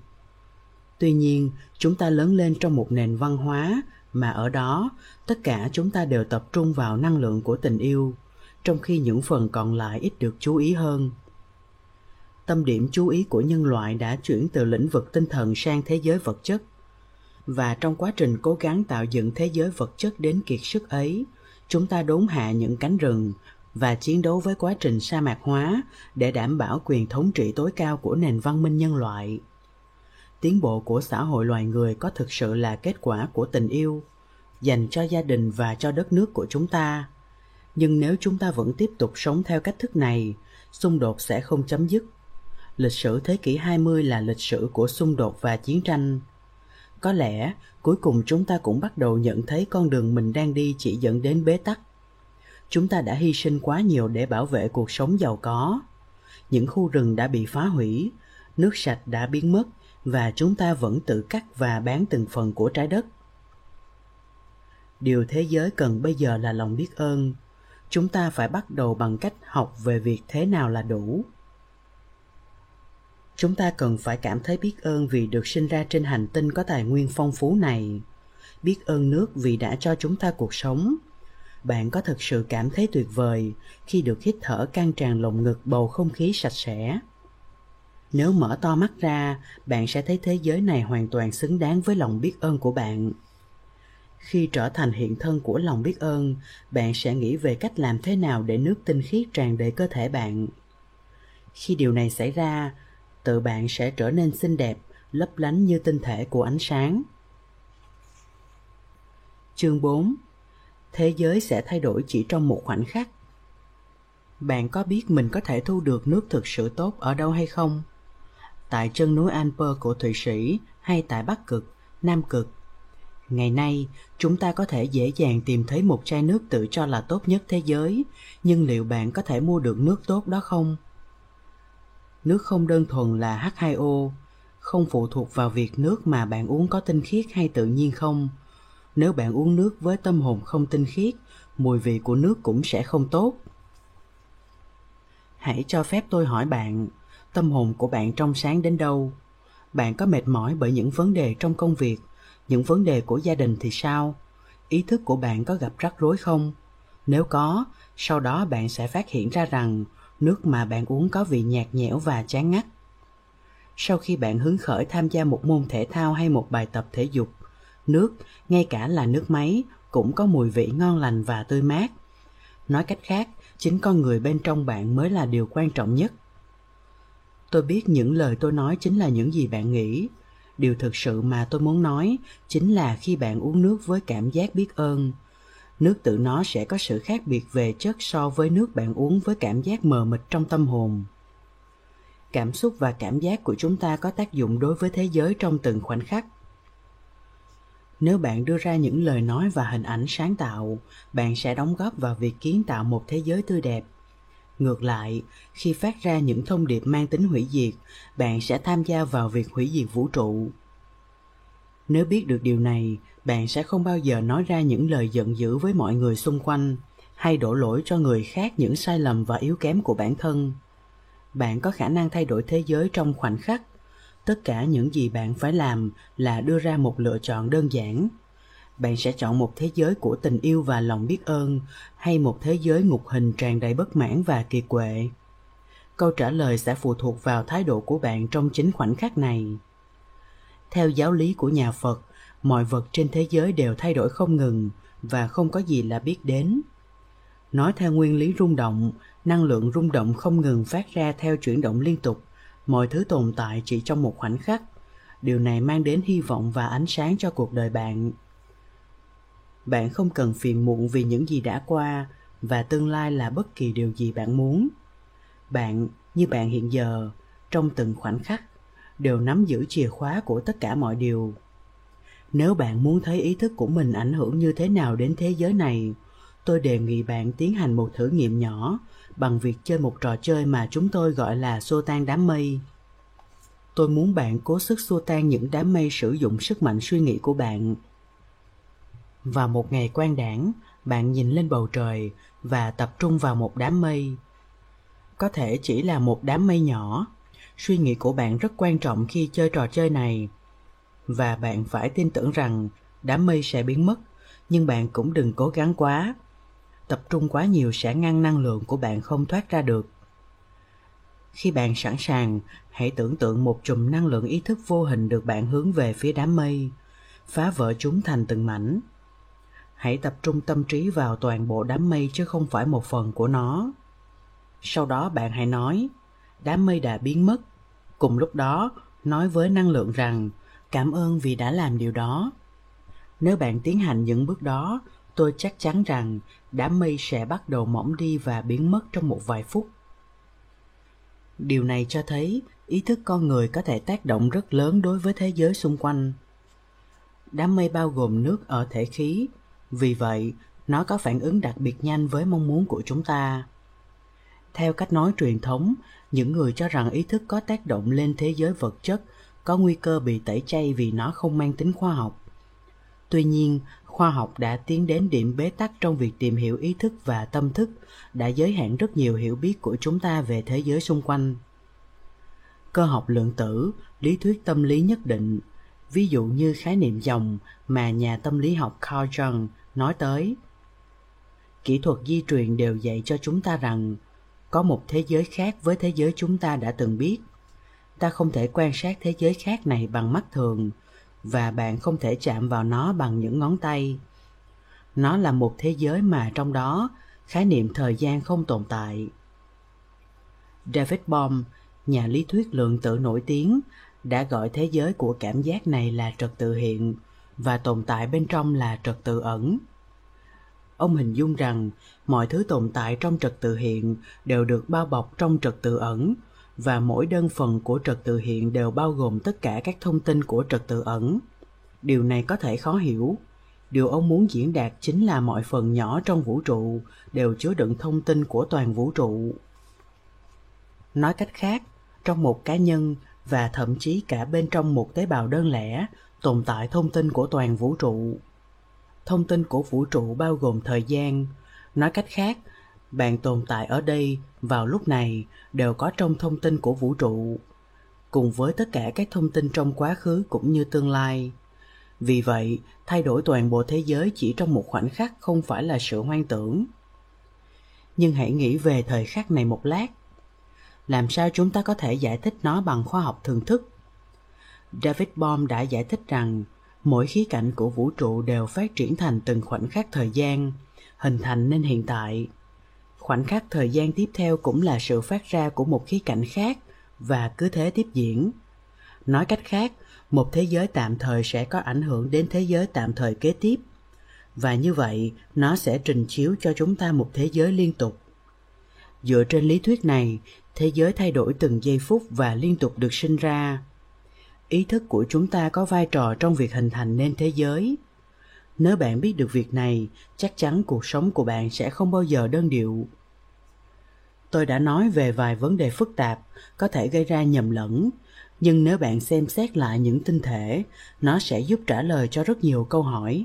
Tuy nhiên, chúng ta lớn lên trong một nền văn hóa, mà ở đó, tất cả chúng ta đều tập trung vào năng lượng của tình yêu, trong khi những phần còn lại ít được chú ý hơn. Tâm điểm chú ý của nhân loại đã chuyển từ lĩnh vực tinh thần sang thế giới vật chất, và trong quá trình cố gắng tạo dựng thế giới vật chất đến kiệt sức ấy chúng ta đốn hạ những cánh rừng và chiến đấu với quá trình sa mạc hóa để đảm bảo quyền thống trị tối cao của nền văn minh nhân loại. Tiến bộ của xã hội loài người có thực sự là kết quả của tình yêu dành cho gia đình và cho đất nước của chúng ta. Nhưng nếu chúng ta vẫn tiếp tục sống theo cách thức này, xung đột sẽ không chấm dứt. Lịch sử thế kỷ 20 là lịch sử của xung đột và chiến tranh có lẽ cuối cùng chúng ta cũng bắt đầu nhận thấy con đường mình đang đi chỉ dẫn đến bế tắc. Chúng ta đã hy sinh quá nhiều để bảo vệ cuộc sống giàu có. Những khu rừng đã bị phá hủy, nước sạch đã biến mất và chúng ta vẫn tự cắt và bán từng phần của trái đất. Điều thế giới cần bây giờ là lòng biết ơn. Chúng ta phải bắt đầu bằng cách học về việc thế nào là đủ chúng ta cần phải cảm thấy biết ơn vì được sinh ra trên hành tinh có tài nguyên phong phú này. Biết ơn nước vì đã cho chúng ta cuộc sống. Bạn có thực sự cảm thấy tuyệt vời khi được hít thở căng tràn lồng ngực bầu không khí sạch sẽ? Nếu mở to mắt ra, bạn sẽ thấy thế giới này hoàn toàn xứng đáng với lòng biết ơn của bạn. Khi trở thành hiện thân của lòng biết ơn, bạn sẽ nghĩ về cách làm thế nào để nước tinh khiết tràn đầy cơ thể bạn. Khi điều này xảy ra tự bạn sẽ trở nên xinh đẹp, lấp lánh như tinh thể của ánh sáng. Chương 4 thế giới sẽ thay đổi chỉ trong một khoảnh khắc. Bạn có biết mình có thể thu được nước thực sự tốt ở đâu hay không? Tại chân núi alper của thụy sĩ hay tại bắc cực, nam cực? Ngày nay, chúng ta có thể dễ dàng tìm thấy một chai nước tự cho là tốt nhất thế giới, nhưng liệu bạn có thể mua được nước tốt đó không? Nước không đơn thuần là H2O, không phụ thuộc vào việc nước mà bạn uống có tinh khiết hay tự nhiên không. Nếu bạn uống nước với tâm hồn không tinh khiết, mùi vị của nước cũng sẽ không tốt. Hãy cho phép tôi hỏi bạn, tâm hồn của bạn trong sáng đến đâu? Bạn có mệt mỏi bởi những vấn đề trong công việc, những vấn đề của gia đình thì sao? Ý thức của bạn có gặp rắc rối không? Nếu có, sau đó bạn sẽ phát hiện ra rằng nước mà bạn uống có vị nhạt nhẽo và chán ngắt. Sau khi bạn hứng khởi tham gia một môn thể thao hay một bài tập thể dục, nước, ngay cả là nước máy, cũng có mùi vị ngon lành và tươi mát. Nói cách khác, chính con người bên trong bạn mới là điều quan trọng nhất. Tôi biết những lời tôi nói chính là những gì bạn nghĩ. Điều thực sự mà tôi muốn nói chính là khi bạn uống nước với cảm giác biết ơn, nước tự nó sẽ có sự khác biệt về chất so với nước bạn uống với cảm giác mờ mịt trong tâm hồn. Cảm xúc và cảm giác của chúng ta có tác dụng đối với thế giới trong từng khoảnh khắc. Nếu bạn đưa ra những lời nói và hình ảnh sáng tạo, bạn sẽ đóng góp vào việc kiến tạo một thế giới tươi đẹp. Ngược lại, khi phát ra những thông điệp mang tính hủy diệt, bạn sẽ tham gia vào việc hủy diệt vũ trụ. Nếu biết được điều này bạn sẽ không bao giờ nói ra những lời giận dữ với mọi người xung quanh, hay đổ lỗi cho người khác những sai lầm và yếu kém của bản thân. Bạn có khả năng thay đổi thế giới trong khoảnh khắc. Tất cả những gì bạn phải làm là đưa ra một lựa chọn đơn giản. Bạn sẽ chọn một thế giới của tình yêu và lòng biết ơn, hay một thế giới ngục hình tràn đầy bất mãn và kiệt quệ. Câu trả lời sẽ phụ thuộc vào thái độ của bạn trong chính khoảnh khắc này. Theo giáo lý của nhà phật mọi vật trên thế giới đều thay đổi không ngừng và không có gì là biết đến. Nói theo nguyên lý rung động, năng lượng rung động không ngừng phát ra theo chuyển động liên tục. Mọi thứ tồn tại chỉ trong một khoảnh khắc. Điều này mang đến hy vọng và ánh sáng cho cuộc đời bạn. Bạn không cần phiền muộn vì những gì đã qua và tương lai là bất kỳ điều gì bạn muốn. Bạn, như bạn hiện giờ, trong từng khoảnh khắc, đều nắm giữ chìa khóa của tất cả mọi điều nếu bạn muốn thấy ý thức của mình ảnh hưởng như thế nào đến thế giới này, tôi đề nghị bạn tiến hành một thử nghiệm nhỏ bằng việc chơi một trò chơi mà chúng tôi gọi là xô tan đám mây. Tôi muốn bạn cố sức xua tan những đám mây sử dụng sức mạnh suy nghĩ của bạn. Vào một ngày quan đảng, bạn nhìn lên bầu trời và tập trung vào một đám mây. Có thể chỉ là một đám mây nhỏ. Suy nghĩ của bạn rất quan trọng khi chơi trò chơi này và bạn phải tin tưởng rằng đám mây sẽ biến mất, nhưng bạn cũng đừng cố gắng quá. Tập trung quá nhiều sẽ ngăn năng lượng của bạn không thoát ra được. Khi bạn sẵn sàng, hãy tưởng tượng một chùm năng lượng ý thức vô hình được bạn hướng về phía đám mây, phá vỡ chúng thành từng mảnh. Hãy tập trung tâm trí vào toàn bộ đám mây chứ không phải một phần của nó. Sau đó bạn hãy nói, đám mây đã biến mất. Cùng lúc đó, nói với năng lượng rằng cảm ơn vì đã làm điều đó. Nếu bạn tiến hành những bước đó, tôi chắc chắn rằng đám mây sẽ bắt đầu mỏng đi và biến mất trong một vài phút. Điều này cho thấy ý thức con người có thể tác động rất lớn đối với thế giới xung quanh. Đám mây bao gồm nước ở thể khí, vì vậy, nó có phản ứng đặc biệt nhanh với mong muốn của chúng ta. Theo cách nói truyền thống, những người cho rằng ý thức có tác động lên thế giới vật chất có nguy cơ bị tẩy chay vì nó không mang tính khoa học tuy nhiên, khoa học đã tiến đến điểm bế tắc trong việc tìm hiểu ý thức và tâm thức, đã giới hạn rất nhiều hiểu biết của chúng ta về thế giới xung quanh cơ học lượng tử, lý thuyết tâm lý nhất định, ví dụ như khái niệm dòng mà nhà tâm lý học Carl Jung nói tới. Kỹ thuật di truyền đều dạy cho chúng ta rằng có một thế giới khác với thế giới chúng ta đã từng biết. Ta không thể quan sát thế giới khác này bằng mắt thường và bạn không thể chạm vào nó bằng những ngón tay. Nó là một thế giới mà trong đó khái niệm thời gian không tồn tại. David Bohm, nhà lý thuyết lượng tử nổi tiếng, đã gọi thế giới của cảm giác này là trật tự hiện và tồn tại bên trong là trật tự ẩn ông hình dung rằng mọi thứ tồn tại trong trật tự hiện đều được bao bọc trong trật tự ẩn và mỗi đơn phần của trật tự hiện đều bao gồm tất cả các thông tin của trật tự ẩn. Điều này có thể khó hiểu. Điều ông muốn diễn đạt chính là mọi phần nhỏ trong vũ trụ đều chứa đựng thông tin của toàn vũ trụ. Nói cách khác, trong một cá nhân và thậm chí cả bên trong một tế bào đơn lẻ tồn tại thông tin của toàn vũ trụ. Thông tin của vũ trụ bao gồm thời gian. Nói cách khác bạn tồn tại ở đây vào lúc này đều có trong thông tin của vũ trụ, cùng với tất cả các thông tin trong quá khứ cũng như tương lai. Vì vậy, thay đổi toàn bộ thế giới chỉ trong một khoảnh khắc không phải là sự hoang tưởng. Nhưng hãy nghĩ về thời khắc này một lát. Làm sao chúng ta có thể giải thích nó bằng khoa học thường thức? David bohm đã giải thích rằng, mỗi khía cạnh của vũ trụ đều phát triển thành từng khoảnh khắc thời gian, hình thành nên hiện tại khoảnh khắc thời gian tiếp theo cũng là sự phát ra của một khía cạnh khác, và cứ thế tiếp diễn. Nói cách khác, một thế giới tạm thời sẽ có ảnh hưởng đến thế giới tạm thời kế tiếp. Và như vậy, nó sẽ trình chiếu cho chúng ta một thế giới liên tục. Dựa trên lý thuyết này, thế giới thay đổi từng giây phút và liên tục được sinh ra. Ý thức của chúng ta có vai trò trong việc hình thành nên thế giới nếu bạn biết được việc này, chắc chắn cuộc sống của bạn sẽ không bao giờ đơn điệu. Tôi đã nói về vài vấn đề phức tạp, có thể gây ra nhầm lẫn, nhưng nếu bạn xem xét lại những tinh thể, nó sẽ giúp trả lời cho rất nhiều câu hỏi.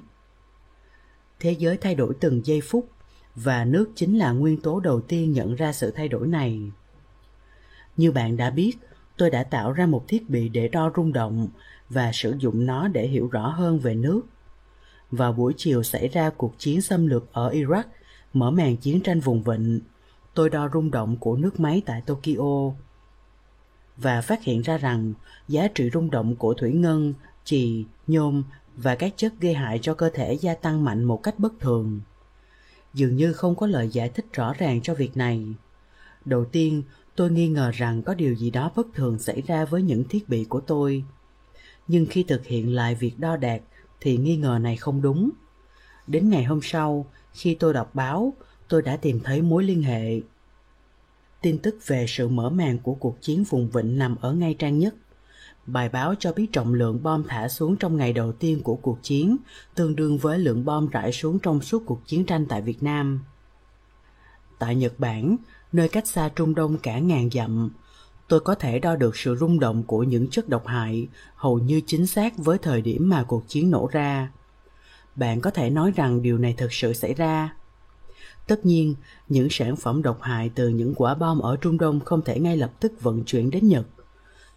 Thế giới thay đổi từng giây phút, và nước chính là nguyên tố đầu tiên nhận ra sự thay đổi này. Như bạn đã biết, tôi đã tạo ra một thiết bị để đo rung động và sử dụng nó để hiểu rõ hơn về nước vào buổi chiều xảy ra cuộc chiến xâm lược ở iraq mở màn chiến tranh vùng vịnh tôi đo rung động của nước máy tại tokyo và phát hiện ra rằng giá trị rung động của thủy ngân chì nhôm và các chất gây hại cho cơ thể gia tăng mạnh một cách bất thường. Dường như không có lời giải thích rõ ràng cho việc này. Đầu tiên, tôi nghi ngờ rằng có điều gì đó bất thường xảy ra với những thiết bị của tôi. Nhưng khi thực hiện lại việc đo đạc thì nghi ngờ này không đúng. Đến ngày hôm sau, khi tôi đọc báo, tôi đã tìm thấy mối liên hệ. Tin tức về sự mở màn của cuộc chiến vùng vịnh nằm ở ngay trang nhất. Bài báo cho biết trọng lượng bom thả xuống trong ngày đầu tiên của cuộc chiến tương đương với lượng bom rải xuống trong suốt cuộc chiến tranh tại Việt Nam. Tại Nhật Bản, nơi cách xa Trung Đông cả ngàn dặm, tôi có thể đo được sự rung động của những chất độc hại hầu như chính xác với thời điểm mà cuộc chiến nổ ra. Bạn có thể nói rằng điều này thực sự xảy ra. Tất nhiên, những sản phẩm độc hại từ những quả bom ở Trung Đông không thể ngay lập tức vận chuyển đến Nhật.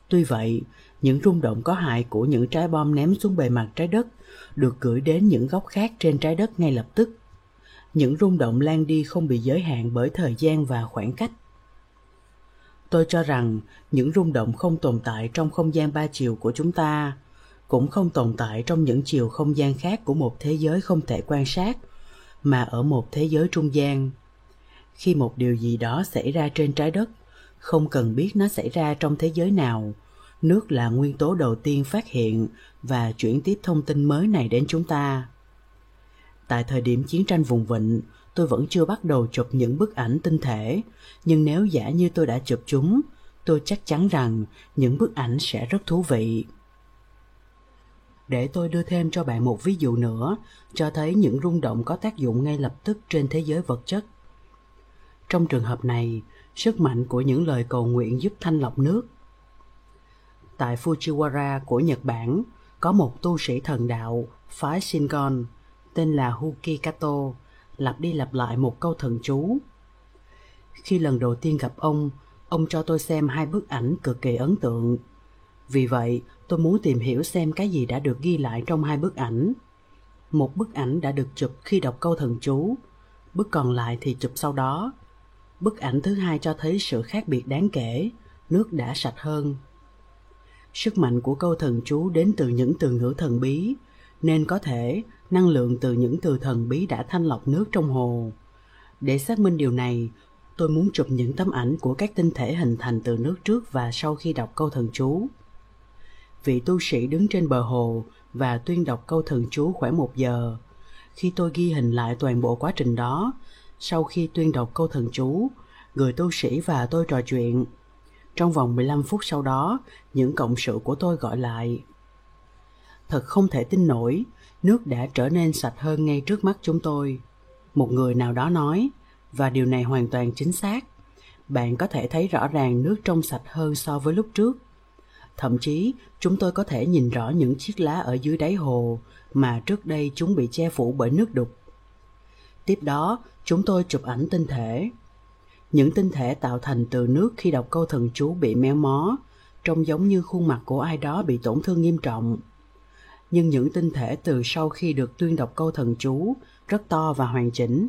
Tuy vậy, những rung động có hại của những trái bom ném xuống bề mặt trái đất được gửi đến những góc khác trên trái đất ngay lập tức. Những rung động lan đi không bị giới hạn bởi thời gian và khoảng cách. Tôi cho rằng những rung động không tồn tại trong không gian ba chiều của chúng ta, cũng không tồn tại trong những chiều không gian khác của một thế giới không thể quan sát, mà ở một thế giới trung gian. Khi một điều gì đó xảy ra trên trái đất, không cần biết nó xảy ra trong thế giới nào, nước là nguyên tố đầu tiên phát hiện và chuyển tiếp thông tin mới này đến chúng ta. Tại thời điểm chiến tranh vùng vịnh, tôi vẫn chưa bắt đầu chụp những bức ảnh tinh thể, nhưng nếu giả như tôi đã chụp chúng, tôi chắc chắn rằng những bức ảnh sẽ rất thú vị. Để tôi đưa thêm cho bạn một ví dụ nữa, cho thấy những rung động có tác dụng ngay lập tức trên thế giới vật chất. Trong trường hợp này, sức mạnh của những lời cầu nguyện giúp thanh lọc nước. Tại Fujiwara của Nhật Bản, có một tu sĩ thần đạo phái Shingon tên là Hukikato lặp đi lặp lại một câu thần chú. Khi lần đầu tiên gặp ông, ông cho tôi xem hai bức ảnh cực kỳ ấn tượng. Vì vậy, tôi muốn tìm hiểu xem cái gì đã được ghi lại trong hai bức ảnh. Một bức ảnh đã được chụp khi đọc câu thần chú, bức còn lại thì chụp sau đó. Bức ảnh thứ hai cho thấy sự khác biệt đáng kể, nước đã sạch hơn. Sức mạnh của câu thần chú đến từ những từ ngữ thần bí, nên có thể năng lượng từ những từ thần bí đã thanh lọc nước trong hồ. Để xác minh điều này, tôi muốn chụp những tấm ảnh của các tinh thể hình thành từ nước trước và sau khi đọc câu thần chú. Vị tu sĩ đứng trên bờ hồ và tuyên đọc câu thần chú khoảng một giờ. Khi tôi ghi hình lại toàn bộ quá trình đó, sau khi tuyên đọc câu thần chú, người tu sĩ và tôi trò chuyện. Trong vòng 15 phút sau đó, những cộng sự của tôi gọi lại. Thật không thể tin nổi, nước đã trở nên sạch hơn ngay trước mắt chúng tôi. Một người nào đó nói, và điều này hoàn toàn chính xác. Bạn có thể thấy rõ ràng nước trong sạch hơn so với lúc trước. Thậm chí, chúng tôi có thể nhìn rõ những chiếc lá ở dưới đáy hồ mà trước đây chúng bị che phủ bởi nước đục. Tiếp đó, chúng tôi chụp ảnh tinh thể. Những tinh thể tạo thành từ nước khi đọc câu thần chú bị méo mó, trông giống như khuôn mặt của ai đó bị tổn thương nghiêm trọng nhưng những tinh thể từ sau khi được tuyên đọc câu thần chú rất to và hoàn chỉnh.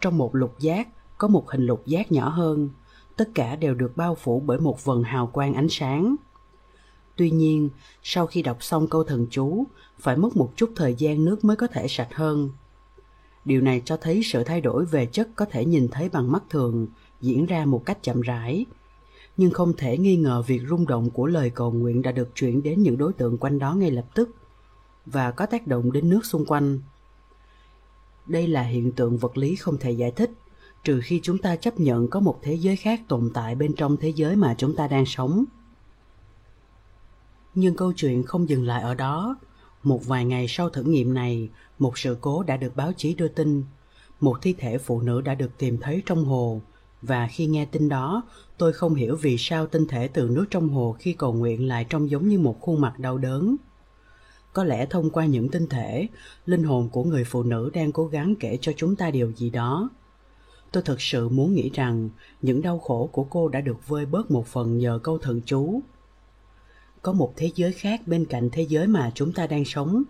Trong một lục giác có một hình lục giác nhỏ hơn, tất cả đều được bao phủ bởi một vần hào quang ánh sáng. Tuy nhiên, sau khi đọc xong câu thần chú, phải mất một chút thời gian nước mới có thể sạch hơn. Điều này cho thấy sự thay đổi về chất có thể nhìn thấy bằng mắt thường diễn ra một cách chậm rãi, nhưng không thể nghi ngờ việc rung động của lời cầu nguyện đã được chuyển đến những đối tượng quanh đó ngay lập tức và có tác động đến nước xung quanh. Đây là hiện tượng vật lý không thể giải thích, trừ khi chúng ta chấp nhận có một thế giới khác tồn tại bên trong thế giới mà chúng ta đang sống. Nhưng câu chuyện không dừng lại ở đó. Một vài ngày sau thử nghiệm này, một sự cố đã được báo chí đưa tin. Một thi thể phụ nữ đã được tìm thấy trong hồ, và khi nghe tin đó, tôi không hiểu vì sao tinh thể từ nước trong hồ khi cầu nguyện lại trông giống như một khuôn mặt đau đớn. Có lẽ thông qua những tinh thể, linh hồn của người phụ nữ đang cố gắng kể cho chúng ta điều gì đó. Tôi thực sự muốn nghĩ rằng những đau khổ của cô đã được vơi bớt một phần nhờ câu thần chú. Có một thế giới khác bên cạnh thế giới mà chúng ta đang sống.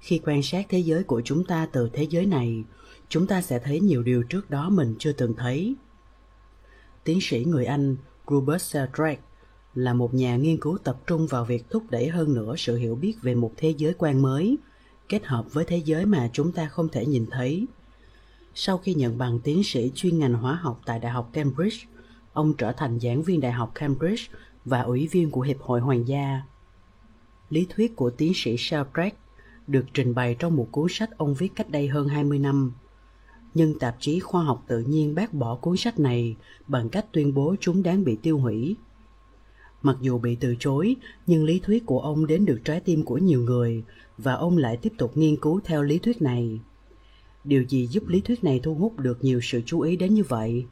Khi quan sát thế giới của chúng ta từ thế giới này, chúng ta sẽ thấy nhiều điều trước đó mình chưa từng thấy. Tiến sĩ người Anh Robert Sheldrake là một nhà nghiên cứu tập trung vào việc thúc đẩy hơn nữa sự hiểu biết về một thế giới quan mới, kết hợp với thế giới mà chúng ta không thể nhìn thấy sau khi nhận bằng tiến sĩ chuyên ngành hóa học tại đại học cambridge, ông trở thành giảng viên đại học cambridge và ủy viên của hiệp hội hoàng gia lý thuyết của tiến sĩ Sheldrake được trình bày trong một cuốn sách ông viết cách đây hơn 20 năm. Nhưng tạp chí khoa học tự nhiên bác bỏ cuốn sách này bằng cách tuyên bố chúng đáng bị tiêu hủy. Mặc dù bị từ chối, nhưng lý thuyết của ông đến được trái tim của nhiều người và ông lại tiếp tục nghiên cứu theo lý thuyết này. Điều gì giúp lý thuyết này thu hút được nhiều sự chú ý đến như vậy?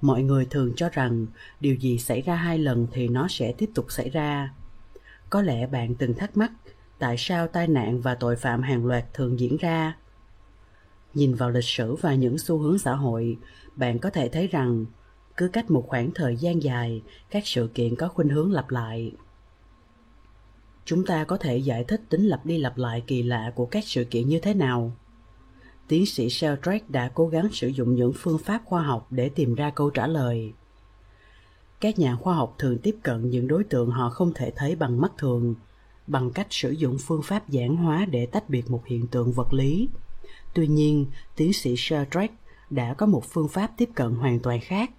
Mọi người thường cho rằng điều gì xảy ra hai lần thì nó sẽ tiếp tục xảy ra. Có lẽ bạn từng thắc mắc tại sao tai nạn và tội phạm hàng loạt thường diễn ra. Nhìn vào lịch sử và những xu hướng xã hội, bạn có thể thấy rằng cứ cách một khoảng thời gian dài, các sự kiện có khuynh hướng lặp lại. Chúng ta có thể giải thích tính lặp đi lặp lại kỳ lạ của các sự kiện như thế nào? Tiến sĩ Sheldrake đã cố gắng sử dụng những phương pháp khoa học để tìm ra câu trả lời. Các nhà khoa học thường tiếp cận những đối tượng họ không thể thấy bằng mắt thường, bằng cách sử dụng phương pháp giản hóa để tách biệt một hiện tượng vật lý. Tuy nhiên, tiến sĩ Sheldrake đã có một phương pháp tiếp cận hoàn toàn khác.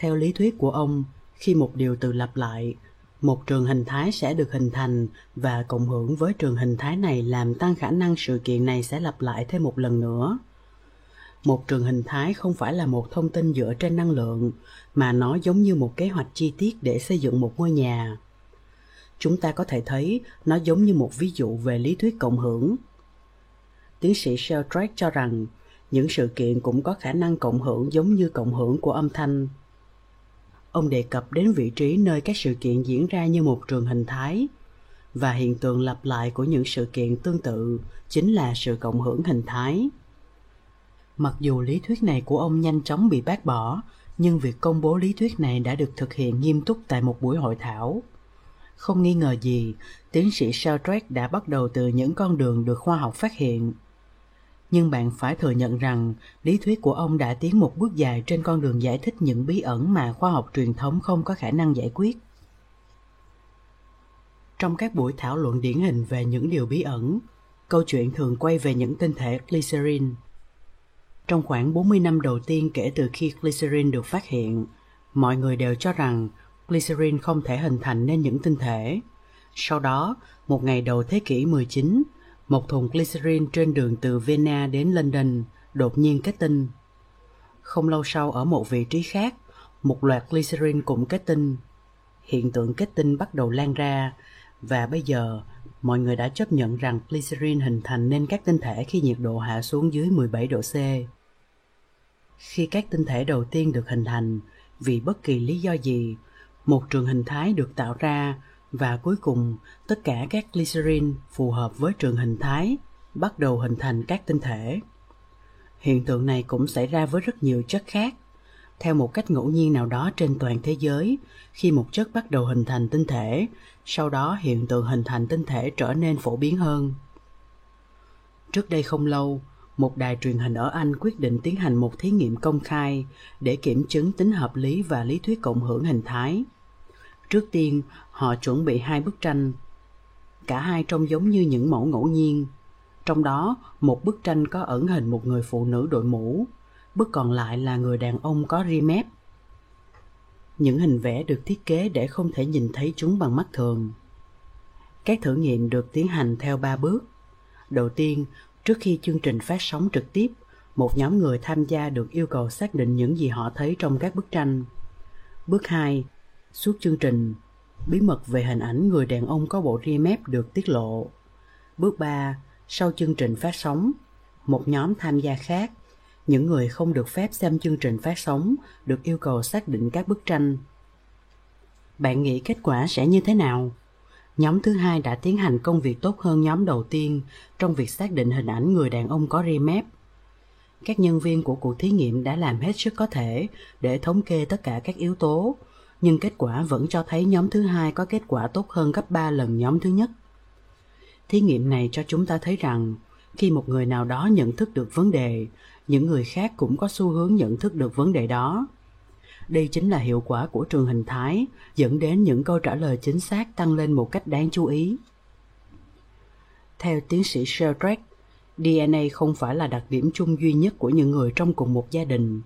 Theo lý thuyết của ông, khi một điều tự lặp lại, một trường hình thái sẽ được hình thành và cộng hưởng với trường hình thái này làm tăng khả năng sự kiện này sẽ lặp lại thêm một lần nữa. Một trường hình thái không phải là một thông tin dựa trên năng lượng mà nó giống như một kế hoạch chi tiết để xây dựng một ngôi nhà. Chúng ta có thể thấy nó giống như một ví dụ về lý thuyết cộng hưởng. Tiến sĩ sheldrake cho rằng những sự kiện cũng có khả năng cộng hưởng giống như cộng hưởng của âm thanh ông đề cập đến vị trí nơi các sự kiện diễn ra như một trường hình thái. Và hiện tượng lặp lại của những sự kiện tương tự chính là sự cộng hưởng hình thái. Mặc dù lý thuyết này của ông nhanh chóng bị bác bỏ, nhưng việc công bố lý thuyết này đã được thực hiện nghiêm túc tại một buổi hội thảo. Không nghi ngờ gì, tiến sĩ Sheldrake đã bắt đầu từ những con đường được khoa học phát hiện nhưng bạn phải thừa nhận rằng lý thuyết của ông đã tiến một bước dài trên con đường giải thích những bí ẩn mà khoa học truyền thống không có khả năng giải quyết trong các buổi thảo luận điển hình về những điều bí ẩn câu chuyện thường quay về những tinh thể glycerin trong khoảng 40 năm đầu tiên kể từ khi glycerin được phát hiện, mọi người đều cho rằng glycerin không thể hình thành nên những tinh thể. Sau đó, một ngày đầu thế kỷ 19, một thùng glycerin trên đường từ Vienna đến London đột nhiên kết tinh. Không lâu sau ở một vị trí khác, một loạt glycerin cũng kết tinh. Hiện tượng kết tinh bắt đầu lan ra và bây giờ mọi người đã chấp nhận rằng glycerin hình thành nên các tinh thể khi nhiệt độ hạ xuống dưới 17 độ C. Khi các tinh thể đầu tiên được hình thành, vì bất kỳ lý do gì, một trường hình thái được tạo ra và cuối cùng tất cả các glycerin phù hợp với trường hình thái bắt đầu hình thành các tinh thể. Hiện tượng này cũng xảy ra với rất nhiều chất khác. Theo một cách ngẫu nhiên nào đó trên toàn thế giới, khi một chất bắt đầu hình thành tinh thể, sau đó hiện tượng hình thành tinh thể trở nên phổ biến hơn. Trước đây không lâu, một đài truyền hình ở Anh quyết định tiến hành một thí nghiệm công khai để kiểm chứng tính hợp lý và lý thuyết cộng hưởng hình thái. Trước tiên, họ chuẩn bị hai bức tranh. Cả hai trông giống như những mẫu ngẫu nhiên. Trong đó, một bức tranh có ẩn hình một người phụ nữ đội mũ, bức còn lại là người đàn ông có ri mép. Những hình vẽ được thiết kế để không thể nhìn thấy chúng bằng mắt thường. Các thử nghiệm được tiến hành theo ba bước. Đầu tiên, Trước khi chương trình phát sóng trực tiếp, một nhóm người tham gia được yêu cầu xác định những gì họ thấy trong các bức tranh. Bước 2. Suốt chương trình, bí mật về hình ảnh người đàn ông có bộ ria mép được tiết lộ. Bước 3. Sau chương trình phát sóng, một nhóm tham gia khác, những người không được phép xem chương trình phát sóng được yêu cầu xác định các bức tranh. Bạn nghĩ kết quả sẽ như thế nào? Nhóm thứ hai đã tiến hành công việc tốt hơn nhóm đầu tiên trong việc xác định hình ảnh người đàn ông có ria mép. Các nhân viên của cuộc thí nghiệm đã làm hết sức có thể để thống kê tất cả các yếu tố, nhưng kết quả vẫn cho thấy nhóm thứ hai có kết quả tốt hơn gấp 3 lần nhóm thứ nhất. Thí nghiệm này cho chúng ta thấy rằng khi một người nào đó nhận thức được vấn đề, những người khác cũng có xu hướng nhận thức được vấn đề đó. đây chính là hiệu quả của trường hình thái, dẫn đến những câu trả lời chính xác tăng lên một cách đáng chú ý. Theo tiến sĩ Sheldrake, DNA không phải là đặc điểm chung duy nhất của những người trong cùng một gia đình.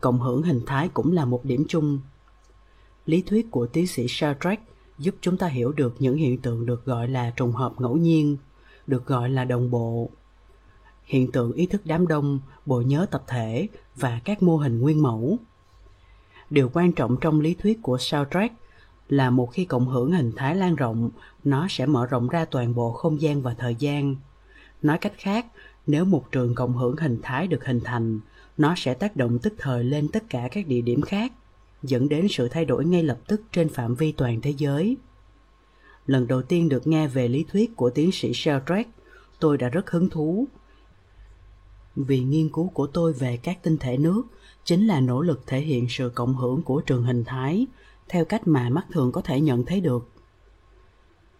Cộng hưởng hình thái cũng là một điểm chung. Lý thuyết của tiến sĩ Sartre giúp chúng ta hiểu được những hiện tượng được gọi là trùng hợp ngẫu nhiên, được gọi là đồng bộ. Hiện tượng ý thức đám đông, bộ nhớ tập thể và các mô hình nguyên mẫu. Điều quan trọng trong lý thuyết của Sartre là một khi cộng hưởng hình thái lan rộng, nó sẽ mở rộng ra toàn bộ không gian và thời gian. Nói cách khác, nếu một trường cộng hưởng hình thái được hình thành, nó sẽ tác động tức thời lên tất cả các địa điểm khác, dẫn đến sự thay đổi ngay lập tức trên phạm vi toàn thế giới. Lần đầu tiên được nghe về lý thuyết của tiến sĩ Sheldrake, tôi đã rất hứng thú. Vì nghiên cứu của tôi về các tinh thể nước chính là nỗ lực thể hiện sự cộng hưởng của trường hình thái theo cách mà mắt thường có thể nhận thấy được.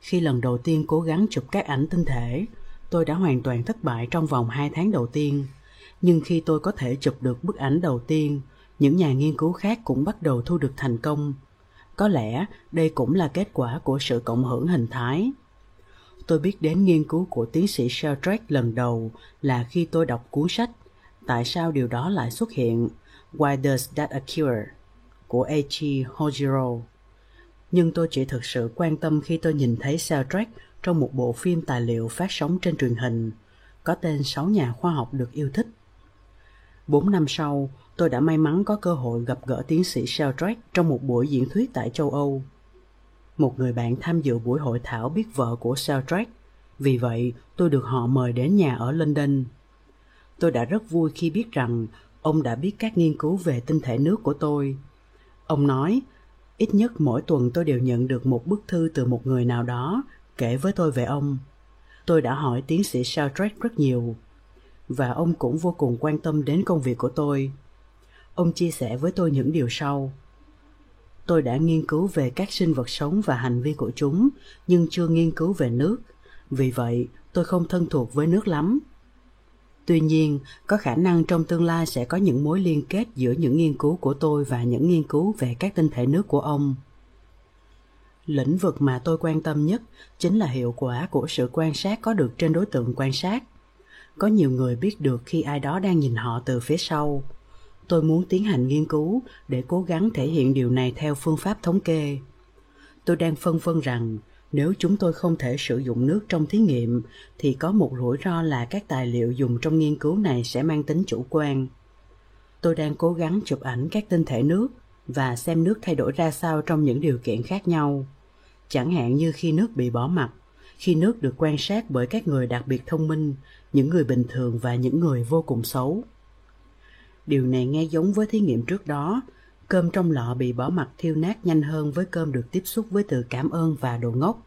Khi lần đầu tiên cố gắng chụp các ảnh tinh thể, tôi đã hoàn toàn thất bại trong vòng 2 tháng đầu tiên. Nhưng khi tôi có thể chụp được bức ảnh đầu tiên, những nhà nghiên cứu khác cũng bắt đầu thu được thành công. Có lẽ đây cũng là kết quả của sự cộng hưởng hình thái. Tôi biết đến nghiên cứu của tiến sĩ Sheldrake lần đầu là khi tôi đọc cuốn sách Tại sao điều đó lại xuất hiện? Why does that occur? của Eiichi Hojiro. Nhưng tôi chỉ thực sự quan tâm khi tôi nhìn thấy soundtrack trong một bộ phim tài liệu phát sóng trên truyền hình, có tên Sáu nhà khoa học được yêu thích. Bốn năm sau, tôi đã may mắn có cơ hội gặp gỡ tiến sĩ Sheldrake trong một buổi diễn thuyết tại châu Âu. Một người bạn tham dự buổi hội thảo biết vợ của Sheldrake, vì vậy tôi được họ mời đến nhà ở London. Tôi đã rất vui khi biết rằng ông đã biết các nghiên cứu về tinh thể nước của tôi Ông nói, ít nhất mỗi tuần tôi đều nhận được một bức thư từ một người nào đó kể với tôi về ông. Tôi đã hỏi tiến sĩ Sheldrake rất nhiều, và ông cũng vô cùng quan tâm đến công việc của tôi. Ông chia sẻ với tôi những điều sau. Tôi đã nghiên cứu về các sinh vật sống và hành vi của chúng, nhưng chưa nghiên cứu về nước. Vì vậy, tôi không thân thuộc với nước lắm. Tuy nhiên, có khả năng trong tương lai sẽ có những mối liên kết giữa những nghiên cứu của tôi và những nghiên cứu về các tinh thể nước của ông. Lĩnh vực mà tôi quan tâm nhất chính là hiệu quả của sự quan sát có được trên đối tượng quan sát. Có nhiều người biết được khi ai đó đang nhìn họ từ phía sau. Tôi muốn tiến hành nghiên cứu để cố gắng thể hiện điều này theo phương pháp thống kê. Tôi đang phân vân rằng nếu chúng tôi không thể sử dụng nước trong thí nghiệm thì có một rủi ro là các tài liệu dùng trong nghiên cứu này sẽ mang tính chủ quan. Tôi đang cố gắng chụp ảnh các tinh thể nước và xem nước thay đổi ra sao trong những điều kiện khác nhau. Chẳng hạn như khi nước bị bỏ mặt, khi nước được quan sát bởi các người đặc biệt thông minh, những người bình thường và những người vô cùng xấu. Điều này nghe giống với thí nghiệm trước đó, Cơm trong lọ bị bỏ mặt thiêu nát nhanh hơn với cơm được tiếp xúc với từ cảm ơn và đồ ngốc.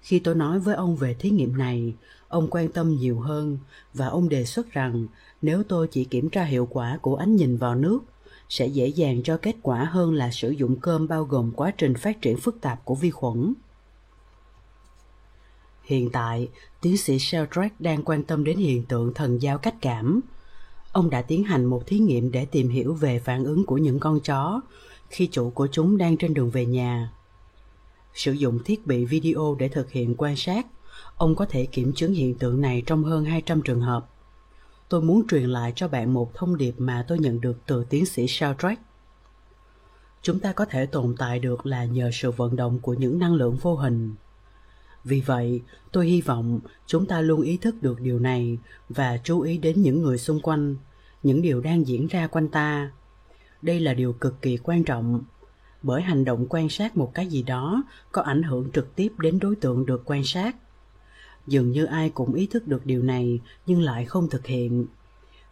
Khi tôi nói với ông về thí nghiệm này, ông quan tâm nhiều hơn và ông đề xuất rằng nếu tôi chỉ kiểm tra hiệu quả của ánh nhìn vào nước, sẽ dễ dàng cho kết quả hơn là sử dụng cơm bao gồm quá trình phát triển phức tạp của vi khuẩn. Hiện tại, tiến sĩ Sheldrake đang quan tâm đến hiện tượng thần giao cách cảm – ông đã tiến hành một thí nghiệm để tìm hiểu về phản ứng của những con chó khi chủ của chúng đang trên đường về nhà. Sử dụng thiết bị video để thực hiện quan sát, ông có thể kiểm chứng hiện tượng này trong hơn 200 trường hợp. Tôi muốn truyền lại cho bạn một thông điệp mà tôi nhận được từ tiến sĩ Sheldrake. Chúng ta có thể tồn tại được là nhờ sự vận động của những năng lượng vô hình. Vì vậy, tôi hy vọng chúng ta luôn ý thức được điều này và chú ý đến những người xung quanh, những điều đang diễn ra quanh ta. Đây là điều cực kỳ quan trọng, bởi hành động quan sát một cái gì đó có ảnh hưởng trực tiếp đến đối tượng được quan sát. Dường như ai cũng ý thức được điều này nhưng lại không thực hiện.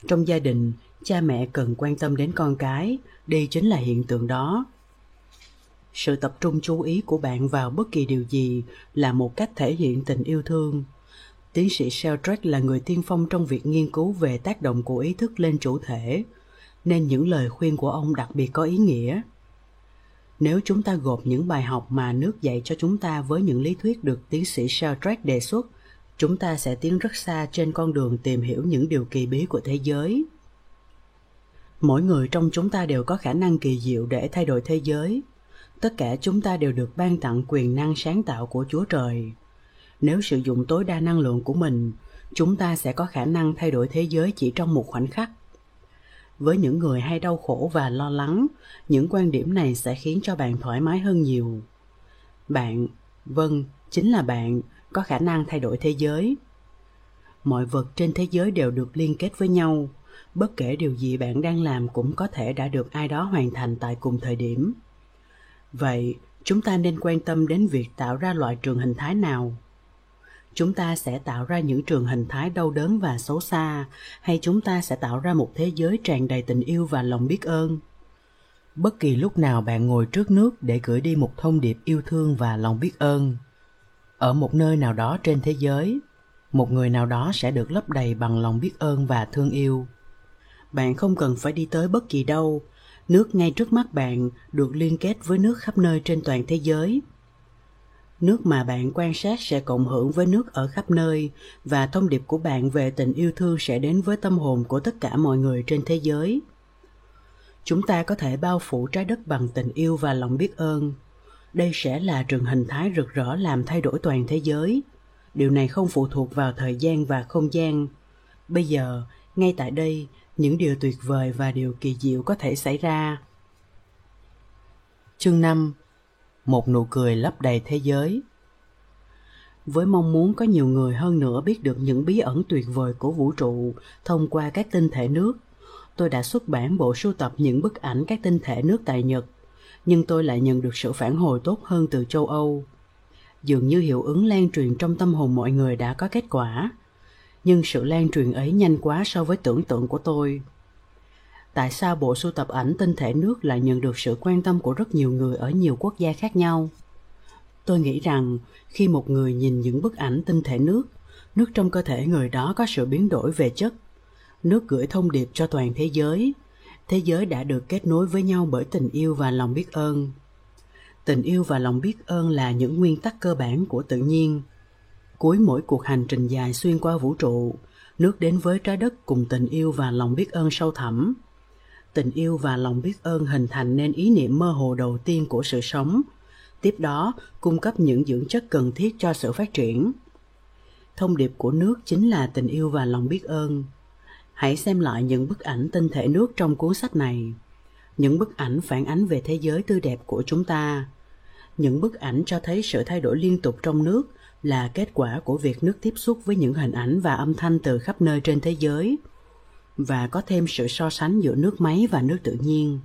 Trong gia đình, cha mẹ cần quan tâm đến con cái, đây chính là hiện tượng đó sự tập trung chú ý của bạn vào bất kỳ điều gì là một cách thể hiện tình yêu thương. Tiến sĩ sheldrake là người tiên phong trong việc nghiên cứu về tác động của ý thức lên chủ thể, nên những lời khuyên của ông đặc biệt có ý nghĩa. Nếu chúng ta gộp những bài học mà nước dạy cho chúng ta với những lý thuyết được tiến sĩ sheldrake đề xuất, chúng ta sẽ tiến rất xa trên con đường tìm hiểu những điều kỳ bí của thế giới. Mỗi người trong chúng ta đều có khả năng kỳ diệu để thay đổi thế giới tất cả chúng ta đều được ban tặng quyền năng sáng tạo của chúa trời. Nếu sử dụng tối đa năng lượng của mình, chúng ta sẽ có khả năng thay đổi thế giới chỉ trong một khoảnh khắc. Với những người hay đau khổ và lo lắng, những quan điểm này sẽ khiến cho bạn thoải mái hơn nhiều. Bạn vâng chính là bạn, có khả năng thay đổi thế giới. Mọi vật trên thế giới đều được liên kết với nhau. Bất kể điều gì bạn đang làm cũng có thể đã được ai đó hoàn thành tại cùng thời điểm vậy, chúng ta nên quan tâm đến việc tạo ra loại trường hình thái nào? Chúng ta sẽ tạo ra những trường hình thái đau đớn và xấu xa, hay chúng ta sẽ tạo ra một thế giới tràn đầy tình yêu và lòng biết ơn? Bất kỳ lúc nào bạn ngồi trước nước để gửi đi một thông điệp yêu thương và lòng biết ơn. Ở một nơi nào đó trên thế giới, một người nào đó sẽ được lấp đầy bằng lòng biết ơn và thương yêu. Bạn không cần phải đi tới bất kỳ đâu nước ngay trước mắt bạn được liên kết với nước khắp nơi trên toàn thế giới. Nước mà bạn quan sát sẽ cộng hưởng với nước ở khắp nơi và thông điệp của bạn về tình yêu thương sẽ đến với tâm hồn của tất cả mọi người trên thế giới. Chúng ta có thể bao phủ trái đất bằng tình yêu và lòng biết ơn. Đây sẽ là trường hình thái rực rỡ làm thay đổi toàn thế giới. Điều này không phụ thuộc vào thời gian và không gian. Bây giờ, ngay tại đây những điều tuyệt vời và điều kỳ diệu có thể xảy ra. Chương 5 một nụ cười lấp đầy thế giới. Với mong muốn có nhiều người hơn nữa biết được những bí ẩn tuyệt vời của vũ trụ thông qua các tinh thể nước, tôi đã xuất bản bộ sưu tập những bức ảnh các tinh thể nước tại nhật, nhưng tôi lại nhận được sự phản hồi tốt hơn từ châu âu. Dường như hiệu ứng lan truyền trong tâm hồn mọi người đã có kết quả nhưng sự lan truyền ấy nhanh quá so với tưởng tượng của tôi. Tại sao bộ sưu tập ảnh tinh thể nước lại nhận được sự quan tâm của rất nhiều người ở nhiều quốc gia khác nhau? Tôi nghĩ rằng, khi một người nhìn những bức ảnh tinh thể nước nước trong cơ thể người đó có sự biến đổi về chất. Nước gửi thông điệp cho toàn thế giới. Thế giới đã được kết nối với nhau bởi tình yêu và lòng biết ơn. Tình yêu và lòng biết ơn là những nguyên tắc cơ bản của tự nhiên cuối mỗi cuộc hành trình dài xuyên qua vũ trụ, nước đến với trái đất cùng tình yêu và lòng biết ơn sâu thẳm. Tình yêu và lòng biết ơn hình thành nên ý niệm mơ hồ đầu tiên của sự sống, tiếp đó cung cấp những dưỡng chất cần thiết cho sự phát triển. Thông điệp của nước chính là tình yêu và lòng biết ơn. Hãy xem lại những bức ảnh tinh thể nước trong cuốn sách này, những bức ảnh phản ánh về thế giới tươi đẹp của chúng ta. Những bức ảnh cho thấy sự thay đổi liên tục trong nước là kết quả của việc nước tiếp xúc với những hình ảnh và âm thanh từ khắp nơi trên thế giới, và có thêm sự so sánh giữa nước máy và nước tự nhiên.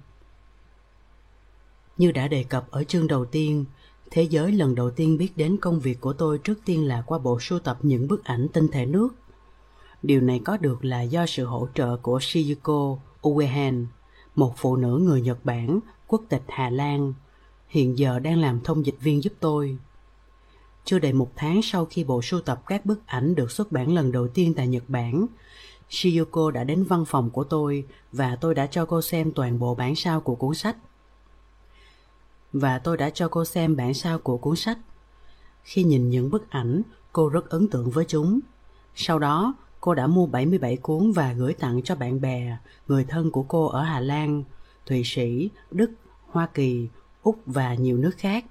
Như đã đề cập ở chương đầu tiên, thế giới lần đầu tiên biết đến công việc của tôi trước tiên là qua bộ sưu tập những bức ảnh tinh thể nước. Điều này có được là do sự hỗ trợ của shiyuko uehan, một phụ nữ người nhật bản, quốc tịch hà lan, hiện giờ đang làm thông dịch viên giúp tôi chưa đầy một tháng sau khi bộ sưu tập các bức ảnh được xuất bản lần đầu tiên tại nhật bản Shiyoko đã đến văn phòng của tôi và tôi đã cho cô xem toàn bộ bản sao của cuốn sách. Và tôi đã cho cô xem bản sao của cuốn sách. Khi nhìn những bức ảnh, cô rất ấn tượng với chúng. Sau đó, cô đã mua 77 cuốn và gửi tặng cho bạn bè, người thân của cô ở Hà Lan, Thụy Sĩ, Đức, Hoa Kỳ, Úc và nhiều nước khác.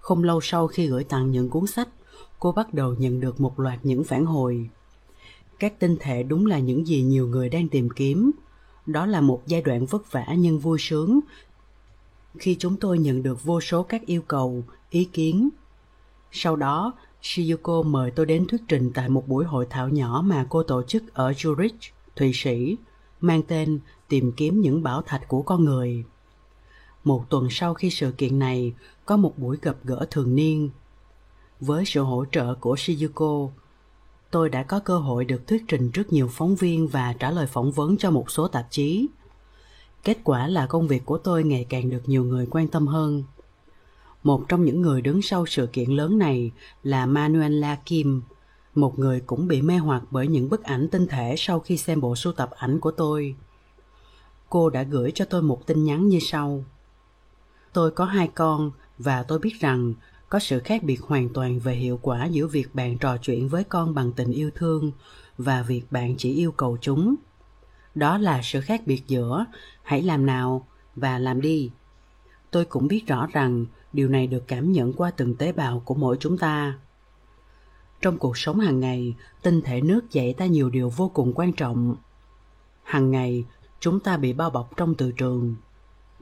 Không lâu sau khi gửi tặng những cuốn sách, cô bắt đầu nhận được một loạt những phản hồi. Các tinh thể đúng là những gì nhiều người đang tìm kiếm. Đó là một giai đoạn vất vả nhưng vui sướng. Khi chúng tôi nhận được vô số các yêu cầu ý kiến. Sau đó shiyuko mời tôi đến thuyết trình tại một buổi hội thảo nhỏ mà cô tổ chức ở zurich thụy sĩ mang tên tìm kiếm những bảo thạch của con người một tuần sau khi sự kiện này, có một buổi gặp gỡ thường niên. Với sự hỗ trợ của shizuko tôi đã có cơ hội được thuyết trình trước nhiều phóng viên và trả lời phỏng vấn cho một số tạp chí. Kết quả là công việc của tôi ngày càng được nhiều người quan tâm hơn. Một trong những người đứng sau sự kiện lớn này là manuela kim, một người cũng bị mê hoặc bởi những bức ảnh tinh thể sau khi xem bộ sưu tập ảnh của tôi. Cô đã gửi cho tôi một tin nhắn như sau tôi có hai con và tôi biết rằng có sự khác biệt hoàn toàn về hiệu quả giữa việc bạn trò chuyện với con bằng tình yêu thương và việc bạn chỉ yêu cầu chúng Đó là sự khác biệt giữa hãy làm nào và làm đi. Tôi cũng biết rõ rằng điều này được cảm nhận qua từng tế bào của mỗi chúng ta. Trong cuộc sống hàng ngày, tinh thể nước dạy ta nhiều điều vô cùng quan trọng. Hàng ngày, chúng ta bị bao bọc trong từ trường.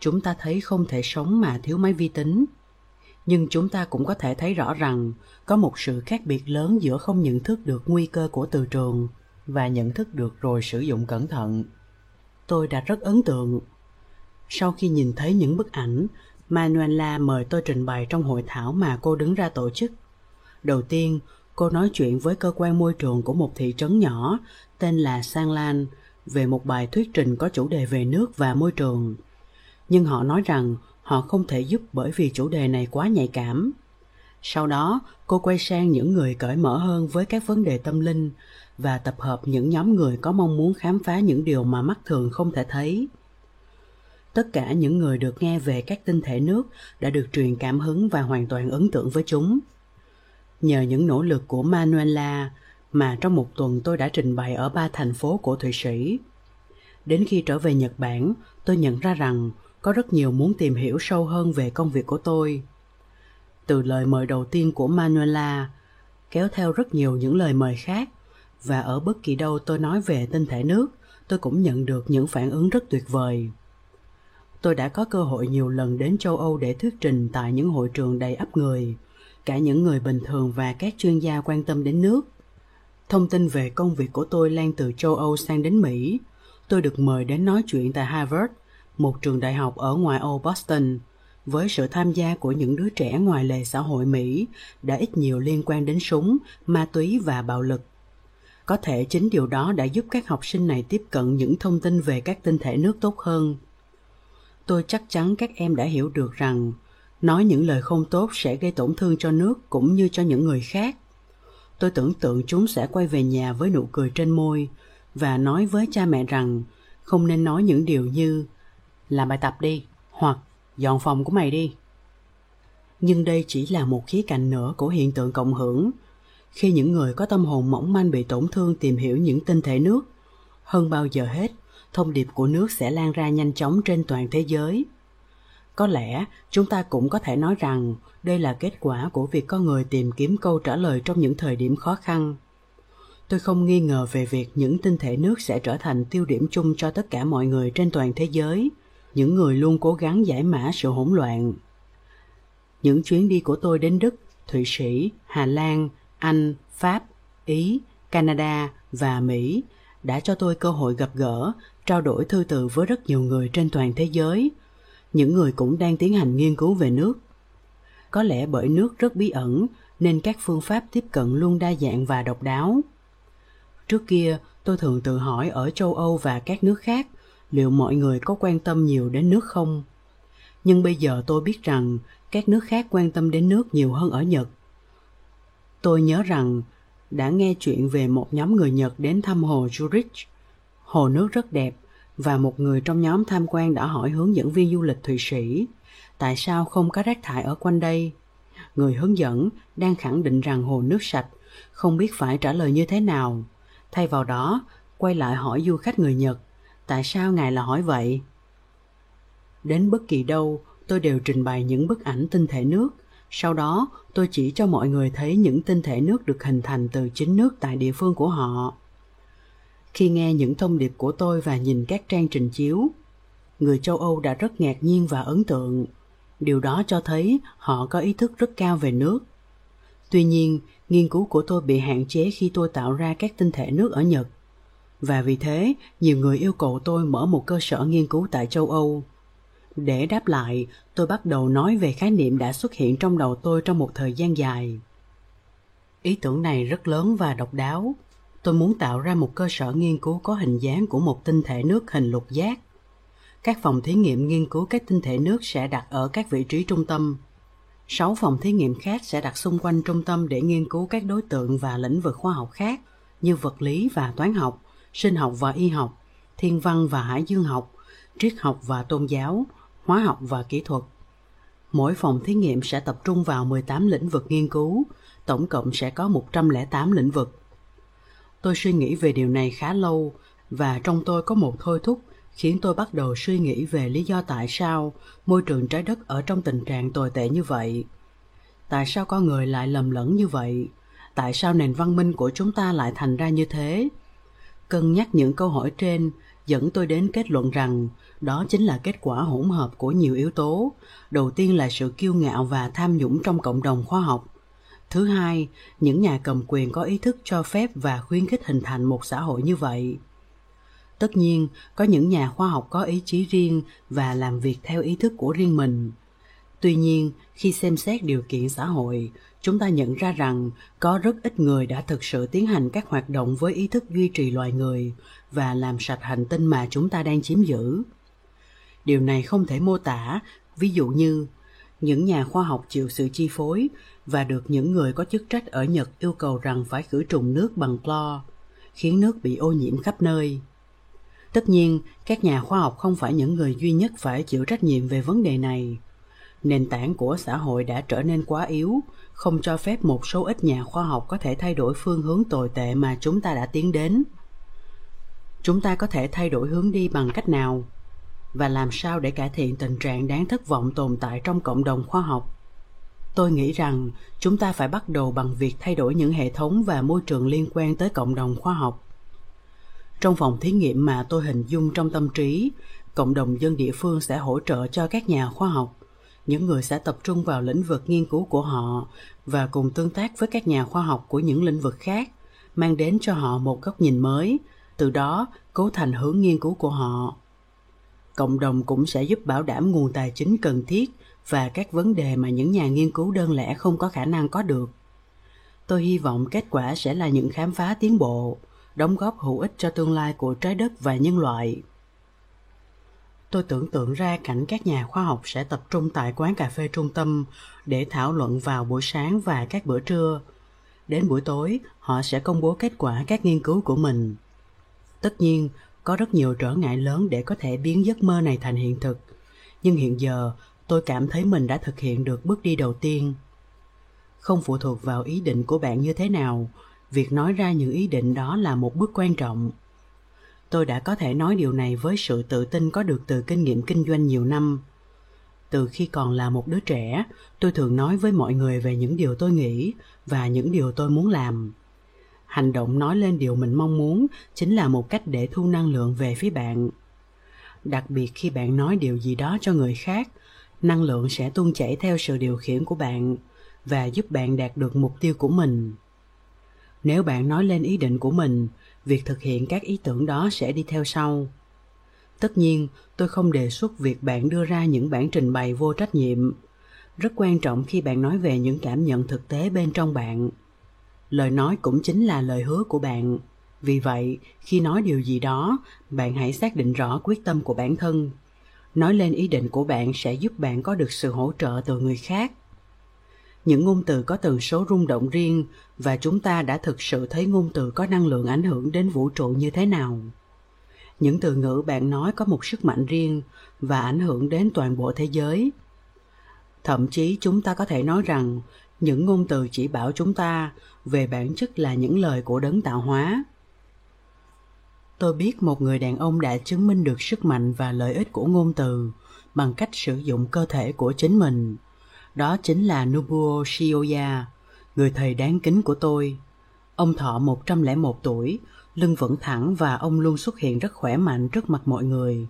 Chúng ta thấy không thể sống mà thiếu máy vi tính. Nhưng chúng ta cũng có thể thấy rõ rằng có một sự khác biệt lớn giữa không nhận thức được nguy cơ của từ trường và nhận thức được rồi sử dụng cẩn thận. Tôi đã rất ấn tượng. Sau khi nhìn thấy những bức ảnh, Manuela mời tôi trình bày trong hội thảo mà cô đứng ra tổ chức. Đầu tiên, cô nói chuyện với cơ quan môi trường của một thị trấn nhỏ tên là Sang Lan về một bài thuyết trình có chủ đề về nước và môi trường. Nhưng họ nói rằng họ không thể giúp bởi vì chủ đề này quá nhạy cảm. Sau đó, cô quay sang những người cởi mở hơn với các vấn đề tâm linh và tập hợp những nhóm người có mong muốn khám phá những điều mà mắt thường không thể thấy. Tất cả những người được nghe về các tinh thể nước đã được truyền cảm hứng và hoàn toàn ấn tượng với chúng. Nhờ những nỗ lực của Manuela mà trong một tuần tôi đã trình bày ở ba thành phố của Thụy Sĩ. Đến khi trở về Nhật Bản, tôi nhận ra rằng có rất nhiều muốn tìm hiểu sâu hơn về công việc của tôi. Từ lời mời đầu tiên của Manuela, kéo theo rất nhiều những lời mời khác, và ở bất kỳ đâu tôi nói về tinh thể nước, tôi cũng nhận được những phản ứng rất tuyệt vời. Tôi đã có cơ hội nhiều lần đến châu Âu để thuyết trình tại những hội trường đầy ắp người, cả những người bình thường và các chuyên gia quan tâm đến nước. Thông tin về công việc của tôi lan từ châu Âu sang đến Mỹ. Tôi được mời đến nói chuyện tại Harvard, một trường đại học ở ngoại ô Boston, với sự tham gia của những đứa trẻ ngoài lề xã hội Mỹ đã ít nhiều liên quan đến súng, ma túy và bạo lực. Có thể chính điều đó đã giúp các học sinh này tiếp cận những thông tin về các tinh thể nước tốt hơn. Tôi chắc chắn các em đã hiểu được rằng nói những lời không tốt sẽ gây tổn thương cho nước cũng như cho những người khác. Tôi tưởng tượng chúng sẽ quay về nhà với nụ cười trên môi và nói với cha mẹ rằng không nên nói những điều như làm bài tập đi hoặc dọn phòng của mày đi. Nhưng đây chỉ là một khía cạnh nữa của hiện tượng cộng hưởng. Khi những người có tâm hồn mỏng manh bị tổn thương tìm hiểu những tinh thể nước, hơn bao giờ hết, thông điệp của nước sẽ lan ra nhanh chóng trên toàn thế giới. Có lẽ chúng ta cũng có thể nói rằng đây là kết quả của việc con người tìm kiếm câu trả lời trong những thời điểm khó khăn. Tôi không nghi ngờ về việc những tinh thể nước sẽ trở thành tiêu điểm chung cho tất cả mọi người trên toàn thế giới, những người luôn cố gắng giải mã sự hỗn loạn. Những chuyến đi của tôi đến Đức, Thụy Sĩ, Hà Lan, Anh, Pháp, Ý, Canada và Mỹ đã cho tôi cơ hội gặp gỡ, trao đổi thư từ với rất nhiều người trên toàn thế giới. Những người cũng đang tiến hành nghiên cứu về nước. Có lẽ bởi nước rất bí ẩn nên các phương pháp tiếp cận luôn đa dạng và độc đáo. Trước kia, tôi thường tự hỏi ở châu Âu và các nước khác liệu mọi người có quan tâm nhiều đến nước không. Nhưng bây giờ tôi biết rằng các nước khác quan tâm đến nước nhiều hơn ở Nhật. Tôi nhớ rằng đã nghe chuyện về một nhóm người Nhật đến thăm hồ Zurich. Hồ nước rất đẹp và một người trong nhóm tham quan đã hỏi hướng dẫn viên du lịch Thụy Sĩ tại sao không có rác thải ở quanh đây. Người hướng dẫn đang khẳng định rằng hồ nước sạch, không biết phải trả lời như thế nào. Thay vào đó, quay lại hỏi du khách người Nhật, tại sao ngài là hỏi vậy? Đến bất kỳ đâu, tôi đều trình bày những bức ảnh tinh thể nước. Sau đó, tôi chỉ cho mọi người thấy những tinh thể nước được hình thành từ chính nước tại địa phương của họ. Khi nghe những thông điệp của tôi và nhìn các trang trình chiếu, người châu Âu đã rất ngạc nhiên và ấn tượng. Điều đó cho thấy họ có ý thức rất cao về nước. Tuy nhiên, nghiên cứu của tôi bị hạn chế khi tôi tạo ra các tinh thể nước ở Nhật. Và vì thế, nhiều người yêu cầu tôi mở một cơ sở nghiên cứu tại châu Âu. Để đáp lại, tôi bắt đầu nói về khái niệm đã xuất hiện trong đầu tôi trong một thời gian dài. Ý tưởng này rất lớn và độc đáo. Tôi muốn tạo ra một cơ sở nghiên cứu có hình dáng của một tinh thể nước hình lục giác. Các phòng thí nghiệm nghiên cứu các tinh thể nước sẽ đặt ở các vị trí trung tâm. Sáu phòng thí nghiệm khác sẽ đặt xung quanh trung tâm để nghiên cứu các đối tượng và lĩnh vực khoa học khác như vật lý và toán học, sinh học và y học, thiên văn và hải dương học, triết học và tôn giáo, hóa học và kỹ thuật. Mỗi phòng thí nghiệm sẽ tập trung vào 18 lĩnh vực nghiên cứu, tổng cộng sẽ có 108 lĩnh vực. Tôi suy nghĩ về điều này khá lâu và trong tôi có một thôi thúc khiến tôi bắt đầu suy nghĩ về lý do tại sao môi trường trái đất ở trong tình trạng tồi tệ như vậy tại sao con người lại lầm lẫn như vậy tại sao nền văn minh của chúng ta lại thành ra như thế cân nhắc những câu hỏi trên, dẫn tôi đến kết luận rằng đó chính là kết quả hỗn hợp của nhiều yếu tố. Đầu tiên là sự kiêu ngạo và tham nhũng trong cộng đồng khoa học. Thứ hai, những nhà cầm quyền có ý thức cho phép và khuyến khích hình thành một xã hội như vậy. Tất nhiên, có những nhà khoa học có ý chí riêng và làm việc theo ý thức của riêng mình tuy nhiên, khi xem xét điều kiện xã hội, chúng ta nhận ra rằng có rất ít người đã thực sự tiến hành các hoạt động với ý thức duy trì loài người và làm sạch hành tinh mà chúng ta đang chiếm giữ. Điều này không thể mô tả, ví dụ như những nhà khoa học chịu sự chi phối và được những người có chức trách ở nhật yêu cầu rằng phải khử trùng nước bằng clo, khiến nước bị ô nhiễm khắp nơi. Tất nhiên, các nhà khoa học không phải những người duy nhất phải chịu trách nhiệm về vấn đề này nền tảng của xã hội đã trở nên quá yếu, không cho phép một số ít nhà khoa học có thể thay đổi phương hướng tồi tệ mà chúng ta đã tiến đến. Chúng ta có thể thay đổi hướng đi bằng cách nào? Và làm sao để cải thiện tình trạng đáng thất vọng tồn tại trong cộng đồng khoa học? Tôi nghĩ rằng chúng ta phải bắt đầu bằng việc thay đổi những hệ thống và môi trường liên quan tới cộng đồng khoa học. Trong phòng thí nghiệm mà tôi hình dung trong tâm trí, cộng đồng dân địa phương sẽ hỗ trợ cho các nhà khoa học những người sẽ tập trung vào lĩnh vực nghiên cứu của họ và cùng tương tác với các nhà khoa học của những lĩnh vực khác, mang đến cho họ một góc nhìn mới, từ đó cố thành hướng nghiên cứu của họ. Cộng đồng cũng sẽ giúp bảo đảm nguồn tài chính cần thiết và các vấn đề mà những nhà nghiên cứu đơn lẻ không có khả năng có được. Tôi hy vọng kết quả sẽ là những khám phá tiến bộ, đóng góp hữu ích cho tương lai của trái đất và nhân loại tôi tưởng tượng ra cảnh các nhà khoa học sẽ tập trung tại quán cà phê trung tâm để thảo luận vào buổi sáng và các bữa trưa. Đến buổi tối, họ sẽ công bố kết quả các nghiên cứu của mình. Tất nhiên, có rất nhiều trở ngại lớn để có thể biến giấc mơ này thành hiện thực. Nhưng hiện giờ, tôi cảm thấy mình đã thực hiện được bước đi đầu tiên. Không phụ thuộc vào ý định của bạn như thế nào, việc nói ra những ý định đó là một bước quan trọng tôi đã có thể nói điều này với sự tự tin có được từ kinh nghiệm kinh doanh nhiều năm. Từ khi còn là một đứa trẻ, tôi thường nói với mọi người về những điều tôi nghĩ và những điều tôi muốn làm. Hành động nói lên điều mình mong muốn chính là một cách để thu năng lượng về phía bạn. Đặc biệt khi bạn nói điều gì đó cho người khác, năng lượng sẽ tuôn chảy theo sự điều khiển của bạn và giúp bạn đạt được mục tiêu của mình. Nếu bạn nói lên ý định của mình việc thực hiện các ý tưởng đó sẽ đi theo sau. Tất nhiên, tôi không đề xuất việc bạn đưa ra những bản trình bày vô trách nhiệm. Rất quan trọng khi bạn nói về những cảm nhận thực tế bên trong bạn. Lời nói cũng chính là lời hứa của bạn. Vì vậy, khi nói điều gì đó, bạn hãy xác định rõ quyết tâm của bản thân. Nói lên ý định của bạn sẽ giúp bạn có được sự hỗ trợ từ người khác những ngôn từ có tần số rung động riêng và chúng ta đã thực sự thấy ngôn từ có năng lượng ảnh hưởng đến vũ trụ như thế nào. Những từ ngữ bạn nói có một sức mạnh riêng và ảnh hưởng đến toàn bộ thế giới. Thậm chí chúng ta có thể nói rằng những ngôn từ chỉ bảo chúng ta về bản chất là những lời của đấng tạo hóa. Tôi biết một người đàn ông đã chứng minh được sức mạnh và lợi ích của ngôn từ bằng cách sử dụng cơ thể của chính mình đó chính là Nobuo Shioya, người thầy đáng kính của tôi. Ông thọ 101 tuổi, lưng vẫn thẳng và ông luôn xuất hiện rất khỏe mạnh trước mặt mọi người.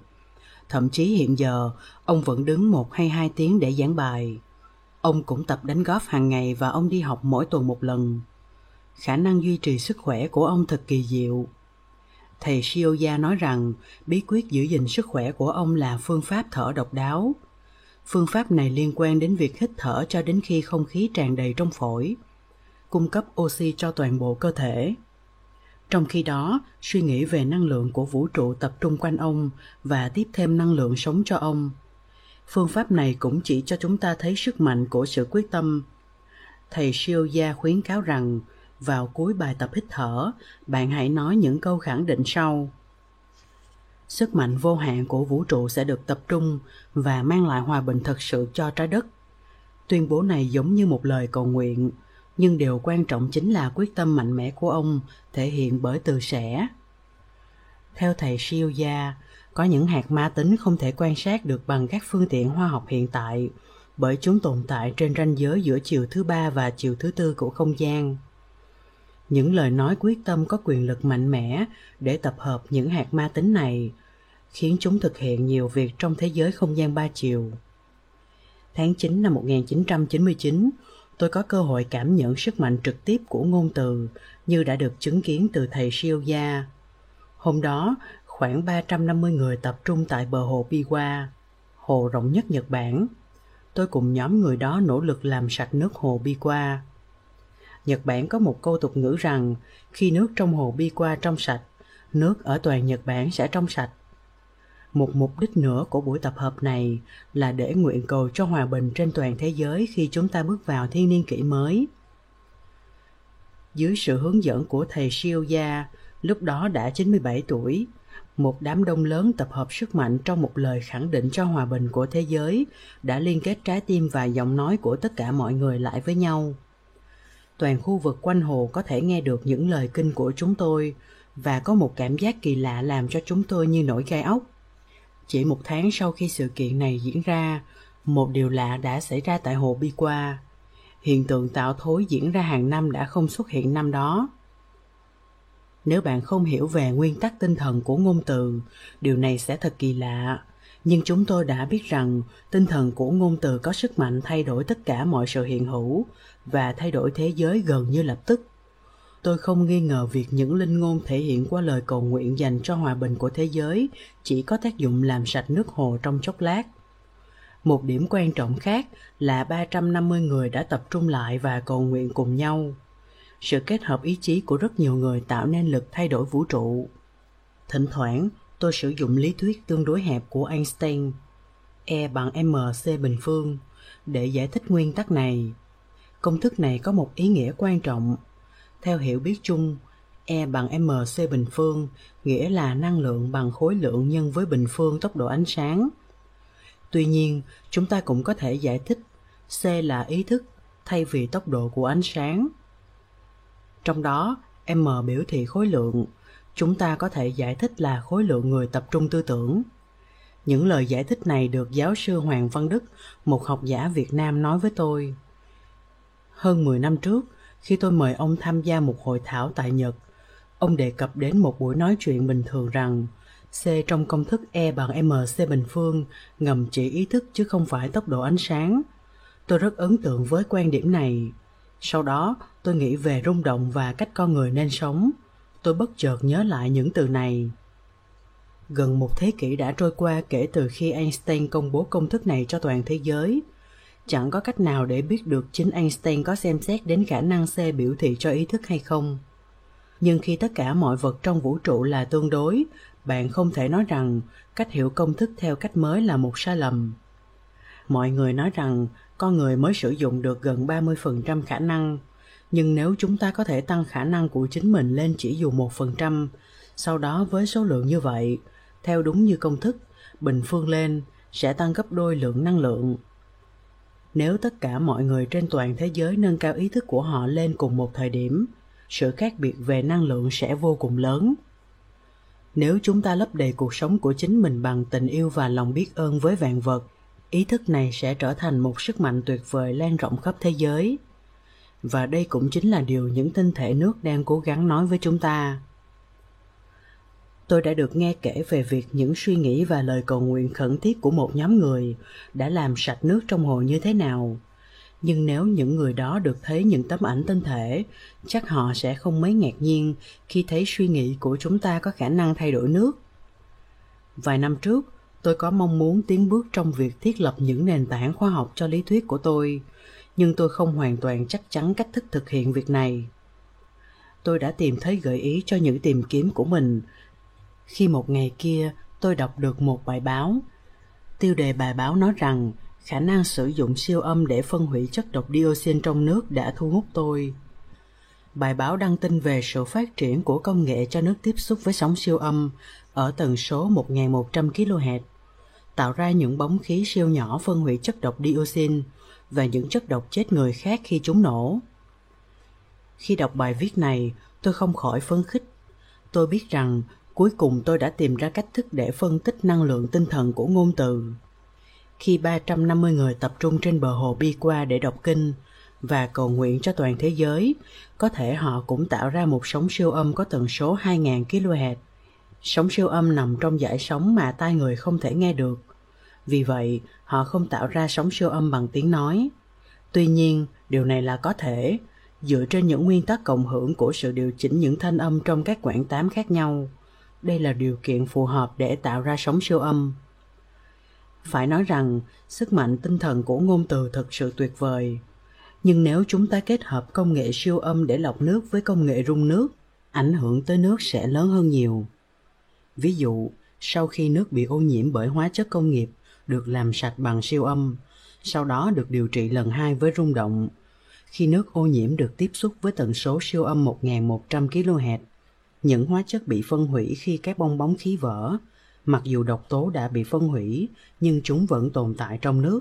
Thậm chí hiện giờ, ông vẫn đứng một hay hai tiếng để giảng bài. Ông cũng tập đánh golf hàng ngày và ông đi học mỗi tuần một lần. Khả năng duy trì sức khỏe của ông thật kỳ diệu. Thầy Shioya nói rằng bí quyết giữ gìn sức khỏe của ông là phương pháp thở độc đáo – Phương pháp này liên quan đến việc hít thở cho đến khi không khí tràn đầy trong phổi, cung cấp oxy cho toàn bộ cơ thể. Trong khi đó, suy nghĩ về năng lượng của vũ trụ tập trung quanh ông và tiếp thêm năng lượng sống cho ông. Phương pháp này cũng chỉ cho chúng ta thấy sức mạnh của sự quyết tâm. Thầy Shioya khuyến cáo rằng, vào cuối bài tập hít thở, bạn hãy nói những câu khẳng định sau sức mạnh vô hạn của vũ trụ sẽ được tập trung và mang lại hòa bình thật sự cho trái đất tuyên bố này giống như một lời cầu nguyện nhưng điều quan trọng chính là quyết tâm mạnh mẽ của ông thể hiện bởi từ sẻ. Theo thầy Shioya, có những hạt ma tính không thể quan sát được bằng các phương tiện hóa học hiện tại, bởi chúng tồn tại trên ranh giới giữa chiều thứ ba và chiều thứ tư của không gian. Những lời nói quyết tâm có quyền lực mạnh mẽ để tập hợp những hạt ma tính này, khiến chúng thực hiện nhiều việc trong thế giới không gian ba chiều. Tháng 9 năm 1999, tôi có cơ hội cảm nhận sức mạnh trực tiếp của ngôn từ như đã được chứng kiến từ thầy Shioya. Hôm đó, khoảng 350 người tập trung tại bờ hồ Biwa, hồ rộng nhất Nhật Bản. Tôi cùng nhóm người đó nỗ lực làm sạch nước hồ Biwa. Nhật Bản có một câu tục ngữ rằng khi nước trong hồ bi qua trong sạch, nước ở toàn Nhật Bản sẽ trong sạch. Một mục đích nữa của buổi tập hợp này là để nguyện cầu cho hòa bình trên toàn thế giới khi chúng ta bước vào thiên niên kỷ mới. Dưới sự hướng dẫn của thầy Shioya, lúc đó đã 97 tuổi, một đám đông lớn tập hợp sức mạnh trong một lời khẳng định cho hòa bình của thế giới đã liên kết trái tim và giọng nói của tất cả mọi người lại với nhau. Toàn khu vực quanh hồ có thể nghe được những lời kinh của chúng tôi và có một cảm giác kỳ lạ làm cho chúng tôi như nổi gai ốc. Chỉ một tháng sau khi sự kiện này diễn ra, một điều lạ đã xảy ra tại hồ Bi Qua. Hiện tượng tạo thối diễn ra hàng năm đã không xuất hiện năm đó. Nếu bạn không hiểu về nguyên tắc tinh thần của ngôn từ, điều này sẽ thật kỳ lạ. Nhưng chúng tôi đã biết rằng tinh thần của ngôn từ có sức mạnh thay đổi tất cả mọi sự hiện hữu và thay đổi thế giới gần như lập tức. Tôi không nghi ngờ việc những linh ngôn thể hiện qua lời cầu nguyện dành cho hòa bình của thế giới chỉ có tác dụng làm sạch nước hồ trong chốc lát. Một điểm quan trọng khác là 350 người đã tập trung lại và cầu nguyện cùng nhau. Sự kết hợp ý chí của rất nhiều người tạo nên lực thay đổi vũ trụ. Thỉnh thoảng, tôi sử dụng lý thuyết tương đối hẹp của Einstein, E bằng mc bình phương, để giải thích nguyên tắc này. Công thức này có một ý nghĩa quan trọng theo hiểu biết chung, E bằng mc bình phương nghĩa là năng lượng bằng khối lượng nhân với bình phương tốc độ ánh sáng. Tuy nhiên, chúng ta cũng có thể giải thích C là ý thức thay vì tốc độ của ánh sáng. Trong đó, M biểu thị khối lượng, chúng ta có thể giải thích là khối lượng người tập trung tư tưởng. Những lời giải thích này được giáo sư Hoàng Văn Đức, một học giả Việt Nam nói với tôi. Hơn 10 năm trước, khi tôi mời ông tham gia một hội thảo tại Nhật, ông đề cập đến một buổi nói chuyện bình thường rằng C trong công thức E bằng mc bình phương ngầm chỉ ý thức chứ không phải tốc độ ánh sáng. Tôi rất ấn tượng với quan điểm này. Sau đó, tôi nghĩ về rung động và cách con người nên sống. Tôi bất chợt nhớ lại những từ này. Gần một thế kỷ đã trôi qua kể từ khi Einstein công bố công thức này cho toàn thế giới – Chẳng có cách nào để biết được chính Einstein có xem xét đến khả năng C biểu thị cho ý thức hay không. Nhưng khi tất cả mọi vật trong vũ trụ là tương đối, bạn không thể nói rằng cách hiểu công thức theo cách mới là một sai lầm. Mọi người nói rằng con người mới sử dụng được gần 30% khả năng, nhưng nếu chúng ta có thể tăng khả năng của chính mình lên chỉ dù 1%, sau đó với số lượng như vậy, theo đúng như công thức, bình phương lên sẽ tăng gấp đôi lượng năng lượng. Nếu tất cả mọi người trên toàn thế giới nâng cao ý thức của họ lên cùng một thời điểm, sự khác biệt về năng lượng sẽ vô cùng lớn. Nếu chúng ta lấp đầy cuộc sống của chính mình bằng tình yêu và lòng biết ơn với vạn vật, ý thức này sẽ trở thành một sức mạnh tuyệt vời lan rộng khắp thế giới. Và đây cũng chính là điều những tinh thể nước đang cố gắng nói với chúng ta. Tôi đã được nghe kể về việc những suy nghĩ và lời cầu nguyện khẩn thiết của một nhóm người đã làm sạch nước trong hồ như thế nào. Nhưng nếu những người đó được thấy những tấm ảnh tinh thể, chắc họ sẽ không mấy ngạc nhiên khi thấy suy nghĩ của chúng ta có khả năng thay đổi nước. Vài năm trước, tôi có mong muốn tiến bước trong việc thiết lập những nền tảng khoa học cho lý thuyết của tôi nhưng tôi không hoàn toàn chắc chắn cách thức thực hiện việc này tôi đã tìm thấy gợi ý cho những tìm kiếm của mình khi một ngày kia tôi đọc được một bài báo. Tiêu đề bài báo nói rằng khả năng sử dụng siêu âm để phân hủy chất độc dioxin trong nước đã thu hút tôi. Bài báo đăng tin về sự phát triển của công nghệ cho nước tiếp xúc với sóng siêu âm ở tần số 1.100 kHz, tạo ra những bóng khí siêu nhỏ phân hủy chất độc dioxin và những chất độc chết người khác khi chúng nổ. Khi đọc bài viết này, tôi không khỏi phấn khích. Tôi biết rằng Cuối cùng tôi đã tìm ra cách thức để phân tích năng lượng tinh thần của ngôn từ. Khi 350 người tập trung trên bờ hồ Bi Qua để đọc kinh và cầu nguyện cho toàn thế giới, có thể họ cũng tạo ra một sóng siêu âm có tần số 2.000 kHz. Sóng siêu âm nằm trong dải sóng mà tai người không thể nghe được. Vì vậy, họ không tạo ra sóng siêu âm bằng tiếng nói. Tuy nhiên, điều này là có thể, dựa trên những nguyên tắc cộng hưởng của sự điều chỉnh những thanh âm trong các quãng tám khác nhau. Đây là điều kiện phù hợp để tạo ra sóng siêu âm. Phải nói rằng, sức mạnh tinh thần của ngôn từ thật sự tuyệt vời. Nhưng nếu chúng ta kết hợp công nghệ siêu âm để lọc nước với công nghệ rung nước, ảnh hưởng tới nước sẽ lớn hơn nhiều. Ví dụ, sau khi nước bị ô nhiễm bởi hóa chất công nghiệp được làm sạch bằng siêu âm, sau đó được điều trị lần hai với rung động. Khi nước ô nhiễm được tiếp xúc với tần số siêu âm 1.100 kHz, những hóa chất bị phân hủy khi các bong bóng khí vỡ, mặc dù độc tố đã bị phân hủy nhưng chúng vẫn tồn tại trong nước.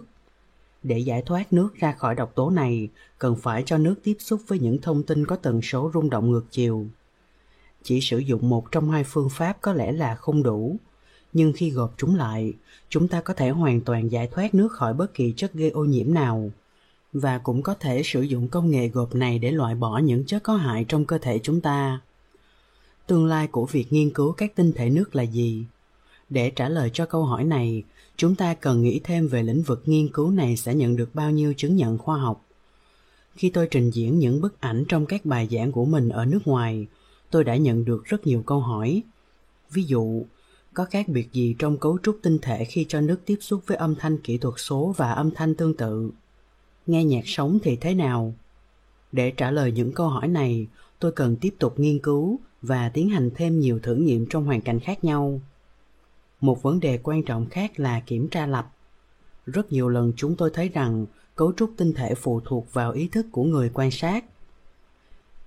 Để giải thoát nước ra khỏi độc tố này, cần phải cho nước tiếp xúc với những thông tin có tần số rung động ngược chiều. Chỉ sử dụng một trong hai phương pháp có lẽ là không đủ, nhưng khi gộp chúng lại, chúng ta có thể hoàn toàn giải thoát nước khỏi bất kỳ chất gây ô nhiễm nào và cũng có thể sử dụng công nghệ gộp này để loại bỏ những chất có hại trong cơ thể chúng ta. Tương lai của việc nghiên cứu các tinh thể nước là gì? Để trả lời cho câu hỏi này, chúng ta cần nghĩ thêm về lĩnh vực nghiên cứu này sẽ nhận được bao nhiêu chứng nhận khoa học. Khi tôi trình diễn những bức ảnh trong các bài giảng của mình ở nước ngoài, tôi đã nhận được rất nhiều câu hỏi. Ví dụ, có khác biệt gì trong cấu trúc tinh thể khi cho nước tiếp xúc với âm thanh kỹ thuật số và âm thanh tương tự? Nghe nhạc sống thì thế nào? Để trả lời những câu hỏi này, tôi cần tiếp tục nghiên cứu và tiến hành thêm nhiều thử nghiệm trong hoàn cảnh khác nhau. Một vấn đề quan trọng khác là kiểm tra lặp. Rất nhiều lần chúng tôi thấy rằng cấu trúc tinh thể phụ thuộc vào ý thức của người quan sát.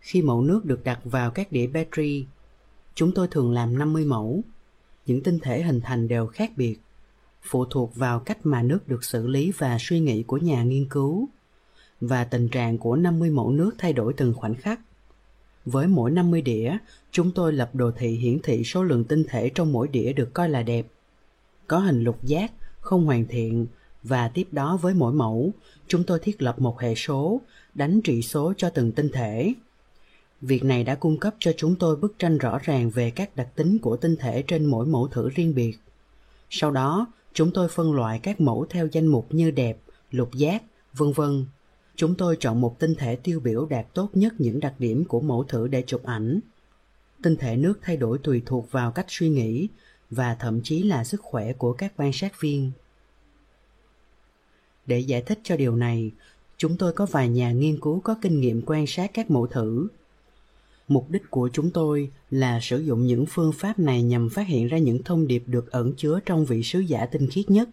Khi mẫu nước được đặt vào các đĩa battery, chúng tôi thường làm 50 mẫu. Những tinh thể hình thành đều khác biệt, phụ thuộc vào cách mà nước được xử lý và suy nghĩ của nhà nghiên cứu. Và tình trạng của 50 mẫu nước thay đổi từng khoảnh khắc. Với mỗi 50 đĩa, chúng tôi lập đồ thị hiển thị số lượng tinh thể trong mỗi đĩa được coi là đẹp. Có hình lục giác, không hoàn thiện, và tiếp đó với mỗi mẫu, chúng tôi thiết lập một hệ số, đánh trị số cho từng tinh thể. Việc này đã cung cấp cho chúng tôi bức tranh rõ ràng về các đặc tính của tinh thể trên mỗi mẫu thử riêng biệt. Sau đó, chúng tôi phân loại các mẫu theo danh mục như đẹp, lục giác, vân vân Chúng tôi chọn một tinh thể tiêu biểu đạt tốt nhất những đặc điểm của mẫu thử để chụp ảnh. Tinh thể nước thay đổi tùy thuộc vào cách suy nghĩ và thậm chí là sức khỏe của các quan sát viên. Để giải thích cho điều này, chúng tôi có vài nhà nghiên cứu có kinh nghiệm quan sát các mẫu thử. Mục đích của chúng tôi là sử dụng những phương pháp này nhằm phát hiện ra những thông điệp được ẩn chứa trong vị sứ giả tinh khiết nhất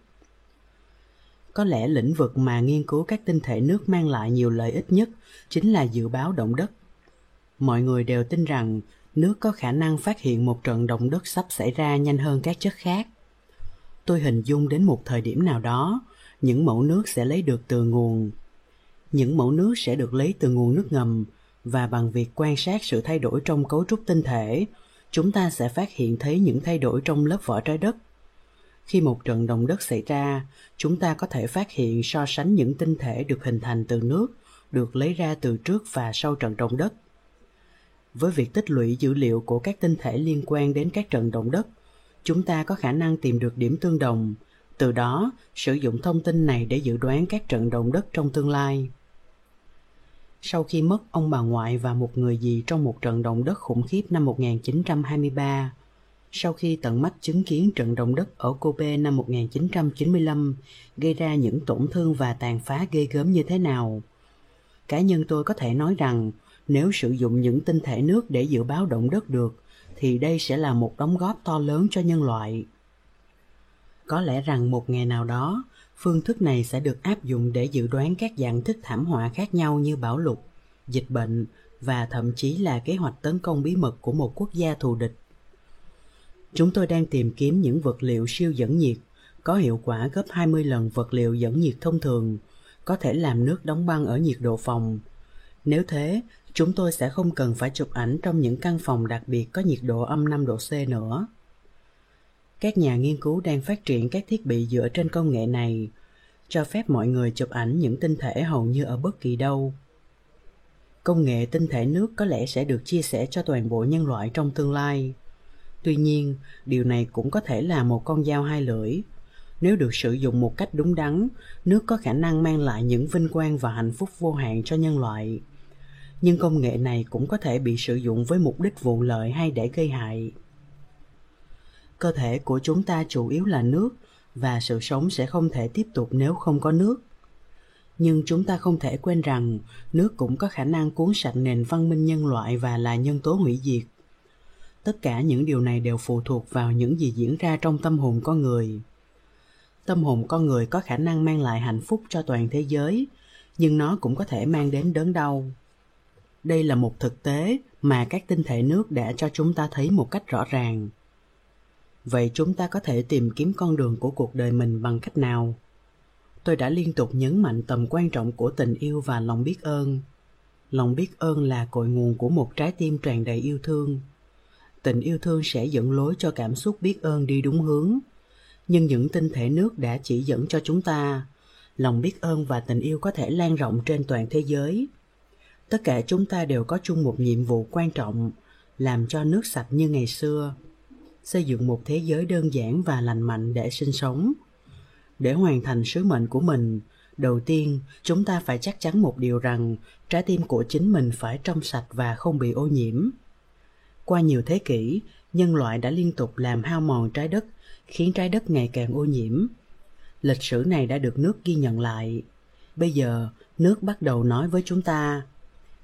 có lẽ lĩnh vực mà nghiên cứu các tinh thể nước mang lại nhiều lợi ích nhất chính là dự báo động đất. Mọi người đều tin rằng nước có khả năng phát hiện một trận động đất sắp xảy ra nhanh hơn các chất khác. Tôi hình dung đến một thời điểm nào đó, những mẫu nước sẽ lấy được từ nguồn. Những mẫu nước sẽ được lấy từ nguồn nước ngầm và bằng việc quan sát sự thay đổi trong cấu trúc tinh thể, chúng ta sẽ phát hiện thấy những thay đổi trong lớp vỏ trái đất khi một trận động đất xảy ra, chúng ta có thể phát hiện so sánh những tinh thể được hình thành từ nước được lấy ra từ trước và sau trận động đất. Với việc tích lũy dữ liệu của các tinh thể liên quan đến các trận động đất, chúng ta có khả năng tìm được điểm tương đồng, từ đó sử dụng thông tin này để dự đoán các trận động đất trong tương lai. Sau khi mất ông bà ngoại và một người gì trong một trận động đất khủng khiếp năm 1923, sau khi tận mắt chứng kiến trận động đất ở Kobe năm 1995 gây ra những tổn thương và tàn phá ghê gớm như thế nào. Cá nhân tôi có thể nói rằng nếu sử dụng những tinh thể nước để dự báo động đất được thì đây sẽ là một đóng góp to lớn cho nhân loại. Có lẽ rằng một ngày nào đó, phương thức này sẽ được áp dụng để dự đoán các dạng thức thảm họa khác nhau như bão lụt, dịch bệnh và thậm chí là kế hoạch tấn công bí mật của một quốc gia thù địch. Chúng tôi đang tìm kiếm những vật liệu siêu dẫn nhiệt, có hiệu quả gấp 20 lần vật liệu dẫn nhiệt thông thường, có thể làm nước đóng băng ở nhiệt độ phòng. Nếu thế, chúng tôi sẽ không cần phải chụp ảnh trong những căn phòng đặc biệt có nhiệt độ âm 5 độ C nữa. Các nhà nghiên cứu đang phát triển các thiết bị dựa trên công nghệ này, cho phép mọi người chụp ảnh những tinh thể hầu như ở bất kỳ đâu. Công nghệ tinh thể nước có lẽ sẽ được chia sẻ cho toàn bộ nhân loại trong tương lai. Tuy nhiên, điều này cũng có thể là một con dao hai lưỡi. Nếu được sử dụng một cách đúng đắn, nước có khả năng mang lại những vinh quang và hạnh phúc vô hạn cho nhân loại. Nhưng công nghệ này cũng có thể bị sử dụng với mục đích vụ lợi hay để gây hại. Cơ thể của chúng ta chủ yếu là nước và sự sống sẽ không thể tiếp tục nếu không có nước. Nhưng chúng ta không thể quên rằng nước cũng có khả năng cuốn sạch nền văn minh nhân loại và là nhân tố hủy diệt. Tất cả những điều này đều phụ thuộc vào những gì diễn ra trong tâm hồn con người. Tâm hồn con người có khả năng mang lại hạnh phúc cho toàn thế giới, nhưng nó cũng có thể mang đến đớn đau. Đây là một thực tế mà các tinh thể nước đã cho chúng ta thấy một cách rõ ràng. Vậy chúng ta có thể tìm kiếm con đường của cuộc đời mình bằng cách nào? Tôi đã liên tục nhấn mạnh tầm quan trọng của tình yêu và lòng biết ơn. Lòng biết ơn là cội nguồn của một trái tim tràn đầy yêu thương. Tình yêu thương sẽ dẫn lối cho cảm xúc biết ơn đi đúng hướng. Nhưng những tinh thể nước đã chỉ dẫn cho chúng ta, lòng biết ơn và tình yêu có thể lan rộng trên toàn thế giới. Tất cả chúng ta đều có chung một nhiệm vụ quan trọng, làm cho nước sạch như ngày xưa xây dựng một thế giới đơn giản và lành mạnh để sinh sống. Để hoàn thành sứ mệnh của mình, đầu tiên, chúng ta phải chắc chắn một điều rằng trái tim của chính mình phải trong sạch và không bị ô nhiễm. Qua nhiều thế kỷ, nhân loại đã liên tục làm hao mòn trái đất, khiến trái đất ngày càng ô nhiễm. Lịch sử này đã được nước ghi nhận lại. Bây giờ, nước bắt đầu nói với chúng ta.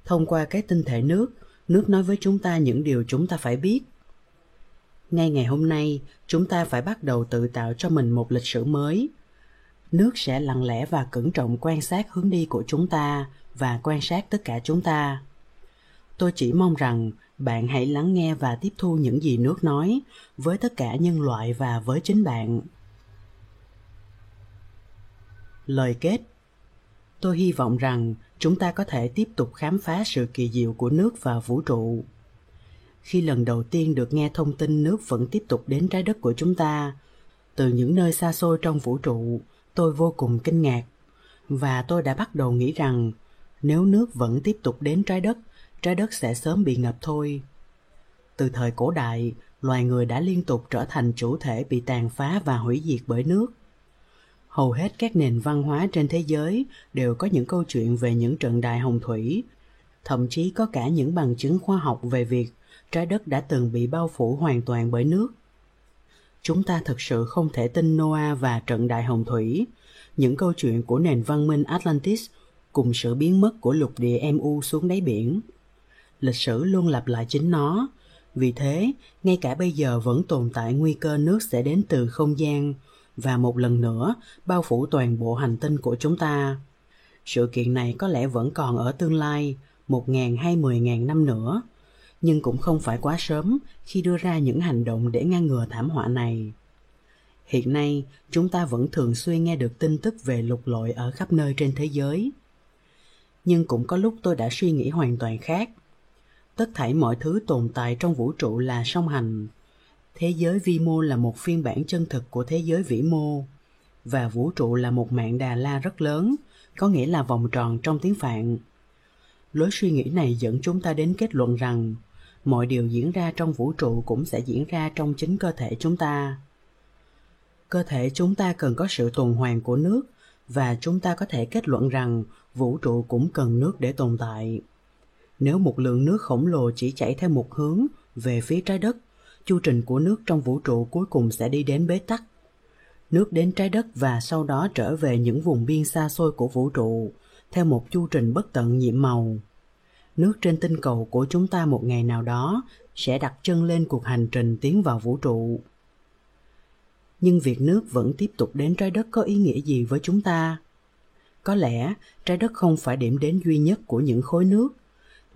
Thông qua cái tinh thể nước nước nói với chúng ta những điều chúng ta phải biết ngay ngày hôm nay, chúng ta phải bắt đầu tự tạo cho mình một lịch sử mới. Nước sẽ lặng lẽ và cẩn trọng quan sát hướng đi của chúng ta và quan sát tất cả chúng ta. Tôi chỉ mong rằng bạn hãy lắng nghe và tiếp thu những gì nước nói với tất cả nhân loại và với chính bạn. Lời kết. Tôi hy vọng rằng chúng ta có thể tiếp tục khám phá sự kỳ diệu của nước và vũ trụ khi lần đầu tiên được nghe thông tin nước vẫn tiếp tục đến trái đất của chúng ta. Từ những nơi xa xôi trong vũ trụ, tôi vô cùng kinh ngạc. Và tôi đã bắt đầu nghĩ rằng, nếu nước vẫn tiếp tục đến trái đất trái đất sẽ sớm bị ngập thôi. Từ thời cổ đại, loài người đã liên tục trở thành chủ thể bị tàn phá và hủy diệt bởi nước. Hầu hết các nền văn hóa trên thế giới đều có những câu chuyện về những trận đại hồng thủy, thậm chí có cả những bằng chứng khoa học về việc trái đất đã từng bị bao phủ hoàn toàn bởi nước. Chúng ta thực sự không thể tin Noah và trận đại hồng thủy, những câu chuyện của nền văn minh Atlantis cùng sự biến mất của lục địa MU xuống đáy biển. Lịch sử luôn lặp lại chính nó, vì thế, ngay cả bây giờ vẫn tồn tại nguy cơ nước sẽ đến từ không gian và một lần nữa bao phủ toàn bộ hành tinh của chúng ta. Sự kiện này có lẽ vẫn còn ở tương lai, một ngàn hay mười ngàn năm nữa nhưng cũng không phải quá sớm khi đưa ra những hành động để ngăn ngừa thảm họa này. Hiện nay, chúng ta vẫn thường xuyên nghe được tin tức về lục lội ở khắp nơi trên thế giới. Nhưng cũng có lúc tôi đã suy nghĩ hoàn toàn khác. Tất thảy mọi thứ tồn tại trong vũ trụ là song hành. Thế giới vi mô là một phiên bản chân thực của thế giới vĩ mô. Và vũ trụ là một mạng đà la rất lớn, có nghĩa là vòng tròn trong tiếng phạn. Lối suy nghĩ này dẫn chúng ta đến kết luận rằng mọi điều diễn ra trong vũ trụ cũng sẽ diễn ra trong chính cơ thể chúng ta. Cơ thể chúng ta cần có sự tuần hoàn của nước và chúng ta có thể kết luận rằng vũ trụ cũng cần nước để tồn tại. Nếu một lượng nước khổng lồ chỉ chảy theo một hướng về phía trái đất, chu trình của nước trong vũ trụ cuối cùng sẽ đi đến bế tắc. Nước đến trái đất và sau đó trở về những vùng biên xa xôi của vũ trụ theo một chu trình bất tận nhiệm màu nước trên tinh cầu của chúng ta một ngày nào đó sẽ đặt chân lên cuộc hành trình tiến vào vũ trụ. Nhưng việc nước vẫn tiếp tục đến trái đất có ý nghĩa gì với chúng ta? Có lẽ trái đất không phải điểm đến duy nhất của những khối nước,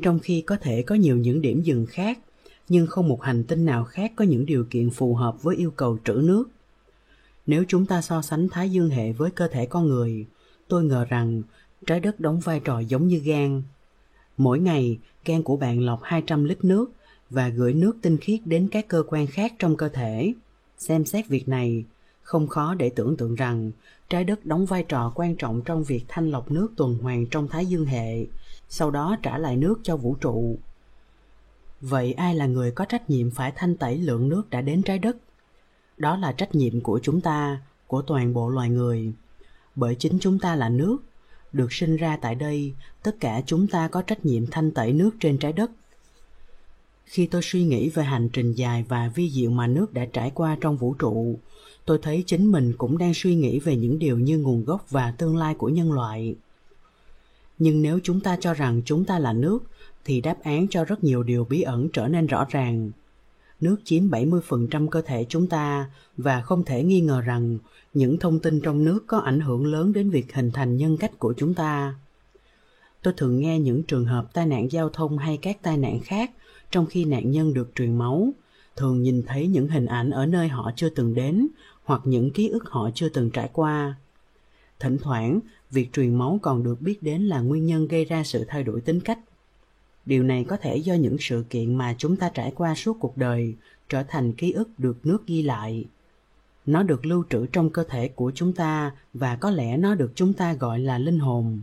trong khi có thể có nhiều những điểm dừng khác, nhưng không một hành tinh nào khác có những điều kiện phù hợp với yêu cầu trữ nước. Nếu chúng ta so sánh thái dương hệ với cơ thể con người, tôi ngờ rằng trái đất đóng vai trò giống như gan. Mỗi ngày, gan của bạn lọc 200 lít nước và gửi nước tinh khiết đến các cơ quan khác trong cơ thể. Xem xét việc này, không khó để tưởng tượng rằng trái đất đóng vai trò quan trọng trong việc thanh lọc nước tuần hoàn trong Thái Dương hệ, sau đó trả lại nước cho vũ trụ. Vậy ai là người có trách nhiệm phải thanh tẩy lượng nước đã đến trái đất? Đó là trách nhiệm của chúng ta, của toàn bộ loài người. Bởi chính chúng ta là nước, được sinh ra tại đây, tất cả chúng ta có trách nhiệm thanh tẩy nước trên trái đất. Khi tôi suy nghĩ về hành trình dài và vi diệu mà nước đã trải qua trong vũ trụ, tôi thấy chính mình cũng đang suy nghĩ về những điều như nguồn gốc và tương lai của nhân loại. Nhưng nếu chúng ta cho rằng chúng ta là nước, thì đáp án cho rất nhiều điều bí ẩn trở nên rõ ràng. Nước chiếm 70% cơ thể chúng ta và không thể nghi ngờ rằng những thông tin trong nước có ảnh hưởng lớn đến việc hình thành nhân cách của chúng ta. Tôi thường nghe những trường hợp tai nạn giao thông hay các tai nạn khác trong khi nạn nhân được truyền máu, thường nhìn thấy những hình ảnh ở nơi họ chưa từng đến hoặc những ký ức họ chưa từng trải qua. Thỉnh thoảng, việc truyền máu còn được biết đến là nguyên nhân gây ra sự thay đổi tính cách. Điều này có thể do những sự kiện mà chúng ta trải qua suốt cuộc đời trở thành ký ức được nước ghi lại. Nó được lưu trữ trong cơ thể của chúng ta và có lẽ nó được chúng ta gọi là linh hồn.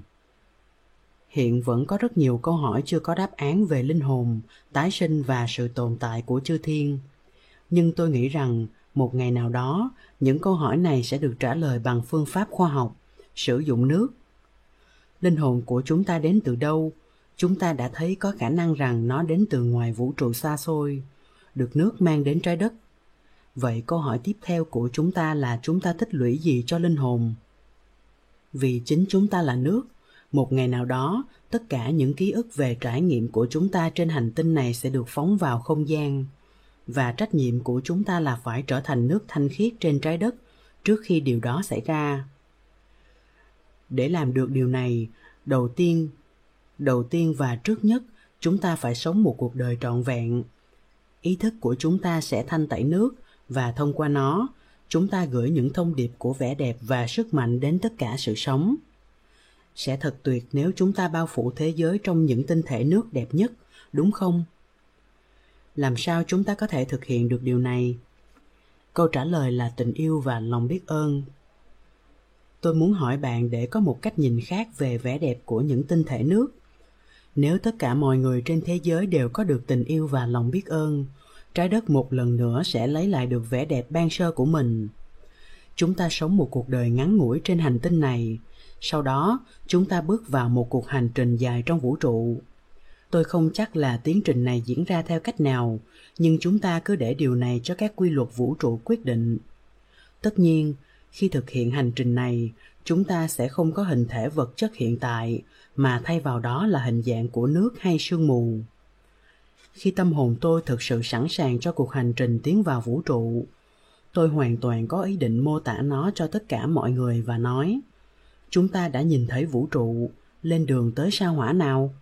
Hiện vẫn có rất nhiều câu hỏi chưa có đáp án về linh hồn, tái sinh và sự tồn tại của chư thiên. Nhưng tôi nghĩ rằng một ngày nào đó, những câu hỏi này sẽ được trả lời bằng phương pháp khoa học, sử dụng nước. Linh hồn của chúng ta đến từ đâu? Chúng ta đã thấy có khả năng rằng nó đến từ ngoài vũ trụ xa xôi, được nước mang đến trái đất. Vậy câu hỏi tiếp theo của chúng ta là chúng ta tích lũy gì cho linh hồn? Vì chính chúng ta là nước, một ngày nào đó, tất cả những ký ức về trải nghiệm của chúng ta trên hành tinh này sẽ được phóng vào không gian và trách nhiệm của chúng ta là phải trở thành nước thanh khiết trên trái đất trước khi điều đó xảy ra để làm được điều này đầu tiên đầu tiên và trước nhất, chúng ta phải sống một cuộc đời trọn vẹn. Ý thức của chúng ta sẽ thanh tẩy nước và thông qua nó, chúng ta gửi những thông điệp của vẻ đẹp và sức mạnh đến tất cả sự sống. Sẽ thật tuyệt nếu chúng ta bao phủ thế giới trong những tinh thể nước đẹp nhất, đúng không? Làm sao chúng ta có thể thực hiện được điều này? Câu trả lời là tình yêu và lòng biết ơn. Tôi muốn hỏi bạn để có một cách nhìn khác về vẻ đẹp của những tinh thể nước nếu tất cả mọi người trên thế giới đều có được tình yêu và lòng biết ơn, trái đất một lần nữa sẽ lấy lại được vẻ đẹp ban sơ của mình. Chúng ta sống một cuộc đời ngắn ngủi trên hành tinh này. Sau đó, chúng ta bước vào một cuộc hành trình dài trong vũ trụ. Tôi không chắc là tiến trình này diễn ra theo cách nào, nhưng chúng ta cứ để điều này cho các quy luật vũ trụ quyết định. Tất nhiên, khi thực hiện hành trình này, chúng ta sẽ không có hình thể vật chất hiện tại mà thay vào đó là hình dạng của nước hay sương mù. Khi tâm hồn tôi thực sự sẵn sàng cho cuộc hành trình tiến vào vũ trụ, tôi hoàn toàn có ý định mô tả nó cho tất cả mọi người và nói, chúng ta đã nhìn thấy vũ trụ, lên đường tới sao hỏa nào?